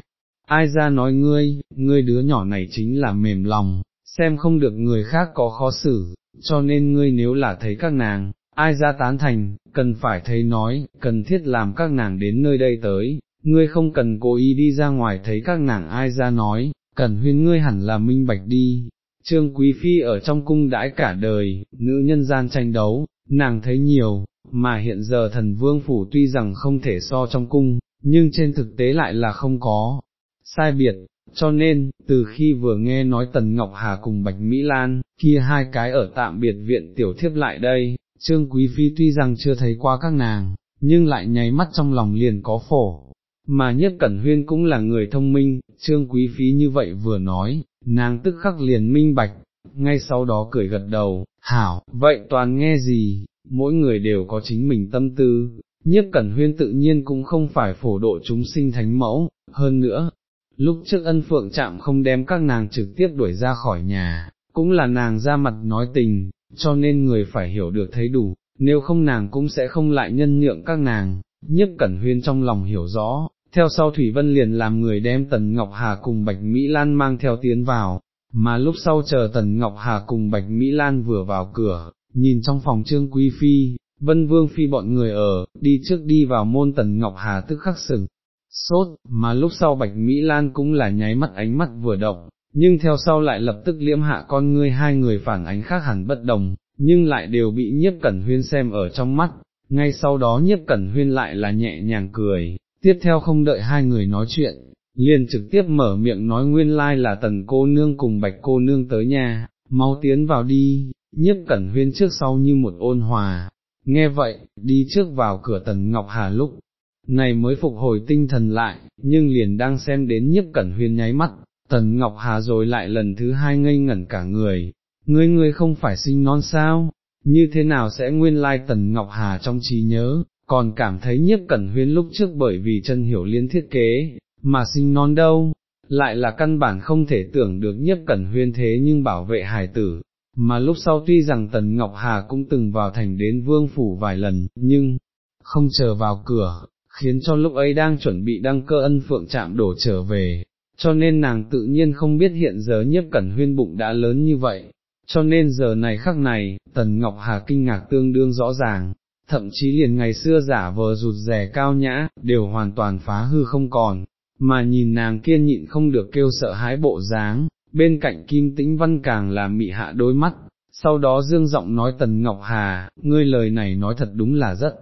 Speaker 1: Ai ra nói ngươi, ngươi đứa nhỏ này chính là mềm lòng, xem không được người khác có khó xử, cho nên ngươi nếu là thấy các nàng, ai ra tán thành, cần phải thấy nói, cần thiết làm các nàng đến nơi đây tới, ngươi không cần cố ý đi ra ngoài thấy các nàng ai ra nói, cần huyên ngươi hẳn là minh bạch đi, Trương Quý Phi ở trong cung đãi cả đời, nữ nhân gian tranh đấu, nàng thấy nhiều, mà hiện giờ thần vương phủ tuy rằng không thể so trong cung, nhưng trên thực tế lại là không có, sai biệt, cho nên, từ khi vừa nghe nói Tần Ngọc Hà cùng Bạch Mỹ Lan, kia hai cái ở tạm biệt viện tiểu thiếp lại đây, Trương Quý Phi tuy rằng chưa thấy qua các nàng, nhưng lại nháy mắt trong lòng liền có phổ. Mà nhất Cẩn Huyên cũng là người thông minh, Trương Quý Phi như vậy vừa nói, nàng tức khắc liền minh bạch, ngay sau đó cười gật đầu, hảo, vậy toàn nghe gì, mỗi người đều có chính mình tâm tư, nhiếp cẩn huyên tự nhiên cũng không phải phổ độ chúng sinh thánh mẫu, hơn nữa, lúc trước ân phượng chạm không đem các nàng trực tiếp đuổi ra khỏi nhà, cũng là nàng ra mặt nói tình, cho nên người phải hiểu được thấy đủ, nếu không nàng cũng sẽ không lại nhân nhượng các nàng, nhiếp cẩn huyên trong lòng hiểu rõ, theo sau Thủy Vân liền làm người đem Tần Ngọc Hà cùng Bạch Mỹ Lan mang theo tiến vào, mà lúc sau chờ Tần Ngọc Hà cùng Bạch Mỹ Lan vừa vào cửa, nhìn trong phòng trương quý phi, Vân Vương Phi bọn người ở, đi trước đi vào môn Tần Ngọc Hà tức khắc sừng, sốt, mà lúc sau Bạch Mỹ Lan cũng là nháy mắt ánh mắt vừa động, nhưng theo sau lại lập tức liễm hạ con ngươi hai người phản ánh khác hẳn bất đồng, nhưng lại đều bị nhiếp cẩn huyên xem ở trong mắt, ngay sau đó nhiếp cẩn huyên lại là nhẹ nhàng cười, tiếp theo không đợi hai người nói chuyện, liền trực tiếp mở miệng nói nguyên lai là tần cô nương cùng bạch cô nương tới nhà, mau tiến vào đi, nhiếp cẩn huyên trước sau như một ôn hòa, nghe vậy, đi trước vào cửa tần Ngọc Hà lúc, này mới phục hồi tinh thần lại, nhưng liền đang xem đến nhiếp cẩn huyên nháy mắt, tần Ngọc Hà rồi lại lần thứ hai ngây ngẩn cả người, ngươi ngươi không phải sinh non sao, như thế nào sẽ nguyên lai tần Ngọc Hà trong trí nhớ, còn cảm thấy nhiếp cẩn huyên lúc trước bởi vì chân hiểu liên thiết kế, mà sinh non đâu, lại là căn bản không thể tưởng được nhiếp cẩn huyên thế nhưng bảo vệ hài tử, mà lúc sau tuy rằng Tần Ngọc Hà cũng từng vào thành đến vương phủ vài lần, nhưng, không chờ vào cửa, khiến cho lúc ấy đang chuẩn bị đăng cơ ân phượng chạm đổ trở về, cho nên nàng tự nhiên không biết hiện giờ nhiếp cẩn huyên bụng đã lớn như vậy, cho nên giờ này khắc này, Tần Ngọc Hà kinh ngạc tương đương rõ ràng, thậm chí liền ngày xưa giả vờ rụt rè cao nhã, đều hoàn toàn phá hư không còn, mà nhìn nàng kiên nhịn không được kêu sợ hãi bộ dáng, bên cạnh Kim Tĩnh Văn càng là mị hạ đôi mắt, sau đó dương giọng nói Tần Ngọc Hà, ngươi lời này nói thật đúng là rất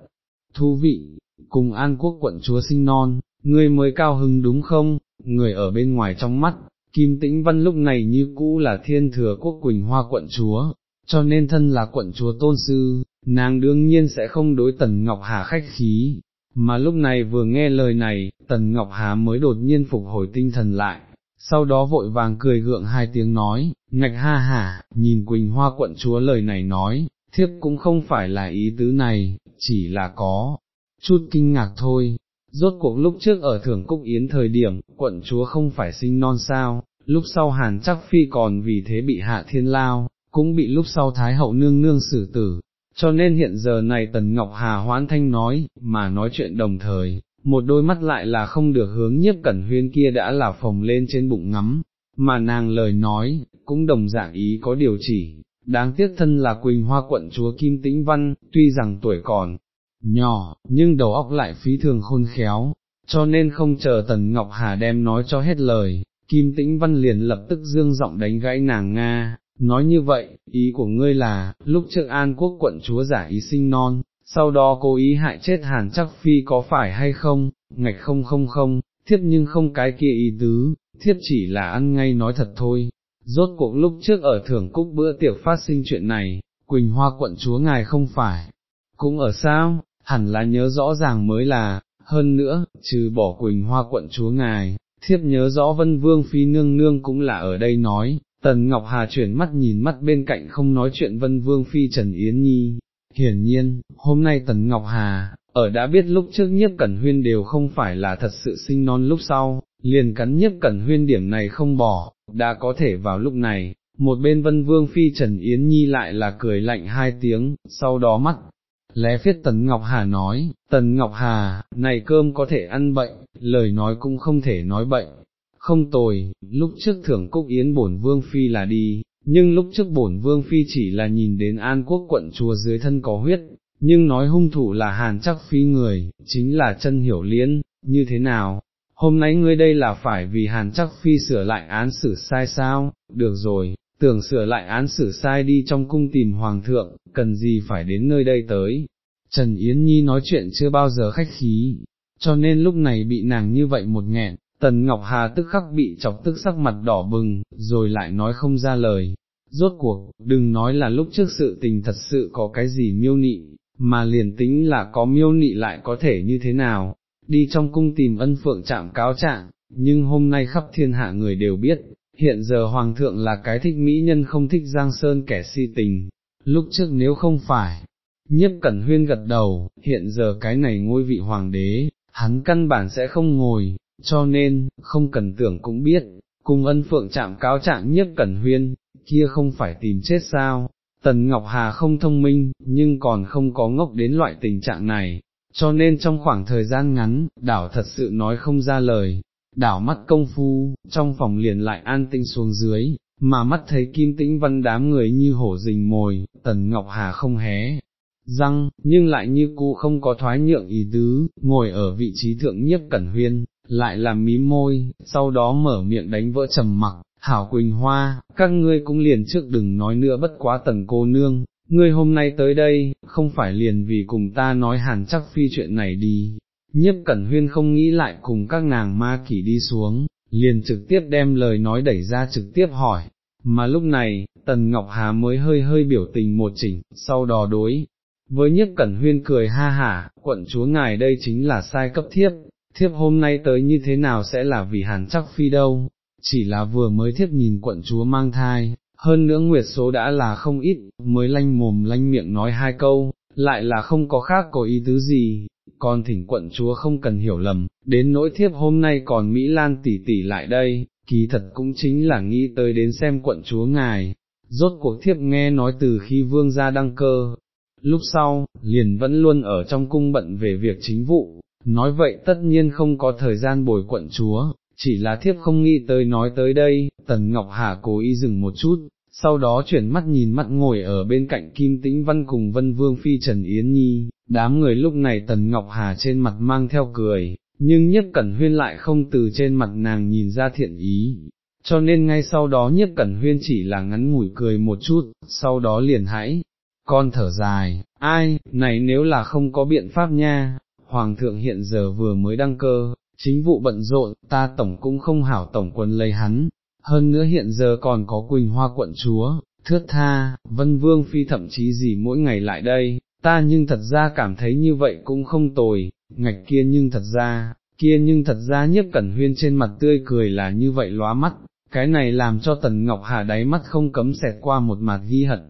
Speaker 1: thú vị, cùng An Quốc quận chúa sinh non, ngươi mới cao hưng đúng không, người ở bên ngoài trong mắt, Kim Tĩnh Văn lúc này như cũ là thiên thừa quốc Quỳnh Hoa quận chúa, cho nên thân là quận chúa tôn sư, nàng đương nhiên sẽ không đối Tần Ngọc Hà khách khí, mà lúc này vừa nghe lời này, Tần Ngọc Hà mới đột nhiên phục hồi tinh thần lại, sau đó vội vàng cười gượng hai tiếng nói, ngạch ha hả, nhìn Quỳnh Hoa quận chúa lời này nói, thiếp cũng không phải là ý tứ này, chỉ là có chút kinh ngạc thôi. Rốt cuộc lúc trước ở thưởng cúc yến thời điểm, quận chúa không phải sinh non sao, lúc sau hàn chắc phi còn vì thế bị hạ thiên lao, cũng bị lúc sau thái hậu nương nương xử tử, cho nên hiện giờ này Tần Ngọc Hà hoán thanh nói, mà nói chuyện đồng thời, một đôi mắt lại là không được hướng nhiếp cẩn huyên kia đã là phồng lên trên bụng ngắm, mà nàng lời nói, cũng đồng dạng ý có điều chỉ, đáng tiếc thân là Quỳnh Hoa quận chúa Kim Tĩnh Văn, tuy rằng tuổi còn nhỏ, nhưng đầu óc lại phí thường khôn khéo, cho nên không chờ Tần Ngọc Hà đem nói cho hết lời, Kim Tĩnh Văn liền lập tức dương giọng đánh gãy nàng Nga, nói như vậy, ý của ngươi là, lúc trước An Quốc quận chúa giả ý sinh non, sau đó cố ý hại chết hàn chắc phi có phải hay không, ngạch không không không, thiếp nhưng không cái kia ý tứ, thiếp chỉ là ăn ngay nói thật thôi. Rốt cuộc lúc trước ở thưởng cúc bữa tiệc phát sinh chuyện này, Quỳnh Hoa quận chúa ngài không phải, cũng ở sao, hẳn là nhớ rõ ràng mới là, hơn nữa, trừ bỏ Quỳnh Hoa quận chúa ngài, thiếp nhớ rõ Vân Vương Phi Nương Nương cũng là ở đây nói, Tần Ngọc Hà chuyển mắt nhìn mắt bên cạnh không nói chuyện Vân Vương Phi Trần Yến Nhi, hiển nhiên, hôm nay Tần Ngọc Hà, ở đã biết lúc trước nhiếp cẩn huyên đều không phải là thật sự sinh non lúc sau, liền cắn nhiếp cẩn huyên điểm này không bỏ, đã có thể vào lúc này, một bên Vân Vương Phi Trần Yến Nhi lại là cười lạnh hai tiếng, sau đó mắt. Lé phiết Tần Ngọc Hà nói, Tần Ngọc Hà, này cơm có thể ăn bệnh, lời nói cũng không thể nói bệnh, không tồi, lúc trước thưởng cúc yến bổn vương phi là đi, nhưng lúc trước bổn vương phi chỉ là nhìn đến an quốc quận chùa dưới thân có huyết, nhưng nói hung thủ là hàn chắc phi người, chính là chân hiểu liễn, như thế nào? Hôm nay ngươi đây là phải vì hàn chắc phi sửa lại án xử sai sao, được rồi, tưởng sửa lại án xử sai đi trong cung tìm hoàng thượng, cần gì phải đến nơi đây tới. Trần Yến Nhi nói chuyện chưa bao giờ khách khí, cho nên lúc này bị nàng như vậy một nghẹn, Tần Ngọc Hà tức khắc bị chọc tức sắc mặt đỏ bừng, rồi lại nói không ra lời. Rốt cuộc, đừng nói là lúc trước sự tình thật sự có cái gì miêu nị, mà liền tính là có miêu nị lại có thể như thế nào, đi trong cung tìm ân phượng chạm cáo trạng, nhưng hôm nay khắp thiên hạ người đều biết, hiện giờ hoàng thượng là cái thích mỹ nhân không thích giang sơn kẻ si tình, lúc trước nếu không phải, nhiếp cẩn huyên gật đầu, hiện giờ cái này ngôi vị hoàng đế, hắn căn bản sẽ không ngồi, cho nên, không cần tưởng cũng biết, cùng ân phượng chạm cáo trạng nhất cẩn huyên, kia không phải tìm chết sao, Tần Ngọc Hà không thông minh, nhưng còn không có ngốc đến loại tình trạng này, cho nên trong khoảng thời gian ngắn, đảo thật sự nói không ra lời, đảo mắt công phu, trong phòng liền lại an tinh xuống dưới, mà mắt thấy kim tĩnh văn đám người như hổ rình mồi, Tần Ngọc Hà không hé, răng, nhưng lại như cũ không có thoái nhượng ý tứ, ngồi ở vị trí thượng nhiếp cẩn huyên, lại làm mí môi, sau đó mở miệng đánh vỡ trầm mặc, hảo Quỳnh Hoa, các ngươi cũng liền trước đừng nói nữa bất quá tầng cô nương, ngươi hôm nay tới đây, không phải liền vì cùng ta nói hàn chắc phi chuyện này đi, nhiếp cẩn huyên không nghĩ lại cùng các nàng ma kỷ đi xuống, liền trực tiếp đem lời nói đẩy ra trực tiếp hỏi, mà lúc này, Tần Ngọc Hà mới hơi hơi biểu tình một chỉnh, sau đó đối. Với nhiếp cẩn huyên cười ha hả, quận chúa ngài đây chính là sai cấp thiếp, thiếp hôm nay tới như thế nào sẽ là vì hàn chắc phi đâu, chỉ là vừa mới thiếp nhìn quận chúa mang thai, hơn nữa nguyệt số đã là không ít, mới lanh mồm lanh miệng nói hai câu, lại là không có khác có ý tứ gì, còn thỉnh quận chúa không cần hiểu lầm, đến nỗi thiếp hôm nay còn Mỹ Lan tỷ tỷ lại đây, kỳ thật cũng chính là nghĩ tới đến xem quận chúa ngài, rốt cuộc thiếp nghe nói từ khi vương gia đăng cơ, lúc sau, liền vẫn luôn ở trong cung bận về việc chính vụ, nói vậy tất nhiên không có thời gian bồi quận chúa, chỉ là thiếp không nghĩ tới nói tới đây, Tần Ngọc Hà cố ý dừng một chút, sau đó chuyển mắt nhìn mắt ngồi ở bên cạnh Kim Tĩnh Văn cùng Vân Vương Phi Trần Yến Nhi, đám người lúc này Tần Ngọc Hà trên mặt mang theo cười, nhưng nhất cẩn huyên lại không từ trên mặt nàng nhìn ra thiện ý, cho nên ngay sau đó nhất cẩn huyên chỉ là ngắn ngủi cười một chút, sau đó liền hãy, con thở dài, ai, này nếu là không có biện pháp nha, Hoàng thượng hiện giờ vừa mới đăng cơ, chính vụ bận rộn, ta tổng cũng không hảo tổng quân lấy hắn, hơn nữa hiện giờ còn có Quỳnh Hoa quận chúa, thước tha, Vân Vương Phi thậm chí gì mỗi ngày lại đây, ta nhưng thật ra cảm thấy như vậy cũng không tồi, ngạch kia nhưng thật ra, kia nhưng thật ra nhiếp cẩn huyên trên mặt tươi cười là như vậy lóa mắt, cái này làm cho Tần Ngọc Hà đáy mắt không cấm xẹt qua một mặt ghi hận.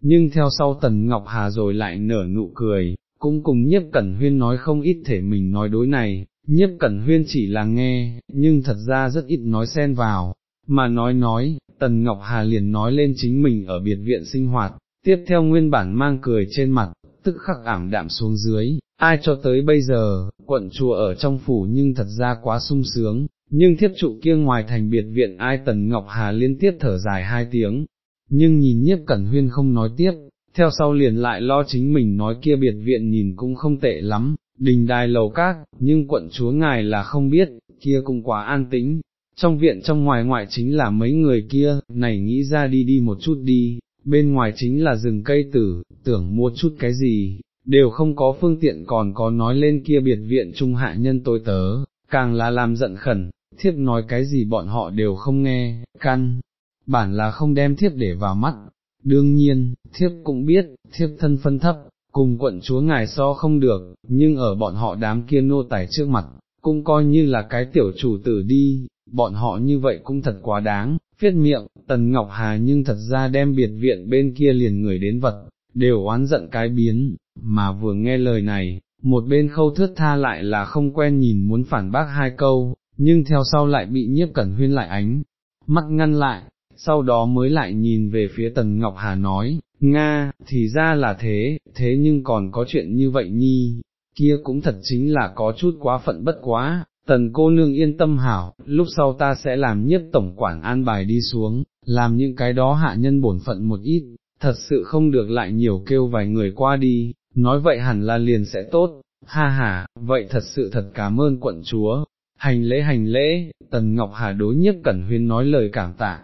Speaker 1: Nhưng theo sau Tần Ngọc Hà rồi lại nở nụ cười, cũng cùng nhiếp cẩn huyên nói không ít thể mình nói đối này, nhiếp cẩn huyên chỉ là nghe, nhưng thật ra rất ít nói xen vào, mà nói nói, Tần Ngọc Hà liền nói lên chính mình ở biệt viện sinh hoạt, tiếp theo nguyên bản mang cười trên mặt, tức khắc ảm đạm xuống dưới, ai cho tới bây giờ, quận chùa ở trong phủ nhưng thật ra quá sung sướng, nhưng thiếp trụ kia ngoài thành biệt viện ai Tần Ngọc Hà liên tiếp thở dài hai tiếng, nhưng nhìn nhiếp cẩn huyên không nói tiếp, theo sau liền lại lo chính mình nói kia biệt viện nhìn cũng không tệ lắm, đình đài lầu các, nhưng quận chúa ngài là không biết, kia cũng quá an tĩnh, trong viện trong ngoài ngoại chính là mấy người kia, này nghĩ ra đi đi một chút đi, bên ngoài chính là rừng cây tử, tưởng mua chút cái gì, đều không có phương tiện còn có nói lên kia biệt viện trung hạ nhân tôi tớ, càng là làm giận khẩn, thiếp nói cái gì bọn họ đều không nghe, căn, bản là không đem thiếp để vào mắt. Đương nhiên, thiếp cũng biết, thiếp thân phân thấp, cùng quận chúa ngài so không được, nhưng ở bọn họ đám kia nô tài trước mặt, cũng coi như là cái tiểu chủ tử đi, bọn họ như vậy cũng thật quá đáng, phiết miệng, Tần Ngọc Hà nhưng thật ra đem biệt viện bên kia liền người đến vật, đều oán giận cái biến, mà vừa nghe lời này, một bên khâu thước tha lại là không quen nhìn muốn phản bác hai câu, nhưng theo sau lại bị nhiếp cẩn huyên lại ánh, mắt ngăn lại, sau đó mới lại nhìn về phía Tần Ngọc Hà nói, Nga, thì ra là thế, thế nhưng còn có chuyện như vậy nhi, kia cũng thật chính là có chút quá phận bất quá, tần cô nương yên tâm hảo, lúc sau ta sẽ làm nhiếp tổng quản an bài đi xuống, làm những cái đó hạ nhân bổn phận một ít, thật sự không được lại nhiều kêu vài người qua đi, nói vậy hẳn là liền sẽ tốt, ha ha, vậy thật sự thật cảm ơn quận chúa, hành lễ hành lễ, tần Ngọc Hà đối nhất cẩn huyên nói lời cảm tạ.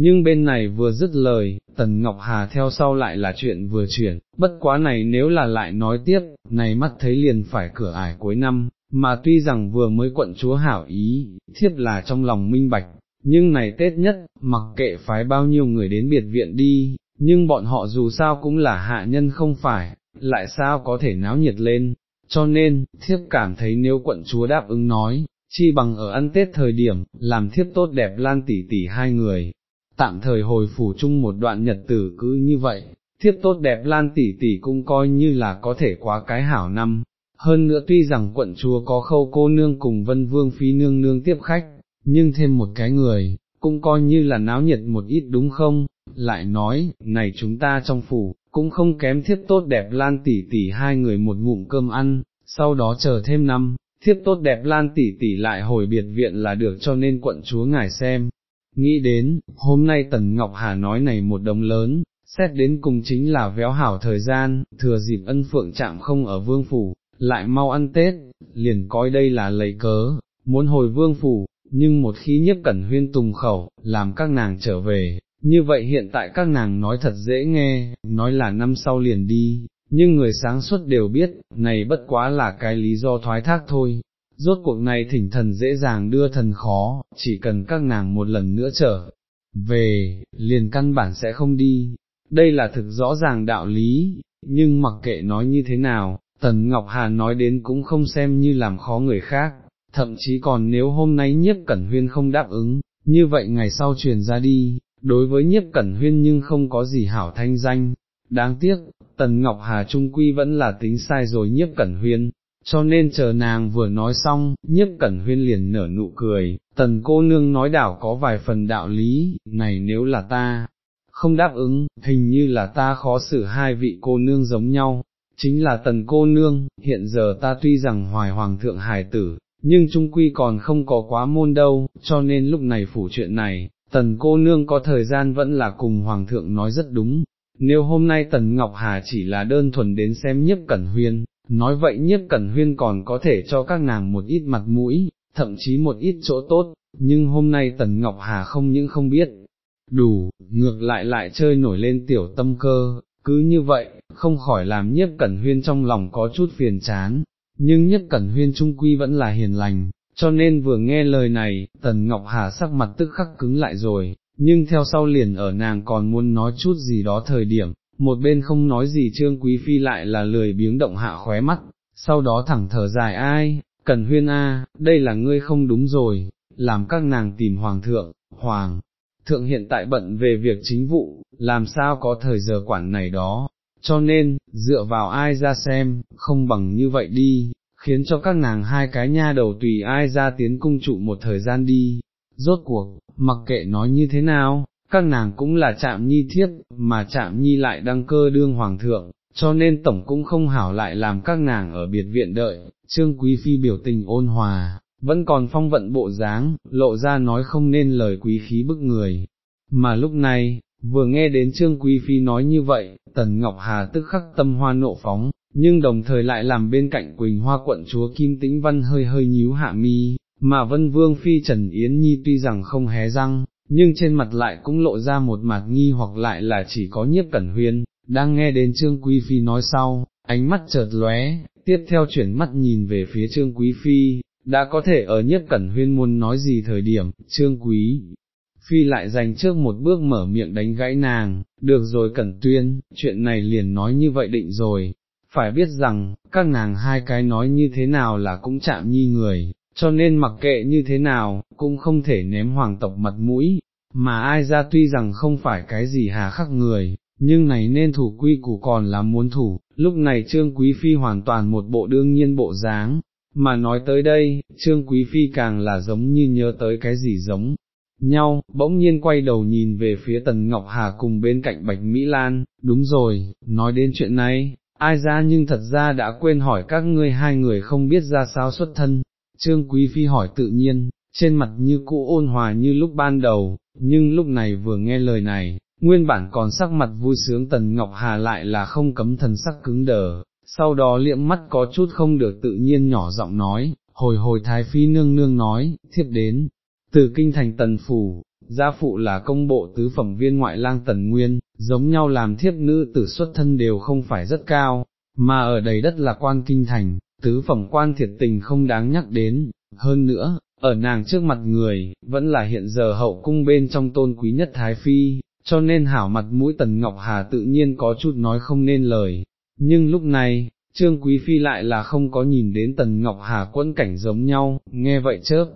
Speaker 1: Nhưng bên này vừa dứt lời, Tần Ngọc Hà theo sau lại là chuyện vừa chuyển, bất quá này nếu là lại nói tiếp, này mắt thấy liền phải cửa ải cuối năm, mà tuy rằng vừa mới quận chúa hảo ý, thiếp là trong lòng minh bạch, nhưng này Tết nhất, mặc kệ phái bao nhiêu người đến biệt viện đi, nhưng bọn họ dù sao cũng là hạ nhân không phải, lại sao có thể náo nhiệt lên, cho nên, thiếp cảm thấy nếu quận chúa đáp ứng nói, chi bằng ở ăn Tết thời điểm, làm thiếp tốt đẹp lan tỉ tỉ hai người, tạm thời hồi phủ chung một đoạn nhật tử cứ như vậy, thiếp tốt đẹp lan tỷ tỷ cũng coi như là có thể quá cái hảo năm, hơn nữa tuy rằng quận chúa có khâu cô nương cùng vân vương phi nương nương tiếp khách, nhưng thêm một cái người, cũng coi như là náo nhiệt một ít đúng không, lại nói, này chúng ta trong phủ, cũng không kém thiếp tốt đẹp lan tỷ tỷ hai người một ngụm cơm ăn, sau đó chờ thêm năm, thiếp tốt đẹp lan tỷ tỷ lại hồi biệt viện là được cho nên quận chúa ngài xem. Nghĩ đến, hôm nay Tần Ngọc Hà nói này một đồng lớn, xét đến cùng chính là véo hảo thời gian, thừa dịp ân phượng chạm không ở vương phủ, lại mau ăn Tết, liền coi đây là lấy cớ, muốn hồi vương phủ, nhưng một khi nhiếp cẩn huyên tùng khẩu, làm các nàng trở về, như vậy hiện tại các nàng nói thật dễ nghe, nói là năm sau liền đi, nhưng người sáng suốt đều biết, này bất quá là cái lý do thoái thác thôi. Rốt cuộc này thỉnh thần dễ dàng đưa thần khó, chỉ cần các nàng một lần nữa trở về, liền căn bản sẽ không đi. Đây là thực rõ ràng đạo lý, nhưng mặc kệ nói như thế nào, Tần Ngọc Hà nói đến cũng không xem như làm khó người khác, thậm chí còn nếu hôm nay nhiếp cẩn huyên không đáp ứng, như vậy ngày sau truyền ra đi, đối với nhiếp cẩn huyên nhưng không có gì hảo thanh danh. Đáng tiếc, Tần Ngọc Hà Trung Quy vẫn là tính sai rồi nhiếp cẩn huyên, cho nên chờ nàng vừa nói xong, nhiếp cẩn huyên liền nở nụ cười, tần cô nương nói đảo có vài phần đạo lý, này nếu là ta, không đáp ứng, hình như là ta khó xử hai vị cô nương giống nhau, chính là tần cô nương, hiện giờ ta tuy rằng hoài hoàng thượng hài tử, nhưng trung quy còn không có quá môn đâu, cho nên lúc này phủ chuyện này, tần cô nương có thời gian vẫn là cùng hoàng thượng nói rất đúng. Nếu hôm nay Tần Ngọc Hà chỉ là đơn thuần đến xem nhiếp cẩn huyên, nói vậy nhiếp cẩn huyên còn có thể cho các nàng một ít mặt mũi, thậm chí một ít chỗ tốt, nhưng hôm nay Tần Ngọc Hà không những không biết, đủ, ngược lại lại chơi nổi lên tiểu tâm cơ, cứ như vậy, không khỏi làm nhiếp cẩn huyên trong lòng có chút phiền chán, nhưng nhiếp cẩn huyên trung quy vẫn là hiền lành, cho nên vừa nghe lời này, Tần Ngọc Hà sắc mặt tức khắc cứng lại rồi, nhưng theo sau liền ở nàng còn muốn nói chút gì đó thời điểm, một bên không nói gì Trương Quý Phi lại là lười biếng động hạ khóe mắt, sau đó thẳng thở dài ai, Cần Huyên A, đây là ngươi không đúng rồi, làm các nàng tìm Hoàng thượng, Hoàng thượng hiện tại bận về việc chính vụ, làm sao có thời giờ quản này đó, cho nên, dựa vào ai ra xem, không bằng như vậy đi, khiến cho các nàng hai cái nha đầu tùy ai ra tiến cung trụ một thời gian đi, rốt cuộc, mặc kệ nói như thế nào, các nàng cũng là chạm nhi thiết, mà chạm nhi lại đăng cơ đương hoàng thượng, cho nên tổng cũng không hảo lại làm các nàng ở biệt viện đợi, trương quý phi biểu tình ôn hòa, vẫn còn phong vận bộ dáng, lộ ra nói không nên lời quý khí bức người. Mà lúc này, vừa nghe đến Trương Quý Phi nói như vậy, Tần Ngọc Hà tức khắc tâm hoa nộ phóng, nhưng đồng thời lại làm bên cạnh Quỳnh Hoa quận chúa Kim Tĩnh Văn hơi hơi nhíu hạ mi, mà Vân Vương Phi Trần Yến Nhi tuy rằng không hé răng, nhưng trên mặt lại cũng lộ ra một mặt nghi hoặc lại là chỉ có nhiếp cẩn huyên, đang nghe đến Trương Quý Phi nói sau, ánh mắt chợt lóe, tiếp theo chuyển mắt nhìn về phía Trương Quý Phi, đã có thể ở nhiếp cẩn huyên muốn nói gì thời điểm, Trương Quý Phi lại dành trước một bước mở miệng đánh gãy nàng, được rồi cẩn tuyên, chuyện này liền nói như vậy định rồi, phải biết rằng, các nàng hai cái nói như thế nào là cũng chạm nhi người, cho nên mặc kệ như thế nào, cũng không thể ném hoàng tộc mặt mũi, mà ai ra tuy rằng không phải cái gì hà khắc người, nhưng này nên thủ quy củ còn là muốn thủ, lúc này Trương Quý Phi hoàn toàn một bộ đương nhiên bộ dáng, mà nói tới đây, Trương Quý Phi càng là giống như nhớ tới cái gì giống nhau, bỗng nhiên quay đầu nhìn về phía Tần Ngọc Hà cùng bên cạnh Bạch Mỹ Lan, đúng rồi, nói đến chuyện này, ai ra nhưng thật ra đã quên hỏi các ngươi hai người không biết ra sao xuất thân, Trương Quý Phi hỏi tự nhiên, trên mặt như cũ ôn hòa như lúc ban đầu, nhưng lúc này vừa nghe lời này, nguyên bản còn sắc mặt vui sướng Tần Ngọc Hà lại là không cấm thần sắc cứng đờ, sau đó liệm mắt có chút không được tự nhiên nhỏ giọng nói, hồi hồi Thái Phi nương nương nói, thiếp đến, từ kinh thành Tần Phủ, gia phụ là công bộ tứ phẩm viên ngoại lang Tần Nguyên, giống nhau làm thiếp nữ tử xuất thân đều không phải rất cao, mà ở đầy đất là quan kinh thành, tứ phẩm quan thiệt tình không đáng nhắc đến, hơn nữa, ở nàng trước mặt người, vẫn là hiện giờ hậu cung bên trong tôn quý nhất Thái Phi, cho nên hảo mặt mũi Tần Ngọc Hà tự nhiên có chút nói không nên lời, nhưng lúc này, Trương Quý Phi lại là không có nhìn đến Tần Ngọc Hà quân cảnh giống nhau, nghe vậy chớp,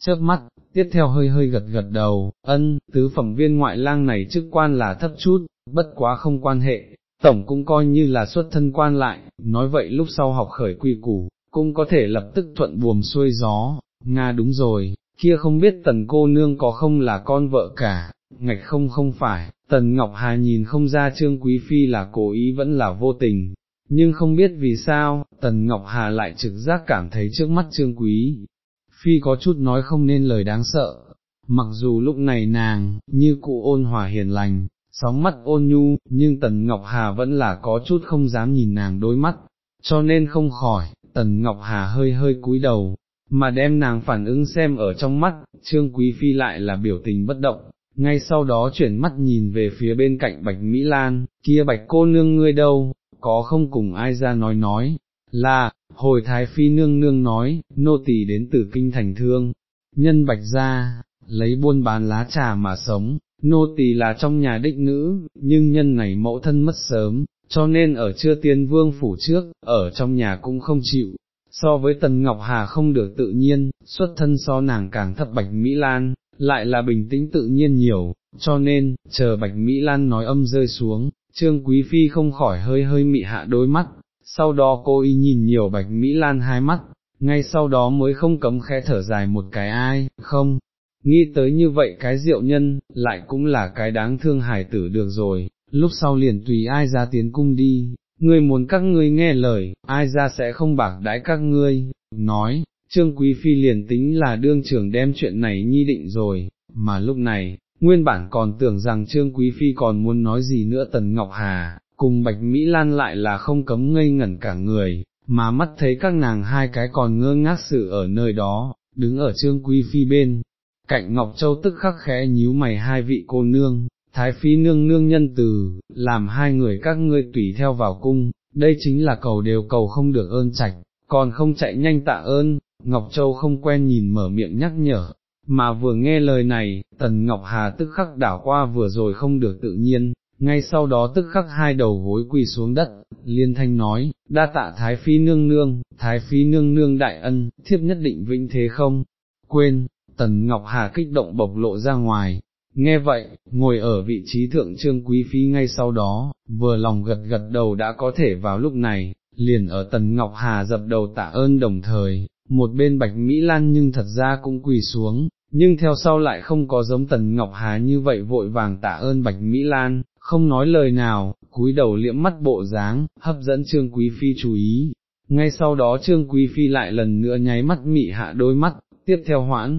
Speaker 1: chớp mắt, tiếp theo hơi hơi gật gật đầu, ân, tứ phẩm viên ngoại lang này chức quan là thấp chút, bất quá không quan hệ, tổng cũng coi như là xuất thân quan lại, nói vậy lúc sau học khởi quy củ, cũng có thể lập tức thuận buồm xuôi gió, Nga đúng rồi, kia không biết tần cô nương có không là con vợ cả, ngạch không không phải, tần Ngọc Hà nhìn không ra Trương Quý Phi là cố ý vẫn là vô tình, nhưng không biết vì sao, tần Ngọc Hà lại trực giác cảm thấy trước mắt Trương Quý. Phi có chút nói không nên lời đáng sợ, mặc dù lúc này nàng, như cụ ôn hòa hiền lành, sóng mắt ôn nhu, nhưng Tần Ngọc Hà vẫn là có chút không dám nhìn nàng đôi mắt, cho nên không khỏi, Tần Ngọc Hà hơi hơi cúi đầu, mà đem nàng phản ứng xem ở trong mắt, Trương Quý Phi lại là biểu tình bất động, ngay sau đó chuyển mắt nhìn về phía bên cạnh Bạch Mỹ Lan, kia Bạch cô nương ngươi đâu, có không cùng ai ra nói nói, là, hồi thái phi nương nương nói, nô tỳ đến từ kinh thành thương, nhân bạch ra, lấy buôn bán lá trà mà sống, nô tỳ là trong nhà đích nữ, nhưng nhân này mẫu thân mất sớm, cho nên ở chưa tiên vương phủ trước, ở trong nhà cũng không chịu. So với Tần Ngọc Hà không được tự nhiên, xuất thân so nàng càng thấp Bạch Mỹ Lan, lại là bình tĩnh tự nhiên nhiều, cho nên, chờ Bạch Mỹ Lan nói âm rơi xuống, Trương Quý Phi không khỏi hơi hơi mị hạ đôi mắt, sau đó cô y nhìn nhiều Bạch Mỹ Lan hai mắt, ngay sau đó mới không cấm khẽ thở dài một cái ai, không, nghĩ tới như vậy cái diệu nhân, lại cũng là cái đáng thương hài tử được rồi, lúc sau liền tùy ai ra tiến cung đi, ngươi muốn các ngươi nghe lời, ai ra sẽ không bạc đãi các ngươi, nói, Trương Quý Phi liền tính là đương trưởng đem chuyện này nhi định rồi, mà lúc này, nguyên bản còn tưởng rằng Trương Quý Phi còn muốn nói gì nữa Tần Ngọc Hà, cùng Bạch Mỹ Lan lại là không cấm ngây ngẩn cả người, mà mắt thấy các nàng hai cái còn ngơ ngác sự ở nơi đó, đứng ở Trương Quý Phi bên, cạnh Ngọc Châu tức khắc khẽ nhíu mày hai vị cô nương, Thái Phi nương nương nhân từ, làm hai người các ngươi tùy theo vào cung, đây chính là cầu đều cầu không được ơn trạch, còn không chạy nhanh tạ ơn, Ngọc Châu không quen nhìn mở miệng nhắc nhở, mà vừa nghe lời này, Tần Ngọc Hà tức khắc đảo qua vừa rồi không được tự nhiên, ngay sau đó tức khắc hai đầu gối quỳ xuống đất, liên thanh nói, đa tạ Thái Phi nương nương, Thái Phi nương nương đại ân, thiếp nhất định vĩnh thế không, quên, Tần Ngọc Hà kích động bộc lộ ra ngoài, nghe vậy, ngồi ở vị trí thượng trương quý phi ngay sau đó, vừa lòng gật gật đầu đã có thể vào lúc này, liền ở Tần Ngọc Hà dập đầu tạ ơn đồng thời, một bên Bạch Mỹ Lan nhưng thật ra cũng quỳ xuống, nhưng theo sau lại không có giống Tần Ngọc Hà như vậy vội vàng tạ ơn Bạch Mỹ Lan, không nói lời nào, cúi đầu liễm mắt bộ dáng, hấp dẫn Trương Quý Phi chú ý. Ngay sau đó Trương Quý Phi lại lần nữa nháy mắt mị hạ đôi mắt, tiếp theo hoãn,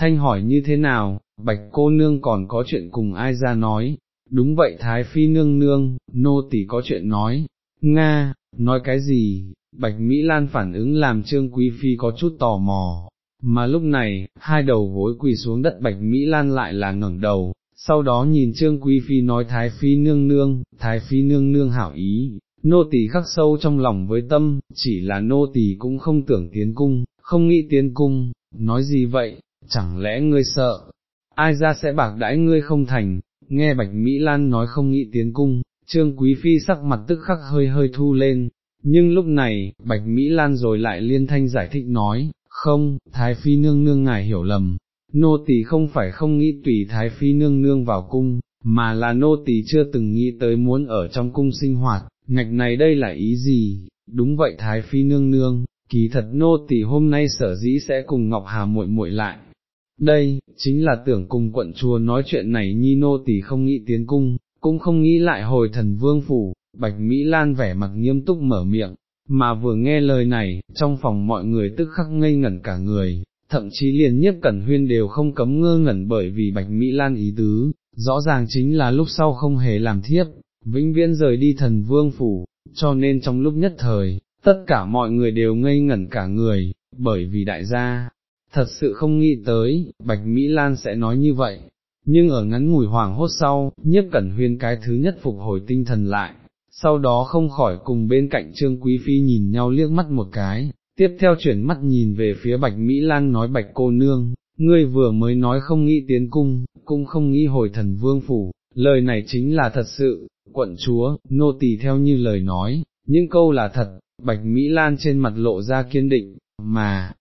Speaker 1: thanh hỏi như thế nào, bạch cô nương còn có chuyện cùng ai ra nói, đúng vậy Thái Phi nương nương, nô tỳ có chuyện nói, Nga, nói cái gì, Bạch Mỹ Lan phản ứng làm Trương Quý Phi có chút tò mò, mà lúc này, hai đầu gối quỳ xuống đất Bạch Mỹ Lan lại là ngẩng đầu, sau đó nhìn Trương Quý Phi nói Thái Phi nương nương, Thái Phi nương nương hảo ý, nô tỳ khắc sâu trong lòng với tâm, chỉ là nô tỳ cũng không tưởng tiến cung, không nghĩ tiến cung, nói gì vậy, chẳng lẽ ngươi sợ, ai ra sẽ bạc đãi ngươi không thành, nghe Bạch Mỹ Lan nói không nghĩ tiến cung, Trương Quý Phi sắc mặt tức khắc hơi hơi thu lên, nhưng lúc này, Bạch Mỹ Lan rồi lại liên thanh giải thích nói, không, Thái Phi nương nương ngài hiểu lầm, nô tỳ không phải không nghĩ tùy Thái Phi nương nương vào cung, mà là nô tỳ chưa từng nghĩ tới muốn ở trong cung sinh hoạt, ngạch này đây là ý gì, đúng vậy Thái Phi nương nương, kỳ thật nô tỳ hôm nay sở dĩ sẽ cùng Ngọc Hà muội muội lại. Đây, chính là tưởng cùng quận chùa nói chuyện này nhi nô tỳ không nghĩ tiến cung, cũng không nghĩ lại hồi thần vương phủ, Bạch Mỹ Lan vẻ mặt nghiêm túc mở miệng, mà vừa nghe lời này, trong phòng mọi người tức khắc ngây ngẩn cả người, thậm chí liền nhiếp cẩn huyên đều không cấm ngơ ngẩn bởi vì Bạch Mỹ Lan ý tứ, rõ ràng chính là lúc sau không hề làm thiếp, vĩnh viễn rời đi thần vương phủ, cho nên trong lúc nhất thời, tất cả mọi người đều ngây ngẩn cả người, bởi vì đại gia, thật sự không nghĩ tới, Bạch Mỹ Lan sẽ nói như vậy. Nhưng ở ngắn ngủi hoàng hốt sau, nhiếp cẩn huyên cái thứ nhất phục hồi tinh thần lại, sau đó không khỏi cùng bên cạnh Trương Quý Phi nhìn nhau liếc mắt một cái, tiếp theo chuyển mắt nhìn về phía Bạch Mỹ Lan nói Bạch cô nương, ngươi vừa mới nói không nghĩ tiến cung, cũng không nghĩ hồi thần vương phủ, lời này chính là thật sự, quận chúa, nô tỳ theo như lời nói, những câu là thật, Bạch Mỹ Lan trên mặt lộ ra kiên định, mà,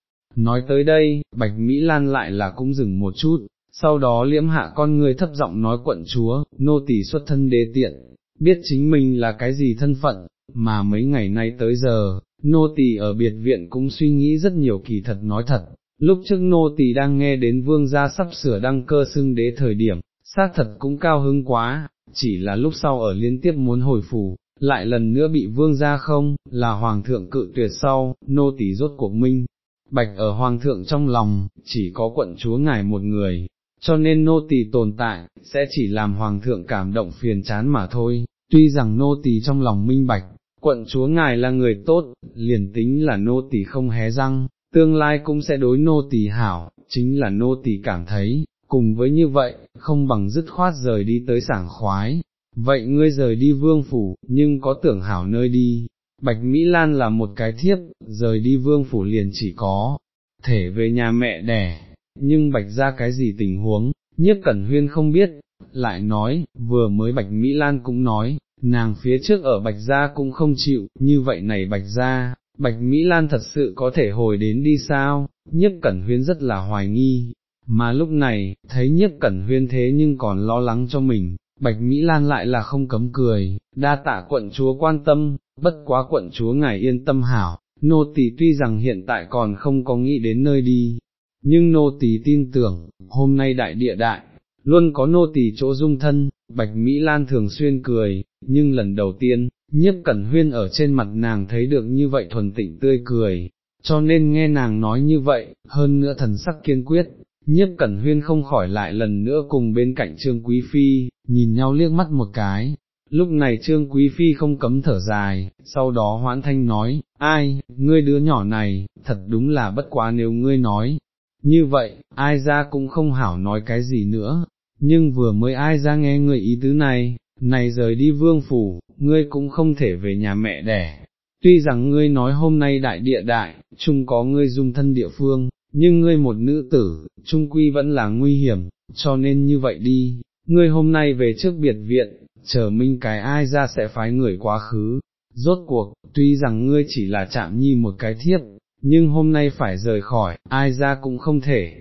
Speaker 1: nói tới đây, Bạch Mỹ Lan lại là cũng dừng một chút, sau đó liễm hạ con người thấp giọng nói quận chúa, nô tỳ xuất thân đế tiện, biết chính mình là cái gì thân phận, mà mấy ngày nay tới giờ, nô tỳ ở biệt viện cũng suy nghĩ rất nhiều kỳ thật nói thật, lúc trước nô tỳ đang nghe đến vương gia sắp sửa đăng cơ xưng đế thời điểm, xác thật cũng cao hứng quá, chỉ là lúc sau ở liên tiếp muốn hồi phủ, lại lần nữa bị vương gia không, là hoàng thượng cự tuyệt sau, nô tỳ rốt cuộc minh. Bạch ở hoàng thượng trong lòng, chỉ có quận chúa ngài một người, cho nên nô tỳ tồn tại, sẽ chỉ làm hoàng thượng cảm động phiền chán mà thôi, tuy rằng nô tỳ trong lòng minh bạch, quận chúa ngài là người tốt, liền tính là nô tỳ không hé răng, tương lai cũng sẽ đối nô tỳ hảo, chính là nô tỳ cảm thấy, cùng với như vậy, không bằng dứt khoát rời đi tới sảng khoái, vậy ngươi rời đi vương phủ, nhưng có tưởng hảo nơi đi, Bạch Mỹ Lan là một cái thiếp, rời đi vương phủ liền chỉ có, thể về nhà mẹ đẻ, nhưng Bạch ra cái gì tình huống, nhiếp cẩn huyên không biết, lại nói, vừa mới Bạch Mỹ Lan cũng nói, nàng phía trước ở Bạch Gia cũng không chịu, như vậy này Bạch Gia, Bạch Mỹ Lan thật sự có thể hồi đến đi sao, nhiếp cẩn huyên rất là hoài nghi, mà lúc này, thấy nhiếp cẩn huyên thế nhưng còn lo lắng cho mình, Bạch Mỹ Lan lại là không cấm cười, đa tạ quận chúa quan tâm, bất quá quận chúa ngài yên tâm hảo, nô tỳ tuy rằng hiện tại còn không có nghĩ đến nơi đi, nhưng nô tỳ tin tưởng, hôm nay đại địa đại, luôn có nô tỳ chỗ dung thân, Bạch Mỹ Lan thường xuyên cười, nhưng lần đầu tiên, nhiếp cẩn huyên ở trên mặt nàng thấy được như vậy thuần tịnh tươi cười, cho nên nghe nàng nói như vậy, hơn nữa thần sắc kiên quyết, nhiếp cẩn huyên không khỏi lại lần nữa cùng bên cạnh Trương Quý Phi, nhìn nhau liếc mắt một cái. Lúc này Trương Quý Phi không cấm thở dài, sau đó hoãn thanh nói, ai, ngươi đứa nhỏ này, thật đúng là bất quá nếu ngươi nói, như vậy, ai ra cũng không hảo nói cái gì nữa, nhưng vừa mới ai ra nghe người ý tứ này, này rời đi vương phủ, ngươi cũng không thể về nhà mẹ đẻ. Tuy rằng ngươi nói hôm nay đại địa đại, chung có ngươi dung thân địa phương, nhưng ngươi một nữ tử, trung quy vẫn là nguy hiểm, cho nên như vậy đi, ngươi hôm nay về trước biệt viện, chờ minh cái ai ra sẽ phái người quá khứ. Rốt cuộc, tuy rằng ngươi chỉ là chạm nhi một cái thiếp, nhưng hôm nay phải rời khỏi, ai ra cũng không thể,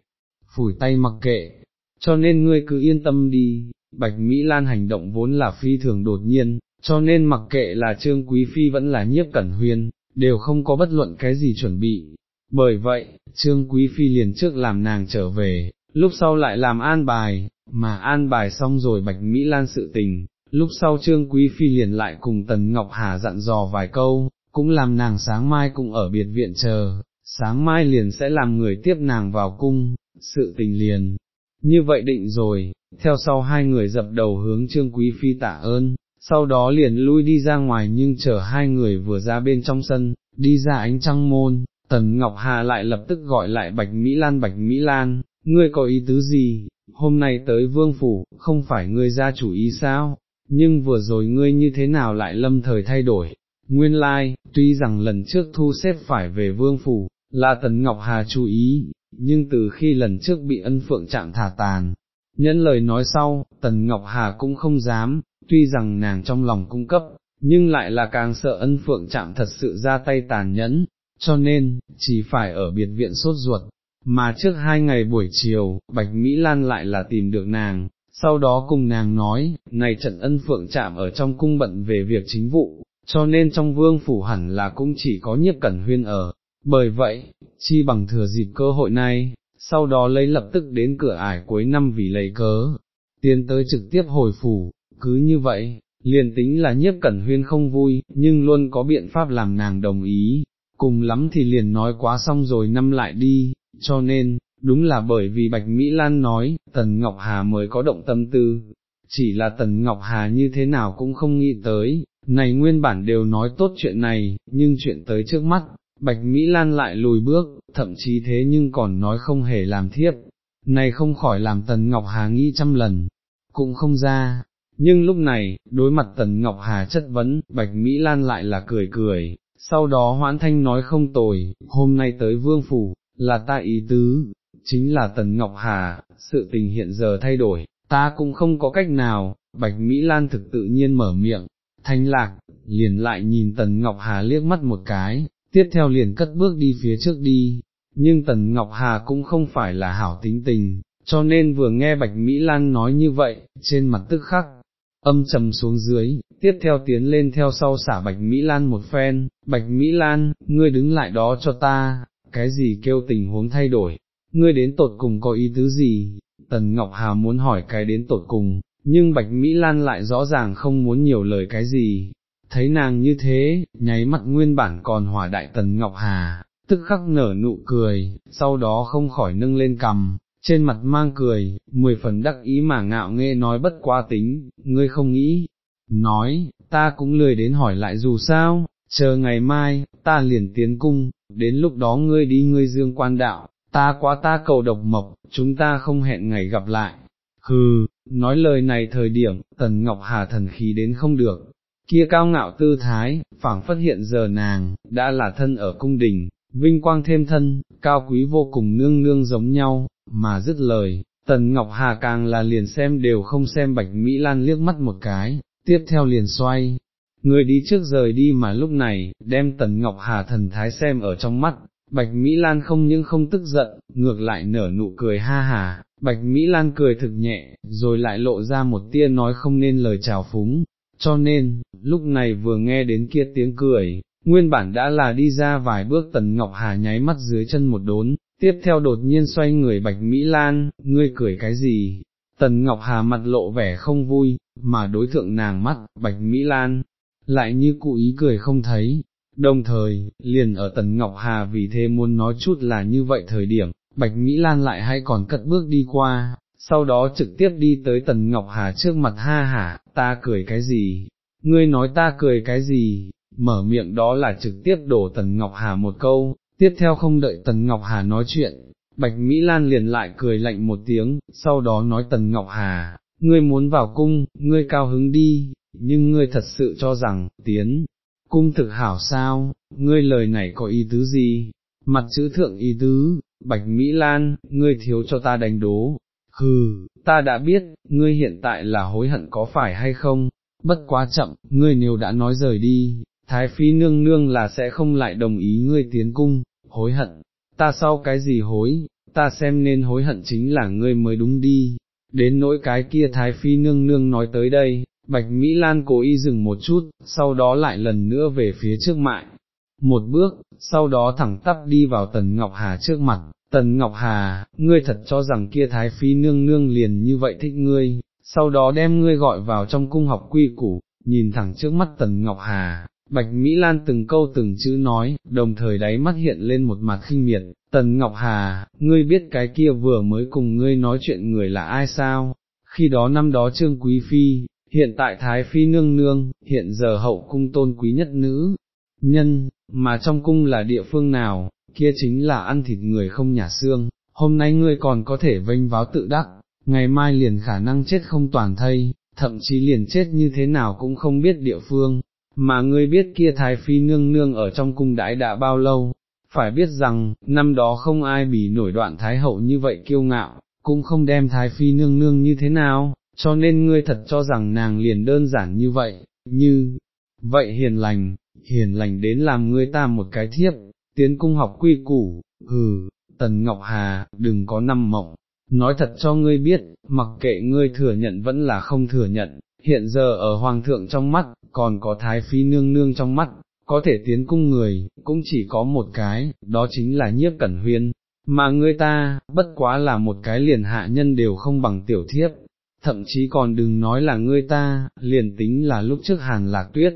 Speaker 1: phủi tay mặc kệ, cho nên ngươi cứ yên tâm đi, Bạch Mỹ Lan hành động vốn là phi thường đột nhiên, cho nên mặc kệ là Trương Quý Phi vẫn là nhiếp cẩn huyên, đều không có bất luận cái gì chuẩn bị. Bởi vậy, Trương Quý Phi liền trước làm nàng trở về, lúc sau lại làm an bài, mà an bài xong rồi Bạch Mỹ Lan sự tình, lúc sau Trương Quý Phi liền lại cùng Tần Ngọc Hà dặn dò vài câu, cũng làm nàng sáng mai cũng ở biệt viện chờ, sáng mai liền sẽ làm người tiếp nàng vào cung, sự tình liền. Như vậy định rồi, theo sau hai người dập đầu hướng Trương Quý Phi tạ ơn, sau đó liền lui đi ra ngoài nhưng chờ hai người vừa ra bên trong sân, đi ra ánh trăng môn, Tần Ngọc Hà lại lập tức gọi lại Bạch Mỹ Lan Bạch Mỹ Lan, ngươi có ý tứ gì, hôm nay tới vương phủ, không phải ngươi ra chủ ý sao, nhưng vừa rồi ngươi như thế nào lại lâm thời thay đổi, nguyên lai, like, tuy rằng lần trước thu xếp phải về vương phủ, là Tần Ngọc Hà chú ý, nhưng từ khi lần trước bị ân phượng chạm thả tàn, nhẫn lời nói sau, Tần Ngọc Hà cũng không dám, tuy rằng nàng trong lòng cung cấp, nhưng lại là càng sợ ân phượng chạm thật sự ra tay tàn nhẫn, cho nên, chỉ phải ở biệt viện sốt ruột, mà trước hai ngày buổi chiều, Bạch Mỹ Lan lại là tìm được nàng, sau đó cùng nàng nói, này trận ân phượng chạm ở trong cung bận về việc chính vụ, cho nên trong vương phủ hẳn là cũng chỉ có nhiếp cẩn huyên ở, bởi vậy, chi bằng thừa dịp cơ hội này, sau đó lấy lập tức đến cửa ải cuối năm vì lấy cớ, tiến tới trực tiếp hồi phủ, cứ như vậy, liền tính là nhiếp cẩn huyên không vui, nhưng luôn có biện pháp làm nàng đồng ý, cùng lắm thì liền nói quá xong rồi năm lại đi, cho nên, đúng là bởi vì Bạch Mỹ Lan nói, Tần Ngọc Hà mới có động tâm tư, chỉ là Tần Ngọc Hà như thế nào cũng không nghĩ tới, này nguyên bản đều nói tốt chuyện này, nhưng chuyện tới trước mắt, Bạch Mỹ Lan lại lùi bước, thậm chí thế nhưng còn nói không hề làm thiếp, này không khỏi làm Tần Ngọc Hà nghĩ trăm lần, cũng không ra, nhưng lúc này, đối mặt Tần Ngọc Hà chất vấn, Bạch Mỹ Lan lại là cười cười, sau đó hoãn thanh nói không tồi, hôm nay tới Vương Phủ, là ta ý tứ, chính là Tần Ngọc Hà, sự tình hiện giờ thay đổi, ta cũng không có cách nào, Bạch Mỹ Lan thực tự nhiên mở miệng, thanh lạc, liền lại nhìn Tần Ngọc Hà liếc mắt một cái, tiếp theo liền cất bước đi phía trước đi, nhưng Tần Ngọc Hà cũng không phải là hảo tính tình, cho nên vừa nghe Bạch Mỹ Lan nói như vậy, trên mặt tức khắc, âm trầm xuống dưới, tiếp theo tiến lên theo sau xả Bạch Mỹ Lan một phen, Bạch Mỹ Lan, ngươi đứng lại đó cho ta, cái gì kêu tình huống thay đổi, ngươi đến tột cùng có ý tứ gì, Tần Ngọc Hà muốn hỏi cái đến tột cùng, nhưng Bạch Mỹ Lan lại rõ ràng không muốn nhiều lời cái gì, thấy nàng như thế, nháy mặt nguyên bản còn hỏa đại Tần Ngọc Hà, tức khắc nở nụ cười, sau đó không khỏi nâng lên cầm, trên mặt mang cười, mười phần đắc ý mà ngạo nghe nói bất quá tính, ngươi không nghĩ, nói, ta cũng lười đến hỏi lại dù sao, chờ ngày mai, ta liền tiến cung, đến lúc đó ngươi đi ngươi dương quan đạo, ta quá ta cầu độc mộc, chúng ta không hẹn ngày gặp lại, hừ, nói lời này thời điểm, tần ngọc hà thần khí đến không được, kia cao ngạo tư thái, phảng phất hiện giờ nàng, đã là thân ở cung đình, vinh quang thêm thân, cao quý vô cùng nương nương giống nhau, mà dứt lời, tần ngọc hà càng là liền xem đều không xem bạch Mỹ Lan liếc mắt một cái, tiếp theo liền xoay. Người đi trước rời đi mà lúc này, đem tần ngọc hà thần thái xem ở trong mắt, Bạch Mỹ Lan không những không tức giận, ngược lại nở nụ cười ha hà, Bạch Mỹ Lan cười thực nhẹ, rồi lại lộ ra một tia nói không nên lời chào phúng, cho nên, lúc này vừa nghe đến kia tiếng cười, nguyên bản đã là đi ra vài bước Tần Ngọc Hà nháy mắt dưới chân một đốn, tiếp theo đột nhiên xoay người Bạch Mỹ Lan, ngươi cười cái gì? Tần Ngọc Hà mặt lộ vẻ không vui, mà đối thượng nàng mắt, Bạch Mỹ Lan, lại như cụ ý cười không thấy, Đồng thời, liền ở Tần Ngọc Hà vì thế muốn nói chút là như vậy thời điểm, Bạch Mỹ Lan lại hay còn cất bước đi qua, sau đó trực tiếp đi tới Tần Ngọc Hà trước mặt ha hả, ta cười cái gì, ngươi nói ta cười cái gì, mở miệng đó là trực tiếp đổ Tần Ngọc Hà một câu, tiếp theo không đợi Tần Ngọc Hà nói chuyện, Bạch Mỹ Lan liền lại cười lạnh một tiếng, sau đó nói Tần Ngọc Hà, ngươi muốn vào cung, ngươi cao hứng đi, nhưng ngươi thật sự cho rằng, tiến, cung thực hảo sao, ngươi lời này có ý tứ gì, mặt chữ thượng ý tứ, Bạch Mỹ Lan, ngươi thiếu cho ta đánh đố, hừ, ta đã biết, ngươi hiện tại là hối hận có phải hay không, bất quá chậm, ngươi nếu đã nói rời đi, Thái Phi nương nương là sẽ không lại đồng ý ngươi tiến cung, hối hận, ta sau cái gì hối, ta xem nên hối hận chính là ngươi mới đúng đi, đến nỗi cái kia Thái Phi nương nương nói tới đây, Bạch Mỹ Lan cố ý dừng một chút, sau đó lại lần nữa về phía trước mại, một bước, sau đó thẳng tắp đi vào Tần Ngọc Hà trước mặt, Tần Ngọc Hà, ngươi thật cho rằng kia Thái Phi nương nương liền như vậy thích ngươi, sau đó đem ngươi gọi vào trong cung học quy củ, nhìn thẳng trước mắt Tần Ngọc Hà. Bạch Mỹ Lan từng câu từng chữ nói, đồng thời đáy mắt hiện lên một mặt khinh miệt, Tần Ngọc Hà, ngươi biết cái kia vừa mới cùng ngươi nói chuyện người là ai sao, khi đó năm đó Trương Quý Phi, hiện tại Thái Phi nương nương, hiện giờ hậu cung tôn quý nhất nữ, nhân, mà trong cung là địa phương nào, kia chính là ăn thịt người không nhả xương, hôm nay ngươi còn có thể vênh váo tự đắc, ngày mai liền khả năng chết không toàn thây, thậm chí liền chết như thế nào cũng không biết địa phương, mà ngươi biết kia Thái Phi nương nương ở trong cung đãi đã bao lâu, phải biết rằng, năm đó không ai bị nổi đoạn Thái Hậu như vậy kiêu ngạo, cũng không đem Thái Phi nương nương như thế nào, cho nên ngươi thật cho rằng nàng liền đơn giản như vậy, như, vậy hiền lành, hiền lành đến làm ngươi ta một cái thiếp, tiến cung học quy củ, hừ, Tần Ngọc Hà, đừng có nằm mộng, nói thật cho ngươi biết, mặc kệ ngươi thừa nhận vẫn là không thừa nhận, hiện giờ ở Hoàng thượng trong mắt, còn có Thái Phi nương nương trong mắt, có thể tiến cung người, cũng chỉ có một cái, đó chính là nhiếp cẩn huyên, mà ngươi ta, bất quá là một cái liền hạ nhân đều không bằng tiểu thiếp, thậm chí còn đừng nói là ngươi ta, liền tính là lúc trước hàn lạc tuyết,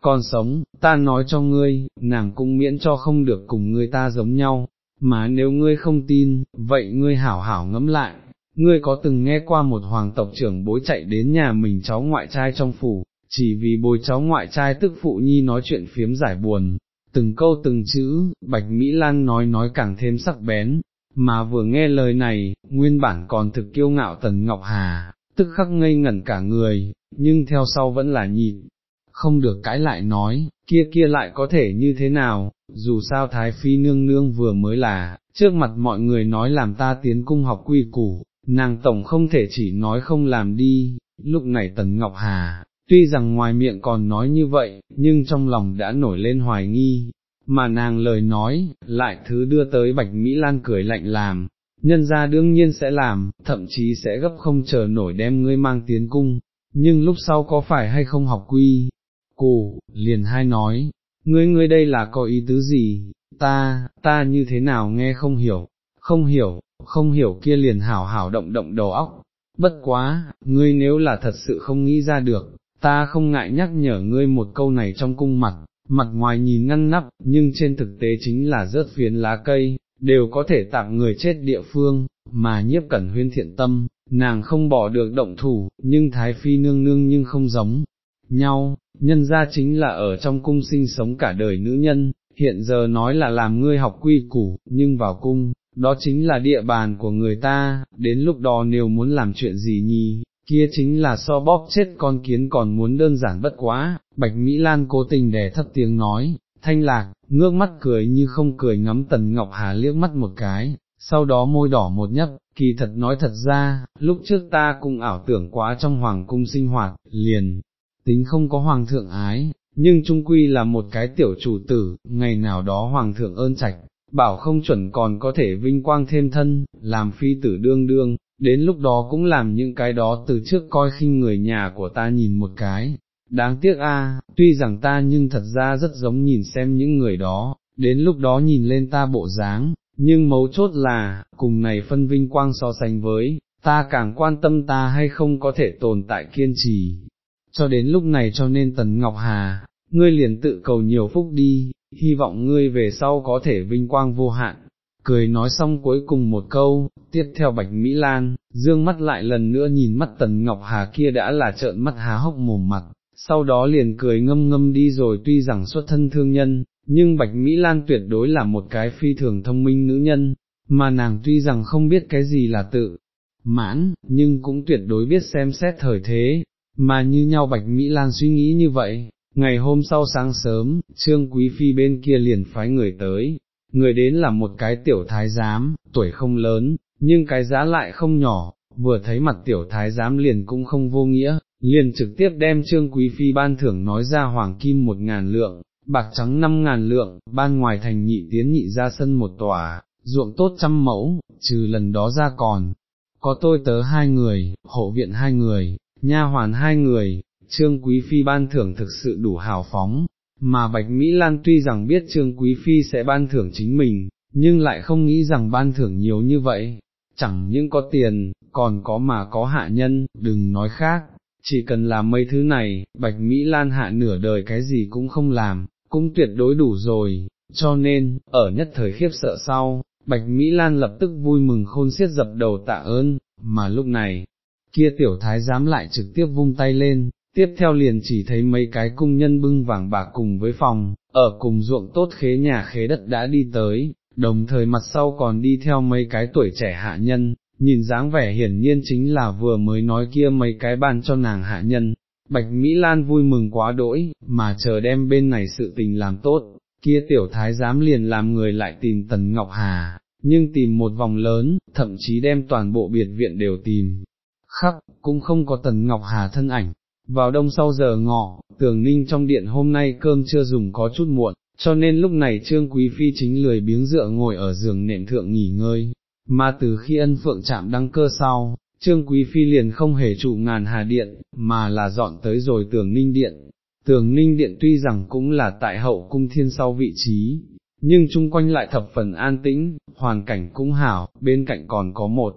Speaker 1: còn sống, ta nói cho ngươi, nàng cũng miễn cho không được cùng ngươi ta giống nhau, mà nếu ngươi không tin, vậy ngươi hảo hảo ngẫm lại, ngươi có từng nghe qua một hoàng tộc trưởng bối chạy đến nhà mình cháu ngoại trai trong phủ, chỉ vì bồi cháu ngoại trai tức phụ nhi nói chuyện phiếm giải buồn, từng câu từng chữ, Bạch Mỹ Lan nói nói càng thêm sắc bén, mà vừa nghe lời này, nguyên bản còn thực kiêu ngạo Tần Ngọc Hà, tức khắc ngây ngẩn cả người, nhưng theo sau vẫn là nhịn, không được cãi lại nói, kia kia lại có thể như thế nào, dù sao Thái Phi nương nương vừa mới là, trước mặt mọi người nói làm ta tiến cung học quy củ, nàng tổng không thể chỉ nói không làm đi, lúc này Tần Ngọc Hà, tuy rằng ngoài miệng còn nói như vậy, nhưng trong lòng đã nổi lên hoài nghi, mà nàng lời nói, lại thứ đưa tới Bạch Mỹ Lan cười lạnh làm, nhân ra đương nhiên sẽ làm, thậm chí sẽ gấp không chờ nổi đem ngươi mang tiến cung, nhưng lúc sau có phải hay không học quy, cô, liền hai nói, ngươi ngươi đây là có ý tứ gì, ta, ta như thế nào nghe không hiểu, không hiểu, không hiểu kia liền hảo hảo động động đầu óc, bất quá, ngươi nếu là thật sự không nghĩ ra được, ta không ngại nhắc nhở ngươi một câu này trong cung mặt, mặt ngoài nhìn ngăn nắp, nhưng trên thực tế chính là rớt phiến lá cây, đều có thể tặng người chết địa phương, mà nhiếp cẩn huyên thiện tâm, nàng không bỏ được động thủ, nhưng Thái Phi nương nương nhưng không giống nhau, nhân ra chính là ở trong cung sinh sống cả đời nữ nhân, hiện giờ nói là làm ngươi học quy củ, nhưng vào cung, đó chính là địa bàn của người ta, đến lúc đó nếu muốn làm chuyện gì nhì, kia chính là so bóp chết con kiến còn muốn đơn giản bất quá, Bạch Mỹ Lan cố tình đè thấp tiếng nói, thanh lạc, ngước mắt cười như không cười ngắm Tần Ngọc Hà liếc mắt một cái, sau đó môi đỏ một nhấp, kỳ thật nói thật ra, lúc trước ta cũng ảo tưởng quá trong hoàng cung sinh hoạt, liền, tính không có hoàng thượng ái, nhưng trung quy là một cái tiểu chủ tử, ngày nào đó hoàng thượng ơn trạch, bảo không chuẩn còn có thể vinh quang thêm thân, làm phi tử đương đương, đến lúc đó cũng làm những cái đó từ trước coi khinh người nhà của ta nhìn một cái. Đáng tiếc a, tuy rằng ta nhưng thật ra rất giống nhìn xem những người đó, đến lúc đó nhìn lên ta bộ dáng, nhưng mấu chốt là, cùng này phân vinh quang so sánh với, ta càng quan tâm ta hay không có thể tồn tại kiên trì. Cho đến lúc này cho nên Tần Ngọc Hà, ngươi liền tự cầu nhiều phúc đi, hy vọng ngươi về sau có thể vinh quang vô hạn. Cười nói xong cuối cùng một câu, tiếp theo Bạch Mỹ Lan, dương mắt lại lần nữa nhìn mắt Tần Ngọc Hà kia đã là trợn mắt há hốc mồm mặt, sau đó liền cười ngâm ngâm đi rồi tuy rằng xuất thân thương nhân, nhưng Bạch Mỹ Lan tuyệt đối là một cái phi thường thông minh nữ nhân, mà nàng tuy rằng không biết cái gì là tự mãn, nhưng cũng tuyệt đối biết xem xét thời thế, mà như nhau Bạch Mỹ Lan suy nghĩ như vậy. Ngày hôm sau sáng sớm, Trương Quý Phi bên kia liền phái người tới, người đến là một cái tiểu thái giám, tuổi không lớn, nhưng cái giá lại không nhỏ, vừa thấy mặt tiểu thái giám liền cũng không vô nghĩa, liền trực tiếp đem Trương Quý Phi ban thưởng nói ra hoàng kim một ngàn lượng, bạc trắng năm ngàn lượng, ban ngoài thành nhị tiến nhị ra sân một tòa, ruộng tốt trăm mẫu, trừ lần đó ra còn, có tôi tớ hai người, hộ viện hai người, nha hoàn hai người, trương quý phi ban thưởng thực sự đủ hào phóng, mà Bạch Mỹ Lan tuy rằng biết trương quý phi sẽ ban thưởng chính mình, nhưng lại không nghĩ rằng ban thưởng nhiều như vậy, chẳng những có tiền, còn có mà có hạ nhân, đừng nói khác. Chỉ cần làm mấy thứ này, Bạch Mỹ Lan hạ nửa đời cái gì cũng không làm, cũng tuyệt đối đủ rồi, cho nên, ở nhất thời khiếp sợ sau, Bạch Mỹ Lan lập tức vui mừng khôn xiết dập đầu tạ ơn, mà lúc này, kia tiểu thái dám lại trực tiếp vung tay lên, tiếp theo liền chỉ thấy mấy cái cung nhân bưng vàng bạc cùng với phòng, ở cùng ruộng tốt khế nhà khế đất đã đi tới, đồng thời mặt sau còn đi theo mấy cái tuổi trẻ hạ nhân, nhìn dáng vẻ hiển nhiên chính là vừa mới nói kia mấy cái bàn cho nàng hạ nhân, Bạch Mỹ Lan vui mừng quá đỗi, mà chờ đem bên này sự tình làm tốt, kia tiểu thái giám liền làm người lại tìm Tần Ngọc Hà, nhưng tìm một vòng lớn, thậm chí đem toàn bộ biệt viện đều tìm. Khắc, cũng không có Tần Ngọc Hà thân ảnh. Vào đông sau giờ ngọ, tường ninh trong điện hôm nay cơm chưa dùng có chút muộn, cho nên lúc này Trương Quý Phi chính lười biếng dựa ngồi ở giường nệm thượng nghỉ ngơi, mà từ khi ân phượng chạm đăng cơ sau, Trương Quý Phi liền không hề trụ ngàn hà điện, mà là dọn tới rồi tường ninh điện. Tường ninh điện tuy rằng cũng là tại hậu cung thiên sau vị trí, nhưng chung quanh lại thập phần an tĩnh, hoàn cảnh cũng hảo, bên cạnh còn có một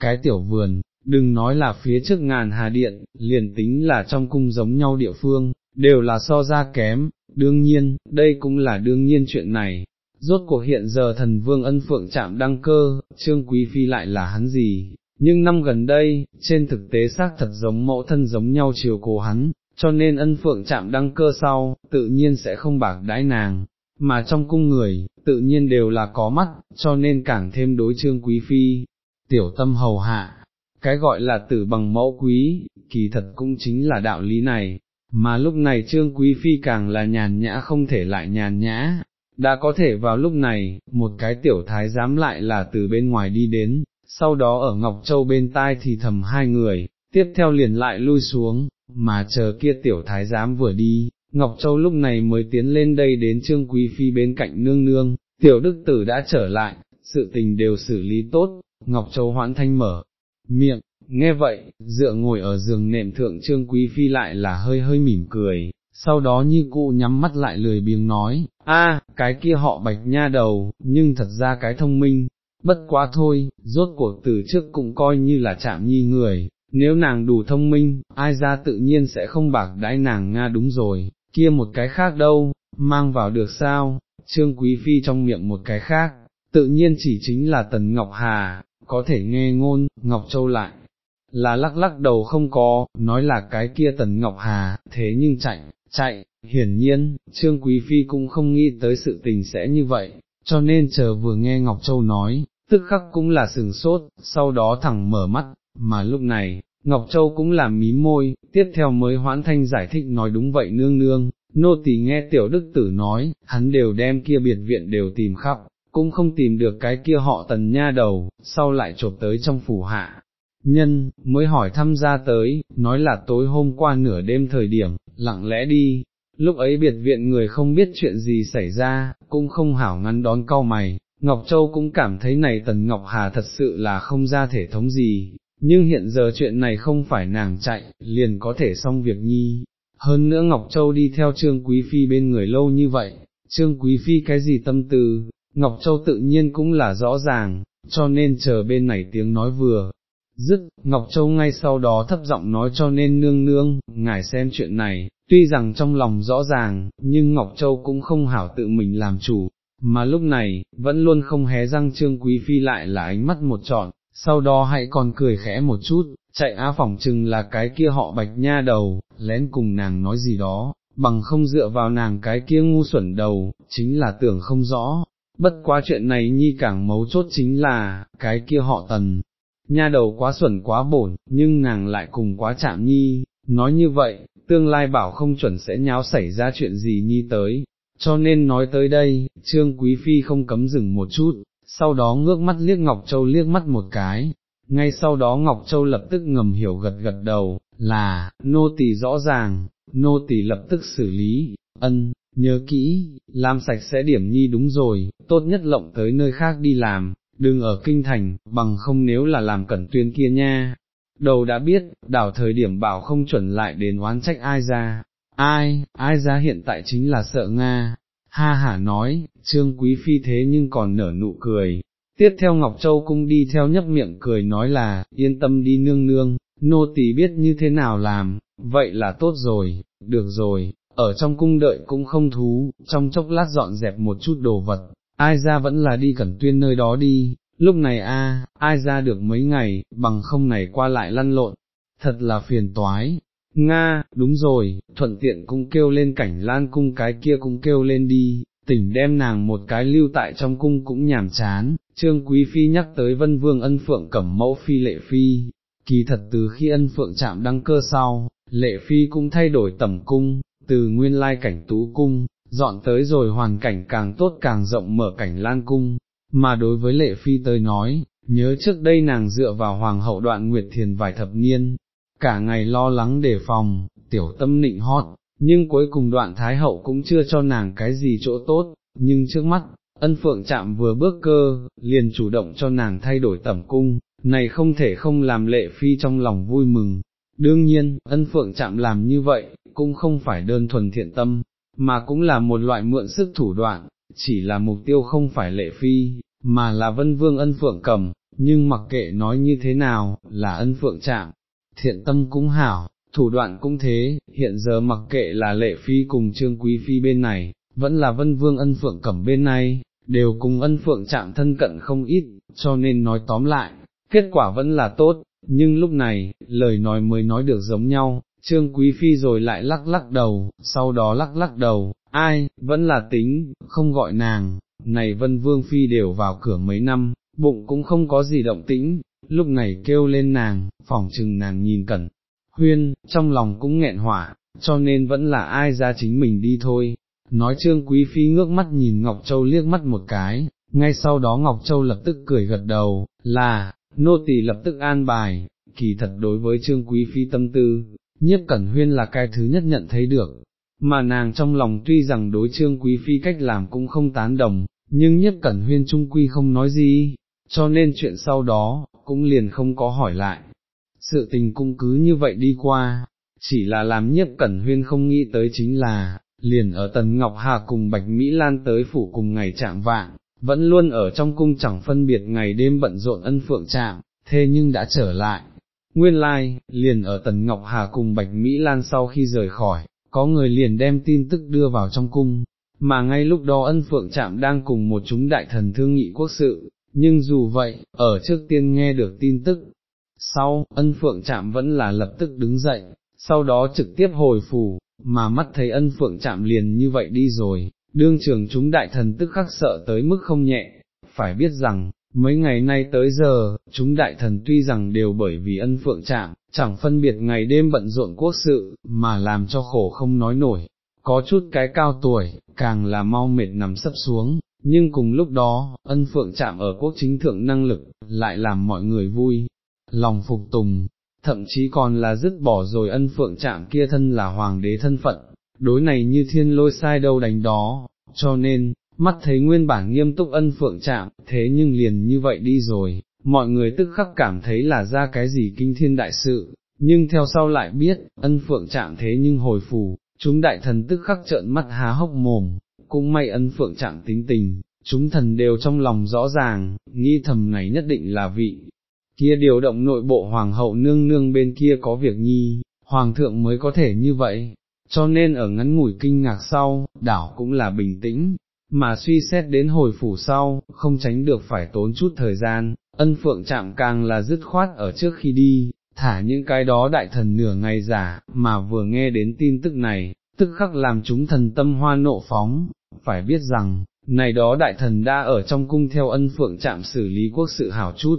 Speaker 1: cái tiểu vườn, đừng nói là phía trước ngàn hà điện, liền tính là trong cung giống nhau địa phương, đều là so ra kém, đương nhiên, đây cũng là đương nhiên chuyện này. Rốt cuộc hiện giờ thần vương ân phượng chạm đăng cơ, trương quý phi lại là hắn gì, nhưng năm gần đây, trên thực tế xác thật giống mẫu thân giống nhau chiều cố hắn, cho nên ân phượng chạm đăng cơ sau, tự nhiên sẽ không bạc đái nàng, mà trong cung người, tự nhiên đều là có mắt, cho nên càng thêm đối trương quý phi, tiểu tâm hầu hạ, cái gọi là tử bằng mẫu quý, kỳ thật cũng chính là đạo lý này, mà lúc này trương quý phi càng là nhàn nhã không thể lại nhàn nhã, đã có thể vào lúc này, một cái tiểu thái dám lại là từ bên ngoài đi đến, sau đó ở Ngọc Châu bên tai thì thầm hai người, tiếp theo liền lại lui xuống, mà chờ kia tiểu thái giám vừa đi, Ngọc Châu lúc này mới tiến lên đây đến Trương Quý Phi bên cạnh nương nương, tiểu đức tử đã trở lại, sự tình đều xử lý tốt, Ngọc Châu hoãn thanh mở, miệng, nghe vậy, dựa ngồi ở giường nệm thượng Trương Quý Phi lại là hơi hơi mỉm cười, sau đó như cụ nhắm mắt lại lười biếng nói, a, cái kia họ bạch nha đầu, nhưng thật ra cái thông minh, bất quá thôi, rốt cuộc từ trước cũng coi như là chạm nhi người, nếu nàng đủ thông minh, ai ra tự nhiên sẽ không bạc đãi nàng Nga đúng rồi, kia một cái khác đâu, mang vào được sao, trương quý phi trong miệng một cái khác, tự nhiên chỉ chính là Tần Ngọc Hà, có thể nghe ngôn, Ngọc Châu lại, là lắc lắc đầu không có, nói là cái kia Tần Ngọc Hà, thế nhưng chạy, chạy, hiển nhiên, Trương Quý Phi cũng không nghĩ tới sự tình sẽ như vậy, cho nên chờ vừa nghe Ngọc Châu nói, tức khắc cũng là sừng sốt, sau đó thẳng mở mắt, mà lúc này, Ngọc Châu cũng làm mí môi, tiếp theo mới hoãn thanh giải thích nói đúng vậy nương nương, nô tỳ nghe tiểu đức tử nói, hắn đều đem kia biệt viện đều tìm khắp, cũng không tìm được cái kia họ tần nha đầu, sau lại chộp tới trong phủ hạ. Nhân, mới hỏi thăm ra tới, nói là tối hôm qua nửa đêm thời điểm, lặng lẽ đi, lúc ấy biệt viện người không biết chuyện gì xảy ra, cũng không hảo ngăn đón cau mày, Ngọc Châu cũng cảm thấy này Tần Ngọc Hà thật sự là không ra thể thống gì, nhưng hiện giờ chuyện này không phải nàng chạy, liền có thể xong việc nhi. Hơn nữa Ngọc Châu đi theo Trương Quý Phi bên người lâu như vậy, Trương Quý Phi cái gì tâm tư, Ngọc Châu tự nhiên cũng là rõ ràng, cho nên chờ bên này tiếng nói vừa. Dứt, Ngọc Châu ngay sau đó thấp giọng nói cho nên nương nương, ngài xem chuyện này, tuy rằng trong lòng rõ ràng, nhưng Ngọc Châu cũng không hảo tự mình làm chủ, mà lúc này, vẫn luôn không hé răng Trương Quý Phi lại là ánh mắt một trọn, sau đó hãy còn cười khẽ một chút, chạy á phỏng chừng là cái kia họ bạch nha đầu, lén cùng nàng nói gì đó, bằng không dựa vào nàng cái kia ngu xuẩn đầu, chính là tưởng không rõ, bất quá chuyện này nhi càng mấu chốt chính là, cái kia họ tần, nha đầu quá xuẩn quá bổn, nhưng nàng lại cùng quá chạm nhi, nói như vậy, tương lai bảo không chuẩn sẽ nháo xảy ra chuyện gì nhi tới, cho nên nói tới đây, Trương Quý Phi không cấm dừng một chút, sau đó ngước mắt liếc Ngọc Châu liếc mắt một cái, ngay sau đó Ngọc Châu lập tức ngầm hiểu gật gật đầu, là, nô tỳ rõ ràng, nô tỳ lập tức xử lý, ân, nhớ kỹ, làm sạch sẽ điểm nhi đúng rồi, tốt nhất lộng tới nơi khác đi làm, đừng ở kinh thành, bằng không nếu là làm cẩn tuyên kia nha. Đầu đã biết, đảo thời điểm bảo không chuẩn lại đến oán trách ai ra, ai, ai ra hiện tại chính là sợ Nga, ha hả nói, trương quý phi thế nhưng còn nở nụ cười. Tiếp theo Ngọc Châu cũng đi theo nhấp miệng cười nói là, yên tâm đi nương nương, nô tỳ biết như thế nào làm, vậy là tốt rồi, được rồi, ở trong cung đợi cũng không thú, trong chốc lát dọn dẹp một chút đồ vật, ai ra vẫn là đi cẩn tuyên nơi đó đi, lúc này a, ai ra được mấy ngày, bằng không này qua lại lăn lộn, thật là phiền toái, Nga, đúng rồi, thuận tiện cũng kêu lên cảnh lan cung cái kia cũng kêu lên đi, tỉnh đem nàng một cái lưu tại trong cung cũng nhàm chán, trương quý phi nhắc tới vân vương ân phượng cẩm mẫu phi lệ phi, kỳ thật từ khi ân phượng chạm đăng cơ sau, lệ phi cũng thay đổi tầm cung, từ nguyên lai cảnh tú cung, dọn tới rồi hoàn cảnh càng tốt càng rộng mở cảnh lan cung, mà đối với lệ phi tới nói, nhớ trước đây nàng dựa vào hoàng hậu đoạn nguyệt thiền vài thập niên, cả ngày lo lắng đề phòng, tiểu tâm nịnh hót, nhưng cuối cùng đoạn thái hậu cũng chưa cho nàng cái gì chỗ tốt, nhưng trước mắt, ân phượng chạm vừa bước cơ, liền chủ động cho nàng thay đổi tẩm cung, này không thể không làm lệ phi trong lòng vui mừng. Đương nhiên, ân phượng chạm làm như vậy, cũng không phải đơn thuần thiện tâm, mà cũng là một loại mượn sức thủ đoạn, chỉ là mục tiêu không phải lệ phi, mà là vân vương ân phượng cầm, nhưng mặc kệ nói như thế nào, là ân phượng chạm, thiện tâm cũng hảo, thủ đoạn cũng thế, hiện giờ mặc kệ là lệ phi cùng trương quý phi bên này, vẫn là vân vương ân phượng cẩm bên này, đều cùng ân phượng chạm thân cận không ít, cho nên nói tóm lại, kết quả vẫn là tốt, nhưng lúc này, lời nói mới nói được giống nhau, trương quý phi rồi lại lắc lắc đầu, sau đó lắc lắc đầu, ai, vẫn là tính, không gọi nàng, này vân vương phi đều vào cửa mấy năm, bụng cũng không có gì động tĩnh, lúc này kêu lên nàng, phỏng chừng nàng nhìn cẩn, huyên, trong lòng cũng nghẹn hỏa, cho nên vẫn là ai ra chính mình đi thôi. Nói trương quý phi ngước mắt nhìn Ngọc Châu liếc mắt một cái, ngay sau đó Ngọc Châu lập tức cười gật đầu, là, nô tỳ lập tức an bài, kỳ thật đối với trương quý phi tâm tư, nhiếp cẩn huyên là cái thứ nhất nhận thấy được, mà nàng trong lòng tuy rằng đối trương quý phi cách làm cũng không tán đồng, nhưng nhiếp cẩn huyên trung quy không nói gì, cho nên chuyện sau đó, cũng liền không có hỏi lại. Sự tình cũng cứ như vậy đi qua, chỉ là làm nhiếp cẩn huyên không nghĩ tới chính là, liền ở Tần Ngọc Hà cùng Bạch Mỹ Lan tới phủ cùng ngày chạm vạng, vẫn luôn ở trong cung chẳng phân biệt ngày đêm bận rộn ân phượng chạm, thế nhưng đã trở lại. Nguyên lai, like, liền ở Tần Ngọc Hà cùng Bạch Mỹ Lan sau khi rời khỏi, có người liền đem tin tức đưa vào trong cung, mà ngay lúc đó ân phượng chạm đang cùng một chúng đại thần thương nghị quốc sự, nhưng dù vậy, ở trước tiên nghe được tin tức, sau, ân phượng chạm vẫn là lập tức đứng dậy, sau đó trực tiếp hồi phủ, mà mắt thấy ân phượng chạm liền như vậy đi rồi, đương trường chúng đại thần tức khắc sợ tới mức không nhẹ, phải biết rằng, mấy ngày nay tới giờ, chúng đại thần tuy rằng đều bởi vì ân phượng chạm, chẳng phân biệt ngày đêm bận rộn quốc sự, mà làm cho khổ không nói nổi, có chút cái cao tuổi, càng là mau mệt nằm sấp xuống, nhưng cùng lúc đó, ân phượng chạm ở quốc chính thượng năng lực, lại làm mọi người vui, lòng phục tùng, thậm chí còn là dứt bỏ rồi ân phượng chạm kia thân là hoàng đế thân phận, đối này như thiên lôi sai đâu đánh đó, cho nên, mắt thấy nguyên bản nghiêm túc ân phượng chạm, thế nhưng liền như vậy đi rồi, mọi người tức khắc cảm thấy là ra cái gì kinh thiên đại sự, nhưng theo sau lại biết, ân phượng chạm thế nhưng hồi phù, chúng đại thần tức khắc trợn mắt há hốc mồm, cũng may ân phượng chạm tính tình, chúng thần đều trong lòng rõ ràng, nghi thầm này nhất định là vị, kia điều động nội bộ hoàng hậu nương nương bên kia có việc nhi, hoàng thượng mới có thể như vậy, cho nên ở ngắn ngủi kinh ngạc sau, đảo cũng là bình tĩnh, mà suy xét đến hồi phủ sau, không tránh được phải tốn chút thời gian, ân phượng chạm càng là dứt khoát ở trước khi đi, thả những cái đó đại thần nửa ngày giả, mà vừa nghe đến tin tức này, tức khắc làm chúng thần tâm hoa nộ phóng, phải biết rằng, này đó đại thần đã ở trong cung theo ân phượng chạm xử lý quốc sự hảo chút,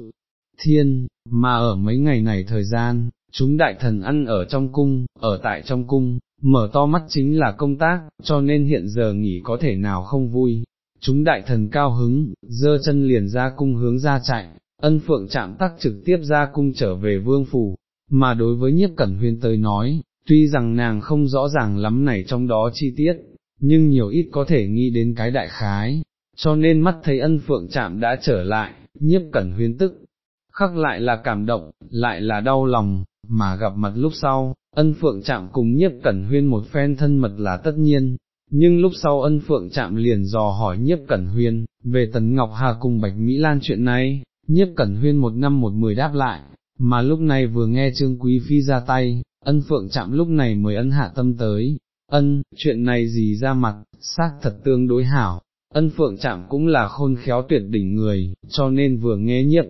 Speaker 1: thiên, mà ở mấy ngày này thời gian, chúng đại thần ăn ở trong cung, ở tại trong cung, mở to mắt chính là công tác, cho nên hiện giờ nghỉ có thể nào không vui. Chúng đại thần cao hứng, dơ chân liền ra cung hướng ra chạy, ân phượng chạm tắc trực tiếp ra cung trở về vương phủ, mà đối với nhiếp cẩn huyên tới nói, tuy rằng nàng không rõ ràng lắm này trong đó chi tiết, nhưng nhiều ít có thể nghĩ đến cái đại khái, cho nên mắt thấy ân phượng chạm đã trở lại, nhiếp cẩn huyên tức, khắc lại là cảm động, lại là đau lòng, mà gặp mặt lúc sau, ân phượng chạm cùng nhiếp cẩn huyên một phen thân mật là tất nhiên, nhưng lúc sau ân phượng chạm liền dò hỏi nhiếp cẩn huyên, về tần Ngọc Hà cùng Bạch Mỹ Lan chuyện này, nhiếp cẩn huyên một năm một mười đáp lại, mà lúc này vừa nghe Trương Quý Phi ra tay, ân phượng chạm lúc này mới ân hạ tâm tới, ân, chuyện này gì ra mặt, xác thật tương đối hảo, ân phượng chạm cũng là khôn khéo tuyệt đỉnh người, cho nên vừa nghe nhiếp.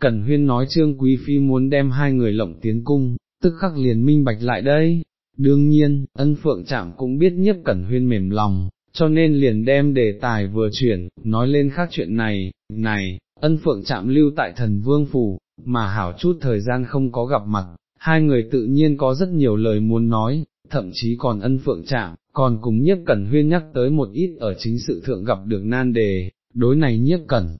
Speaker 1: Cẩn huyên nói Trương Quý Phi muốn đem hai người lộng tiến cung, tức khắc liền minh bạch lại đây. Đương nhiên, ân phượng chạm cũng biết nhiếp cẩn huyên mềm lòng, cho nên liền đem đề tài vừa chuyển, nói lên khác chuyện này, này, ân phượng chạm lưu tại thần vương phủ, mà hảo chút thời gian không có gặp mặt, hai người tự nhiên có rất nhiều lời muốn nói, thậm chí còn ân phượng chạm, còn cùng nhiếp cẩn huyên nhắc tới một ít ở chính sự thượng gặp được nan đề, đối này nhiếp cẩn.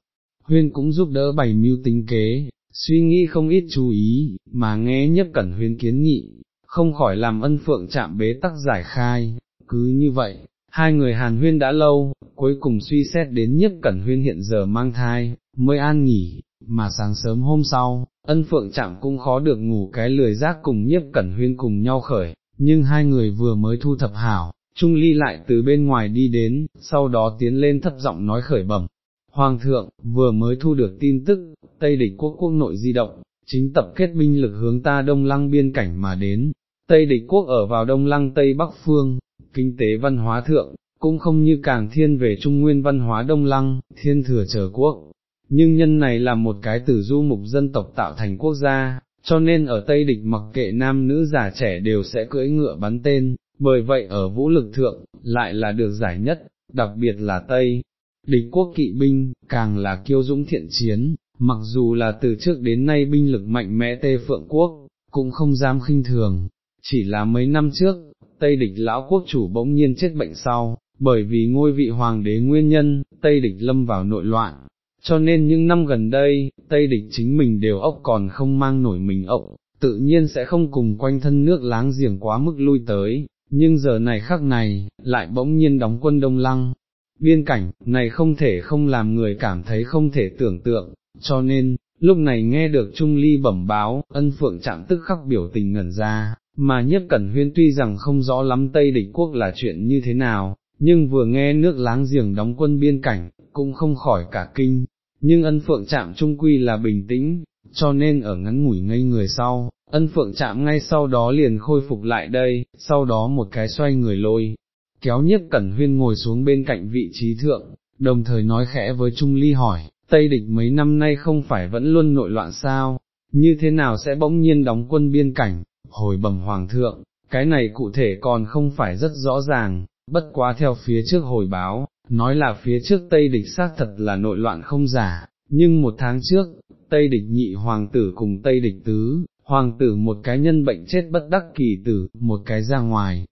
Speaker 1: Huyên cũng giúp đỡ bày mưu tính kế, suy nghĩ không ít chú ý, mà nghe nhất cẩn huyên kiến nghị, không khỏi làm ân phượng chạm bế tắc giải khai, cứ như vậy, hai người hàn huyên đã lâu, cuối cùng suy xét đến nhất cẩn huyên hiện giờ mang thai, mới an nghỉ, mà sáng sớm hôm sau, ân phượng chạm cũng khó được ngủ cái lười giác cùng nhất cẩn huyên cùng nhau khởi, nhưng hai người vừa mới thu thập hảo, Trung Ly lại từ bên ngoài đi đến, sau đó tiến lên thấp giọng nói khởi bẩm, Hoàng thượng, vừa mới thu được tin tức, Tây địch quốc quốc nội di động, chính tập kết binh lực hướng ta đông lăng biên cảnh mà đến, Tây địch quốc ở vào đông lăng Tây Bắc Phương, kinh tế văn hóa thượng, cũng không như càng thiên về trung nguyên văn hóa đông lăng, thiên thừa trở quốc. Nhưng nhân này là một cái tử du mục dân tộc tạo thành quốc gia, cho nên ở Tây địch mặc kệ nam nữ già trẻ đều sẽ cưỡi ngựa bắn tên, bởi vậy ở vũ lực thượng, lại là được giải nhất, đặc biệt là Tây địch quốc kỵ binh, càng là kiêu dũng thiện chiến, mặc dù là từ trước đến nay binh lực mạnh mẽ Tây Phượng Quốc, cũng không dám khinh thường, chỉ là mấy năm trước, Tây địch lão quốc chủ bỗng nhiên chết bệnh sau, bởi vì ngôi vị hoàng đế nguyên nhân, Tây địch lâm vào nội loạn, cho nên những năm gần đây, Tây địch chính mình đều ốc còn không mang nổi mình ốc, tự nhiên sẽ không cùng quanh thân nước láng giềng quá mức lui tới, nhưng giờ này khắc này, lại bỗng nhiên đóng quân đông lăng, biên cảnh, này không thể không làm người cảm thấy không thể tưởng tượng, cho nên, lúc này nghe được Trung Ly bẩm báo, ân phượng chạm tức khắc biểu tình ngẩn ra, mà nhất cẩn huyên tuy rằng không rõ lắm Tây địch quốc là chuyện như thế nào, nhưng vừa nghe nước láng giềng đóng quân biên cảnh, cũng không khỏi cả kinh, nhưng ân phượng chạm trung quy là bình tĩnh, cho nên ở ngắn ngủi ngây người sau, ân phượng chạm ngay sau đó liền khôi phục lại đây, sau đó một cái xoay người lôi, kéo nhiếp cẩn huyên ngồi xuống bên cạnh vị trí thượng, đồng thời nói khẽ với Trung Ly hỏi, Tây địch mấy năm nay không phải vẫn luôn nội loạn sao, như thế nào sẽ bỗng nhiên đóng quân biên cảnh, hồi bẩm hoàng thượng, cái này cụ thể còn không phải rất rõ ràng, bất quá theo phía trước hồi báo, nói là phía trước Tây địch xác thật là nội loạn không giả, nhưng một tháng trước, Tây địch nhị hoàng tử cùng Tây địch tứ, hoàng tử một cái nhân bệnh chết bất đắc kỳ tử, một cái ra ngoài,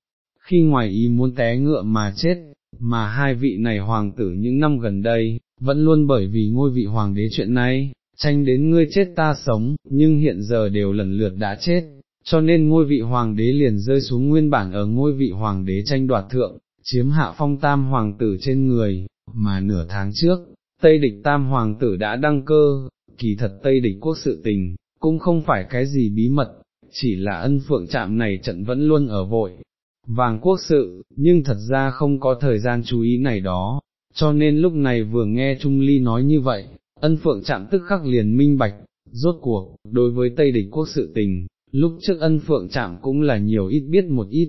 Speaker 1: khi ngoài ý muốn té ngựa mà chết, mà hai vị này hoàng tử những năm gần đây, vẫn luôn bởi vì ngôi vị hoàng đế chuyện này, tranh đến ngươi chết ta sống, nhưng hiện giờ đều lần lượt đã chết, cho nên ngôi vị hoàng đế liền rơi xuống nguyên bản ở ngôi vị hoàng đế tranh đoạt thượng, chiếm hạ phong tam hoàng tử trên người, mà nửa tháng trước, Tây địch tam hoàng tử đã đăng cơ, kỳ thật Tây địch quốc sự tình, cũng không phải cái gì bí mật, chỉ là ân phượng chạm này trận vẫn luôn ở vội. Vàng quốc sự, nhưng thật ra không có thời gian chú ý này đó, cho nên lúc này vừa nghe Trung Ly nói như vậy, ân phượng chạm tức khắc liền minh bạch, rốt cuộc, đối với Tây địch quốc sự tình, lúc trước ân phượng chạm cũng là nhiều ít biết một ít,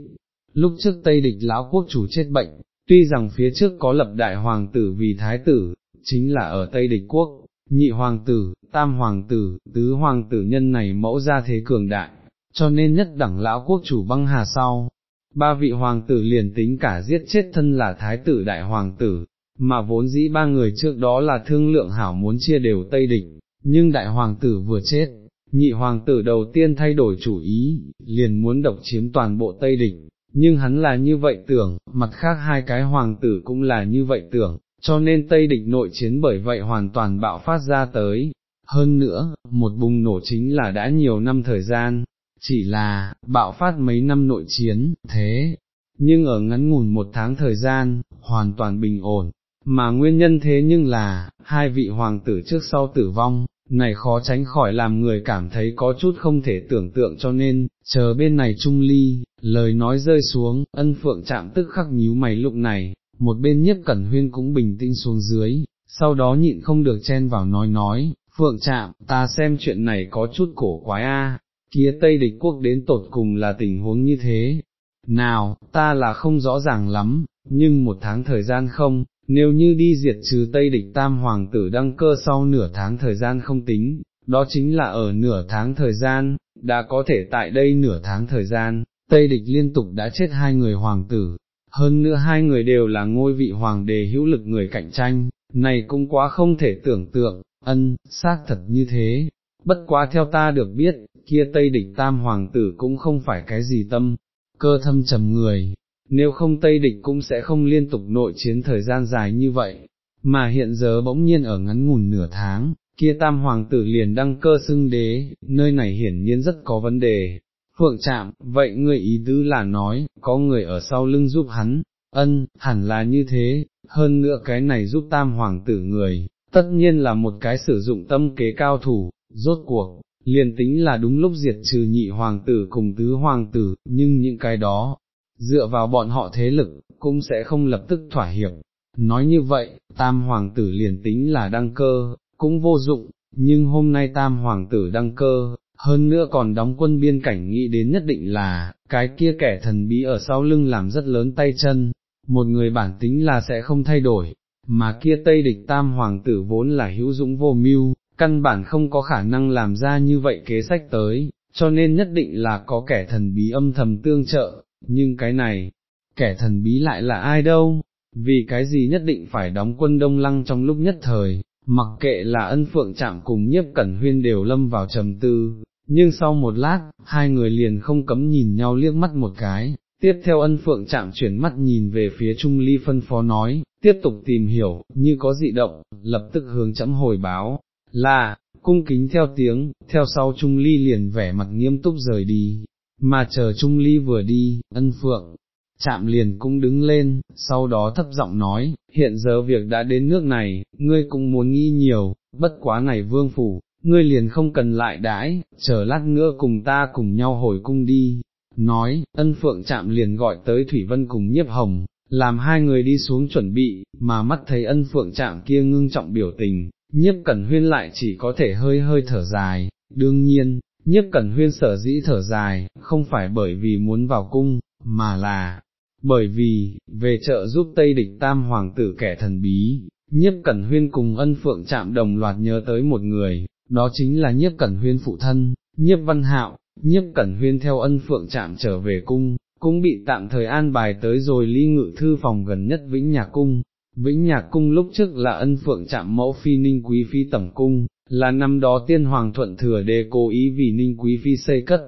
Speaker 1: lúc trước Tây địch lão quốc chủ chết bệnh, tuy rằng phía trước có lập đại hoàng tử vì thái tử, chính là ở Tây địch quốc, nhị hoàng tử, tam hoàng tử, tứ hoàng tử nhân này mẫu ra thế cường đại, cho nên nhất đẳng lão quốc chủ băng hà sau. Ba vị hoàng tử liền tính cả giết chết thân là thái tử đại hoàng tử, mà vốn dĩ ba người trước đó là thương lượng hảo muốn chia đều Tây địch, nhưng đại hoàng tử vừa chết, nhị hoàng tử đầu tiên thay đổi chủ ý, liền muốn độc chiếm toàn bộ Tây địch, nhưng hắn là như vậy tưởng, mặt khác hai cái hoàng tử cũng là như vậy tưởng, cho nên Tây địch nội chiến bởi vậy hoàn toàn bạo phát ra tới. Hơn nữa, một bùng nổ chính là đã nhiều năm thời gian, chỉ là, bạo phát mấy năm nội chiến, thế, nhưng ở ngắn ngủn một tháng thời gian, hoàn toàn bình ổn, mà nguyên nhân thế nhưng là, hai vị hoàng tử trước sau tử vong, này khó tránh khỏi làm người cảm thấy có chút không thể tưởng tượng cho nên, chờ bên này trung ly, lời nói rơi xuống, ân phượng chạm tức khắc nhíu mày lúc này, một bên nhất cẩn huyên cũng bình tĩnh xuống dưới, sau đó nhịn không được chen vào nói nói, phượng chạm, ta xem chuyện này có chút cổ quái a, kia Tây địch quốc đến tột cùng là tình huống như thế, nào, ta là không rõ ràng lắm, nhưng một tháng thời gian không, nếu như đi diệt trừ Tây địch tam hoàng tử đăng cơ sau nửa tháng thời gian không tính, đó chính là ở nửa tháng thời gian, đã có thể tại đây nửa tháng thời gian, Tây địch liên tục đã chết hai người hoàng tử, hơn nữa hai người đều là ngôi vị hoàng đề hữu lực người cạnh tranh, này cũng quá không thể tưởng tượng, ân, xác thật như thế, bất quá theo ta được biết, kia Tây địch tam hoàng tử cũng không phải cái gì tâm, cơ thâm trầm người, nếu không Tây địch cũng sẽ không liên tục nội chiến thời gian dài như vậy, mà hiện giờ bỗng nhiên ở ngắn ngủn nửa tháng, kia tam hoàng tử liền đăng cơ xưng đế, nơi này hiển nhiên rất có vấn đề. Phượng chạm, vậy người ý tứ là nói, có người ở sau lưng giúp hắn, ân, hẳn là như thế, hơn nữa cái này giúp tam hoàng tử người, tất nhiên là một cái sử dụng tâm kế cao thủ, rốt cuộc, liền tính là đúng lúc diệt trừ nhị hoàng tử cùng tứ hoàng tử, nhưng những cái đó, dựa vào bọn họ thế lực, cũng sẽ không lập tức thỏa hiệp. Nói như vậy, tam hoàng tử liền tính là đăng cơ, cũng vô dụng, nhưng hôm nay tam hoàng tử đăng cơ, hơn nữa còn đóng quân biên cảnh nghĩ đến nhất định là, cái kia kẻ thần bí ở sau lưng làm rất lớn tay chân, một người bản tính là sẽ không thay đổi, mà kia tây địch tam hoàng tử vốn là hữu dũng vô mưu, căn bản không có khả năng làm ra như vậy kế sách tới, cho nên nhất định là có kẻ thần bí âm thầm tương trợ, nhưng cái này, kẻ thần bí lại là ai đâu, vì cái gì nhất định phải đóng quân đông lăng trong lúc nhất thời, mặc kệ là ân phượng chạm cùng nhiếp cẩn huyên đều lâm vào trầm tư, nhưng sau một lát, hai người liền không cấm nhìn nhau liếc mắt một cái, tiếp theo ân phượng chạm chuyển mắt nhìn về phía Trung Ly phân phó nói, tiếp tục tìm hiểu, như có dị động, lập tức hướng chấm hồi báo, là, cung kính theo tiếng, theo sau Trung Ly liền vẻ mặt nghiêm túc rời đi, mà chờ Trung Ly vừa đi, ân phượng, chạm liền cũng đứng lên, sau đó thấp giọng nói, hiện giờ việc đã đến nước này, ngươi cũng muốn nghĩ nhiều, bất quá này vương phủ, ngươi liền không cần lại đãi, chờ lát nữa cùng ta cùng nhau hồi cung đi. Nói, ân phượng chạm liền gọi tới Thủy Vân cùng nhiếp hồng, làm hai người đi xuống chuẩn bị, mà mắt thấy ân phượng chạm kia ngưng trọng biểu tình, nhiếp cẩn huyên lại chỉ có thể hơi hơi thở dài, đương nhiên, nhiếp cẩn huyên sở dĩ thở dài, không phải bởi vì muốn vào cung, mà là, bởi vì, về trợ giúp Tây địch tam hoàng tử kẻ thần bí, nhiếp cẩn huyên cùng ân phượng chạm đồng loạt nhớ tới một người, đó chính là nhiếp cẩn huyên phụ thân, nhiếp văn hạo, nhiếp cẩn huyên theo ân phượng chạm trở về cung, cũng bị tạm thời an bài tới rồi ly ngự thư phòng gần nhất vĩnh nhà cung, Vĩnh Nhạc Cung lúc trước là ân phượng chạm mẫu phi ninh quý phi tẩm cung, là năm đó tiên hoàng thuận thừa đề cố ý vì ninh quý phi xây cất.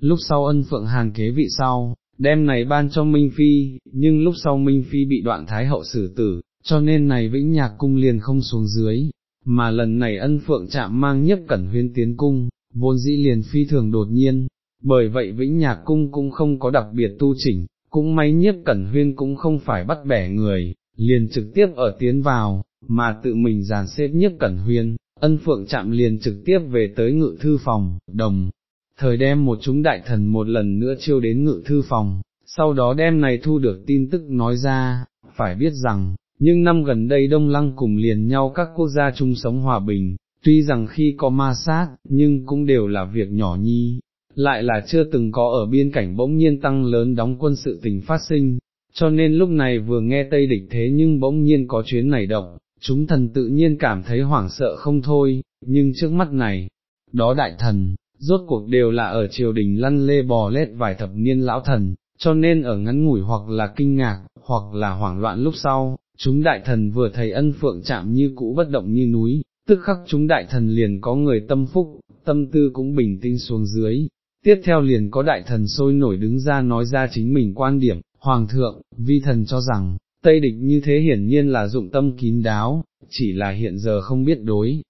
Speaker 1: Lúc sau ân phượng hàng kế vị sau, đem này ban cho Minh Phi, nhưng lúc sau Minh Phi bị đoạn thái hậu xử tử, cho nên này Vĩnh Nhạc Cung liền không xuống dưới, mà lần này ân phượng chạm mang nhất cẩn huyên tiến cung, vốn dĩ liền phi thường đột nhiên, bởi vậy Vĩnh Nhạc Cung cũng không có đặc biệt tu chỉnh, cũng may nhiếp cẩn huyên cũng không phải bắt bẻ người, liền trực tiếp ở tiến vào, mà tự mình dàn xếp nhất cẩn huyên, ân phượng chạm liền trực tiếp về tới ngự thư phòng, đồng, thời đem một chúng đại thần một lần nữa chiêu đến ngự thư phòng, sau đó đem này thu được tin tức nói ra, phải biết rằng, nhưng năm gần đây Đông Lăng cùng liền nhau các quốc gia chung sống hòa bình, tuy rằng khi có ma sát, nhưng cũng đều là việc nhỏ nhi, lại là chưa từng có ở biên cảnh bỗng nhiên tăng lớn đóng quân sự tình phát sinh, cho nên lúc này vừa nghe Tây địch thế nhưng bỗng nhiên có chuyến này động, chúng thần tự nhiên cảm thấy hoảng sợ không thôi, nhưng trước mắt này, đó đại thần, rốt cuộc đều là ở triều đình lăn lê bò lết vài thập niên lão thần, cho nên ở ngắn ngủi hoặc là kinh ngạc, hoặc là hoảng loạn lúc sau, chúng đại thần vừa thấy ân phượng chạm như cũ bất động như núi, tức khắc chúng đại thần liền có người tâm phúc, tâm tư cũng bình tĩnh xuống dưới, tiếp theo liền có đại thần sôi nổi đứng ra nói ra chính mình quan điểm, Hoàng thượng, vi thần cho rằng, Tây địch như thế hiển nhiên là dụng tâm kín đáo, chỉ là hiện giờ không biết đối.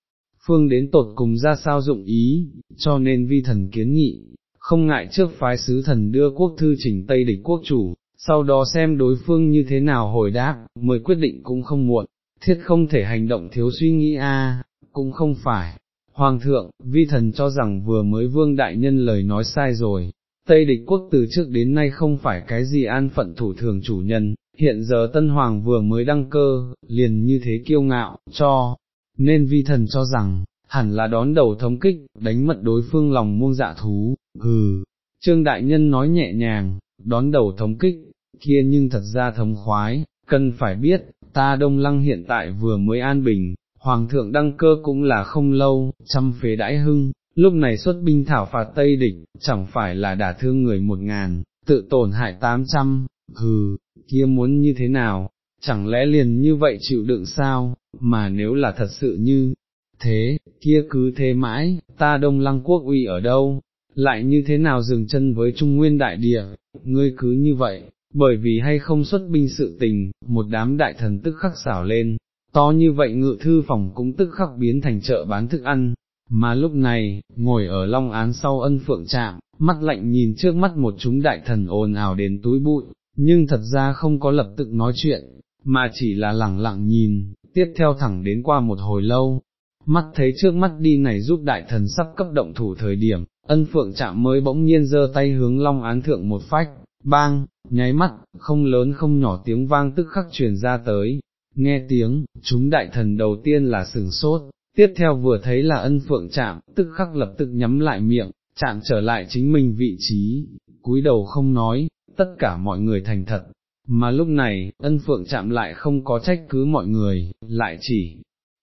Speaker 1: Phương đến tột cùng ra sao dụng ý, cho nên vi thần kiến nghị, không ngại trước phái sứ thần đưa quốc thư chỉnh Tây địch quốc chủ, sau đó xem đối phương như thế nào hồi đáp, mới quyết định cũng không muộn, thiết không thể hành động thiếu suy nghĩ a, cũng không phải. Hoàng thượng, vi thần cho rằng vừa mới vương đại nhân lời nói sai rồi, Tây địch quốc từ trước đến nay không phải cái gì an phận thủ thường chủ nhân, hiện giờ Tân Hoàng vừa mới đăng cơ, liền như thế kiêu ngạo, cho, nên vi thần cho rằng, hẳn là đón đầu thống kích, đánh mật đối phương lòng muông dạ thú, hừ, Trương Đại Nhân nói nhẹ nhàng, đón đầu thống kích, kia nhưng thật ra thống khoái, cần phải biết, ta Đông Lăng hiện tại vừa mới an bình, Hoàng thượng đăng cơ cũng là không lâu, trăm phế đãi hưng, lúc này xuất binh thảo phạt Tây địch, chẳng phải là đả thương người một ngàn, tự tổn hại tám trăm, hừ, kia muốn như thế nào, chẳng lẽ liền như vậy chịu đựng sao, mà nếu là thật sự như thế, kia cứ thế mãi, ta đông lăng quốc uy ở đâu, lại như thế nào dừng chân với trung nguyên đại địa, ngươi cứ như vậy, bởi vì hay không xuất binh sự tình, một đám đại thần tức khắc xảo lên, to như vậy ngự thư phòng cũng tức khắc biến thành chợ bán thức ăn, mà lúc này, ngồi ở long án sau ân phượng trạm, mắt lạnh nhìn trước mắt một chúng đại thần ồn ào đến túi bụi, nhưng thật ra không có lập tức nói chuyện, mà chỉ là lẳng lặng nhìn, tiếp theo thẳng đến qua một hồi lâu, mắt thấy trước mắt đi này giúp đại thần sắp cấp động thủ thời điểm, ân phượng chạm mới bỗng nhiên giơ tay hướng long án thượng một phách, bang, nháy mắt, không lớn không nhỏ tiếng vang tức khắc truyền ra tới, nghe tiếng, chúng đại thần đầu tiên là sừng sốt, tiếp theo vừa thấy là ân phượng chạm, tức khắc lập tức nhắm lại miệng, chạm trở lại chính mình vị trí, cúi đầu không nói, tất cả mọi người thành thật, mà lúc này, ân phượng chạm lại không có trách cứ mọi người, lại chỉ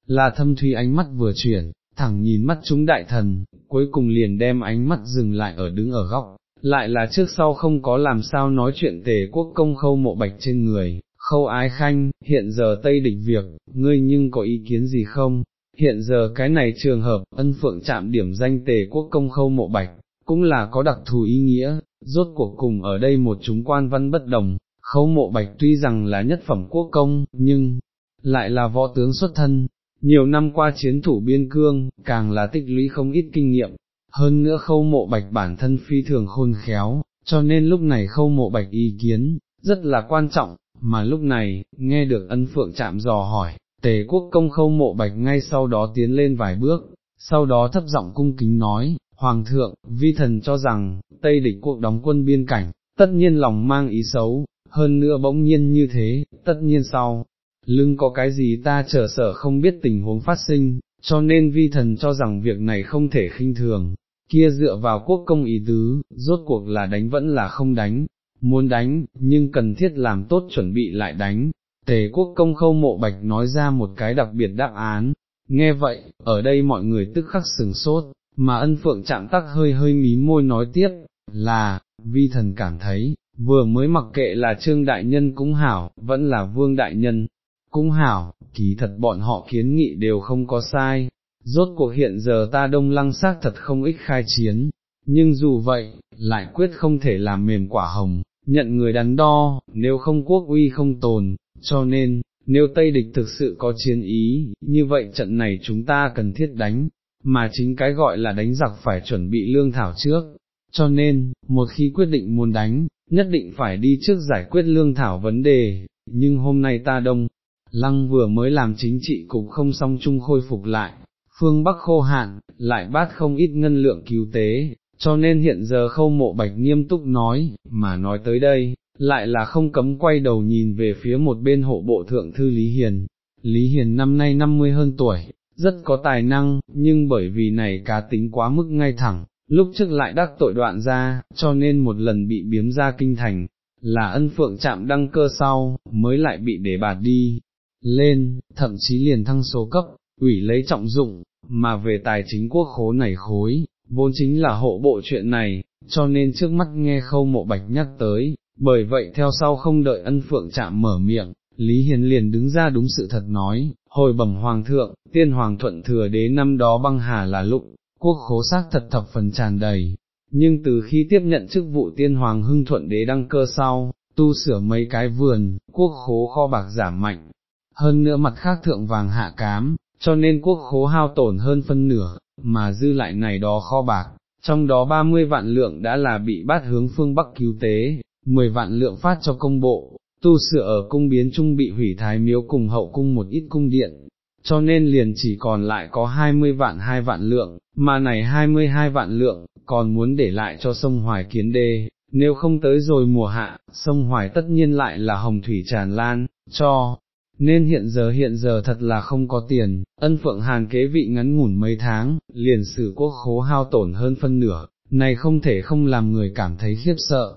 Speaker 1: là thâm thuy ánh mắt vừa chuyển, thẳng nhìn mắt chúng đại thần, cuối cùng liền đem ánh mắt dừng lại ở đứng ở góc, lại là trước sau không có làm sao nói chuyện tề quốc công khâu mộ bạch trên người, khâu ái khanh, hiện giờ Tây địch việc, ngươi nhưng có ý kiến gì không? Hiện giờ cái này trường hợp, ân phượng chạm điểm danh tề quốc công khâu mộ bạch, cũng là có đặc thù ý nghĩa, rốt cuộc cùng ở đây một chúng quan văn bất đồng, khâu mộ bạch tuy rằng là nhất phẩm quốc công, nhưng, lại là võ tướng xuất thân, nhiều năm qua chiến thủ biên cương, càng là tích lũy không ít kinh nghiệm, hơn nữa khâu mộ bạch bản thân phi thường khôn khéo, cho nên lúc này khâu mộ bạch ý kiến, rất là quan trọng, mà lúc này, nghe được ân phượng chạm dò hỏi, tề quốc công khâu mộ bạch ngay sau đó tiến lên vài bước, sau đó thấp giọng cung kính nói, Hoàng thượng, vi thần cho rằng, Tây địch cuộc đóng quân biên cảnh, tất nhiên lòng mang ý xấu, hơn nữa bỗng nhiên như thế, tất nhiên sau, lưng có cái gì ta trở sở không biết tình huống phát sinh, cho nên vi thần cho rằng việc này không thể khinh thường, kia dựa vào quốc công ý tứ, rốt cuộc là đánh vẫn là không đánh, muốn đánh, nhưng cần thiết làm tốt chuẩn bị lại đánh. Tề quốc công khâu mộ bạch nói ra một cái đặc biệt đáp án, nghe vậy, ở đây mọi người tức khắc sừng sốt, mà ân phượng chạm tắc hơi hơi mí môi nói tiếp, là, vi thần cảm thấy, vừa mới mặc kệ là trương đại nhân cũng hảo, vẫn là vương đại nhân, cũng hảo, kỳ thật bọn họ kiến nghị đều không có sai, rốt cuộc hiện giờ ta đông lăng xác thật không ích khai chiến, nhưng dù vậy, lại quyết không thể làm mềm quả hồng, nhận người đắn đo, nếu không quốc uy không tồn, cho nên, nếu Tây địch thực sự có chiến ý, như vậy trận này chúng ta cần thiết đánh, mà chính cái gọi là đánh giặc phải chuẩn bị lương thảo trước, cho nên, một khi quyết định muốn đánh, nhất định phải đi trước giải quyết lương thảo vấn đề, nhưng hôm nay ta đông, lăng vừa mới làm chính trị cũng không xong chung khôi phục lại, phương Bắc khô hạn, lại bát không ít ngân lượng cứu tế, cho nên hiện giờ khâu mộ bạch nghiêm túc nói, mà nói tới đây, lại là không cấm quay đầu nhìn về phía một bên hộ bộ thượng thư Lý Hiền. Lý Hiền năm nay 50 hơn tuổi, rất có tài năng, nhưng bởi vì này cá tính quá mức ngay thẳng, lúc trước lại đắc tội đoạn ra, cho nên một lần bị biếm ra kinh thành, là ân phượng chạm đăng cơ sau, mới lại bị để bạt đi, lên, thậm chí liền thăng số cấp, ủy lấy trọng dụng, mà về tài chính quốc khố này khối, vốn chính là hộ bộ chuyện này, cho nên trước mắt nghe khâu mộ bạch nhắc tới, bởi vậy theo sau không đợi ân phượng chạm mở miệng, Lý Hiền liền đứng ra đúng sự thật nói, hồi bẩm hoàng thượng, tiên hoàng thuận thừa đế năm đó băng hà là lụng, quốc khố xác thật thập phần tràn đầy, nhưng từ khi tiếp nhận chức vụ tiên hoàng hưng thuận đế đăng cơ sau, tu sửa mấy cái vườn, quốc khố kho bạc giảm mạnh, hơn nữa mặt khác thượng vàng hạ cám, cho nên quốc khố hao tổn hơn phân nửa, mà dư lại này đó kho bạc, trong đó 30 vạn lượng đã là bị bắt hướng phương Bắc cứu tế, 10 vạn lượng phát cho công bộ, tu sửa ở cung biến trung bị hủy thái miếu cùng hậu cung một ít cung điện, cho nên liền chỉ còn lại có 20 vạn hai vạn lượng, mà này 22 vạn lượng, còn muốn để lại cho sông Hoài kiến đê, nếu không tới rồi mùa hạ, sông Hoài tất nhiên lại là hồng thủy tràn lan, cho, nên hiện giờ hiện giờ thật là không có tiền, ân phượng hàn kế vị ngắn ngủn mấy tháng, liền sử quốc khố hao tổn hơn phân nửa, này không thể không làm người cảm thấy khiếp sợ.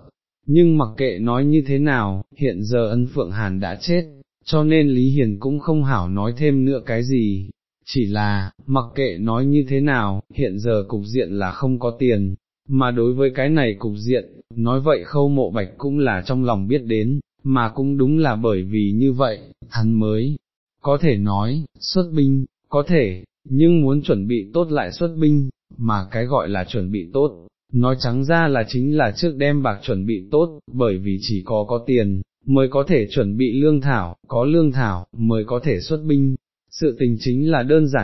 Speaker 1: Nhưng mặc kệ nói như thế nào, hiện giờ ân phượng hàn đã chết, cho nên Lý Hiền cũng không hảo nói thêm nữa cái gì, chỉ là, mặc kệ nói như thế nào, hiện giờ cục diện là không có tiền, mà đối với cái này cục diện, nói vậy khâu mộ bạch cũng là trong lòng biết đến, mà cũng đúng là bởi vì như vậy, hắn mới, có thể nói, xuất binh, có thể, nhưng muốn chuẩn bị tốt lại xuất binh, mà cái gọi là chuẩn bị tốt, nói trắng ra là chính là trước đem bạc chuẩn bị tốt, bởi vì chỉ có có tiền, mới có thể chuẩn bị lương thảo, có lương thảo, mới có thể xuất binh, sự tình chính là đơn giản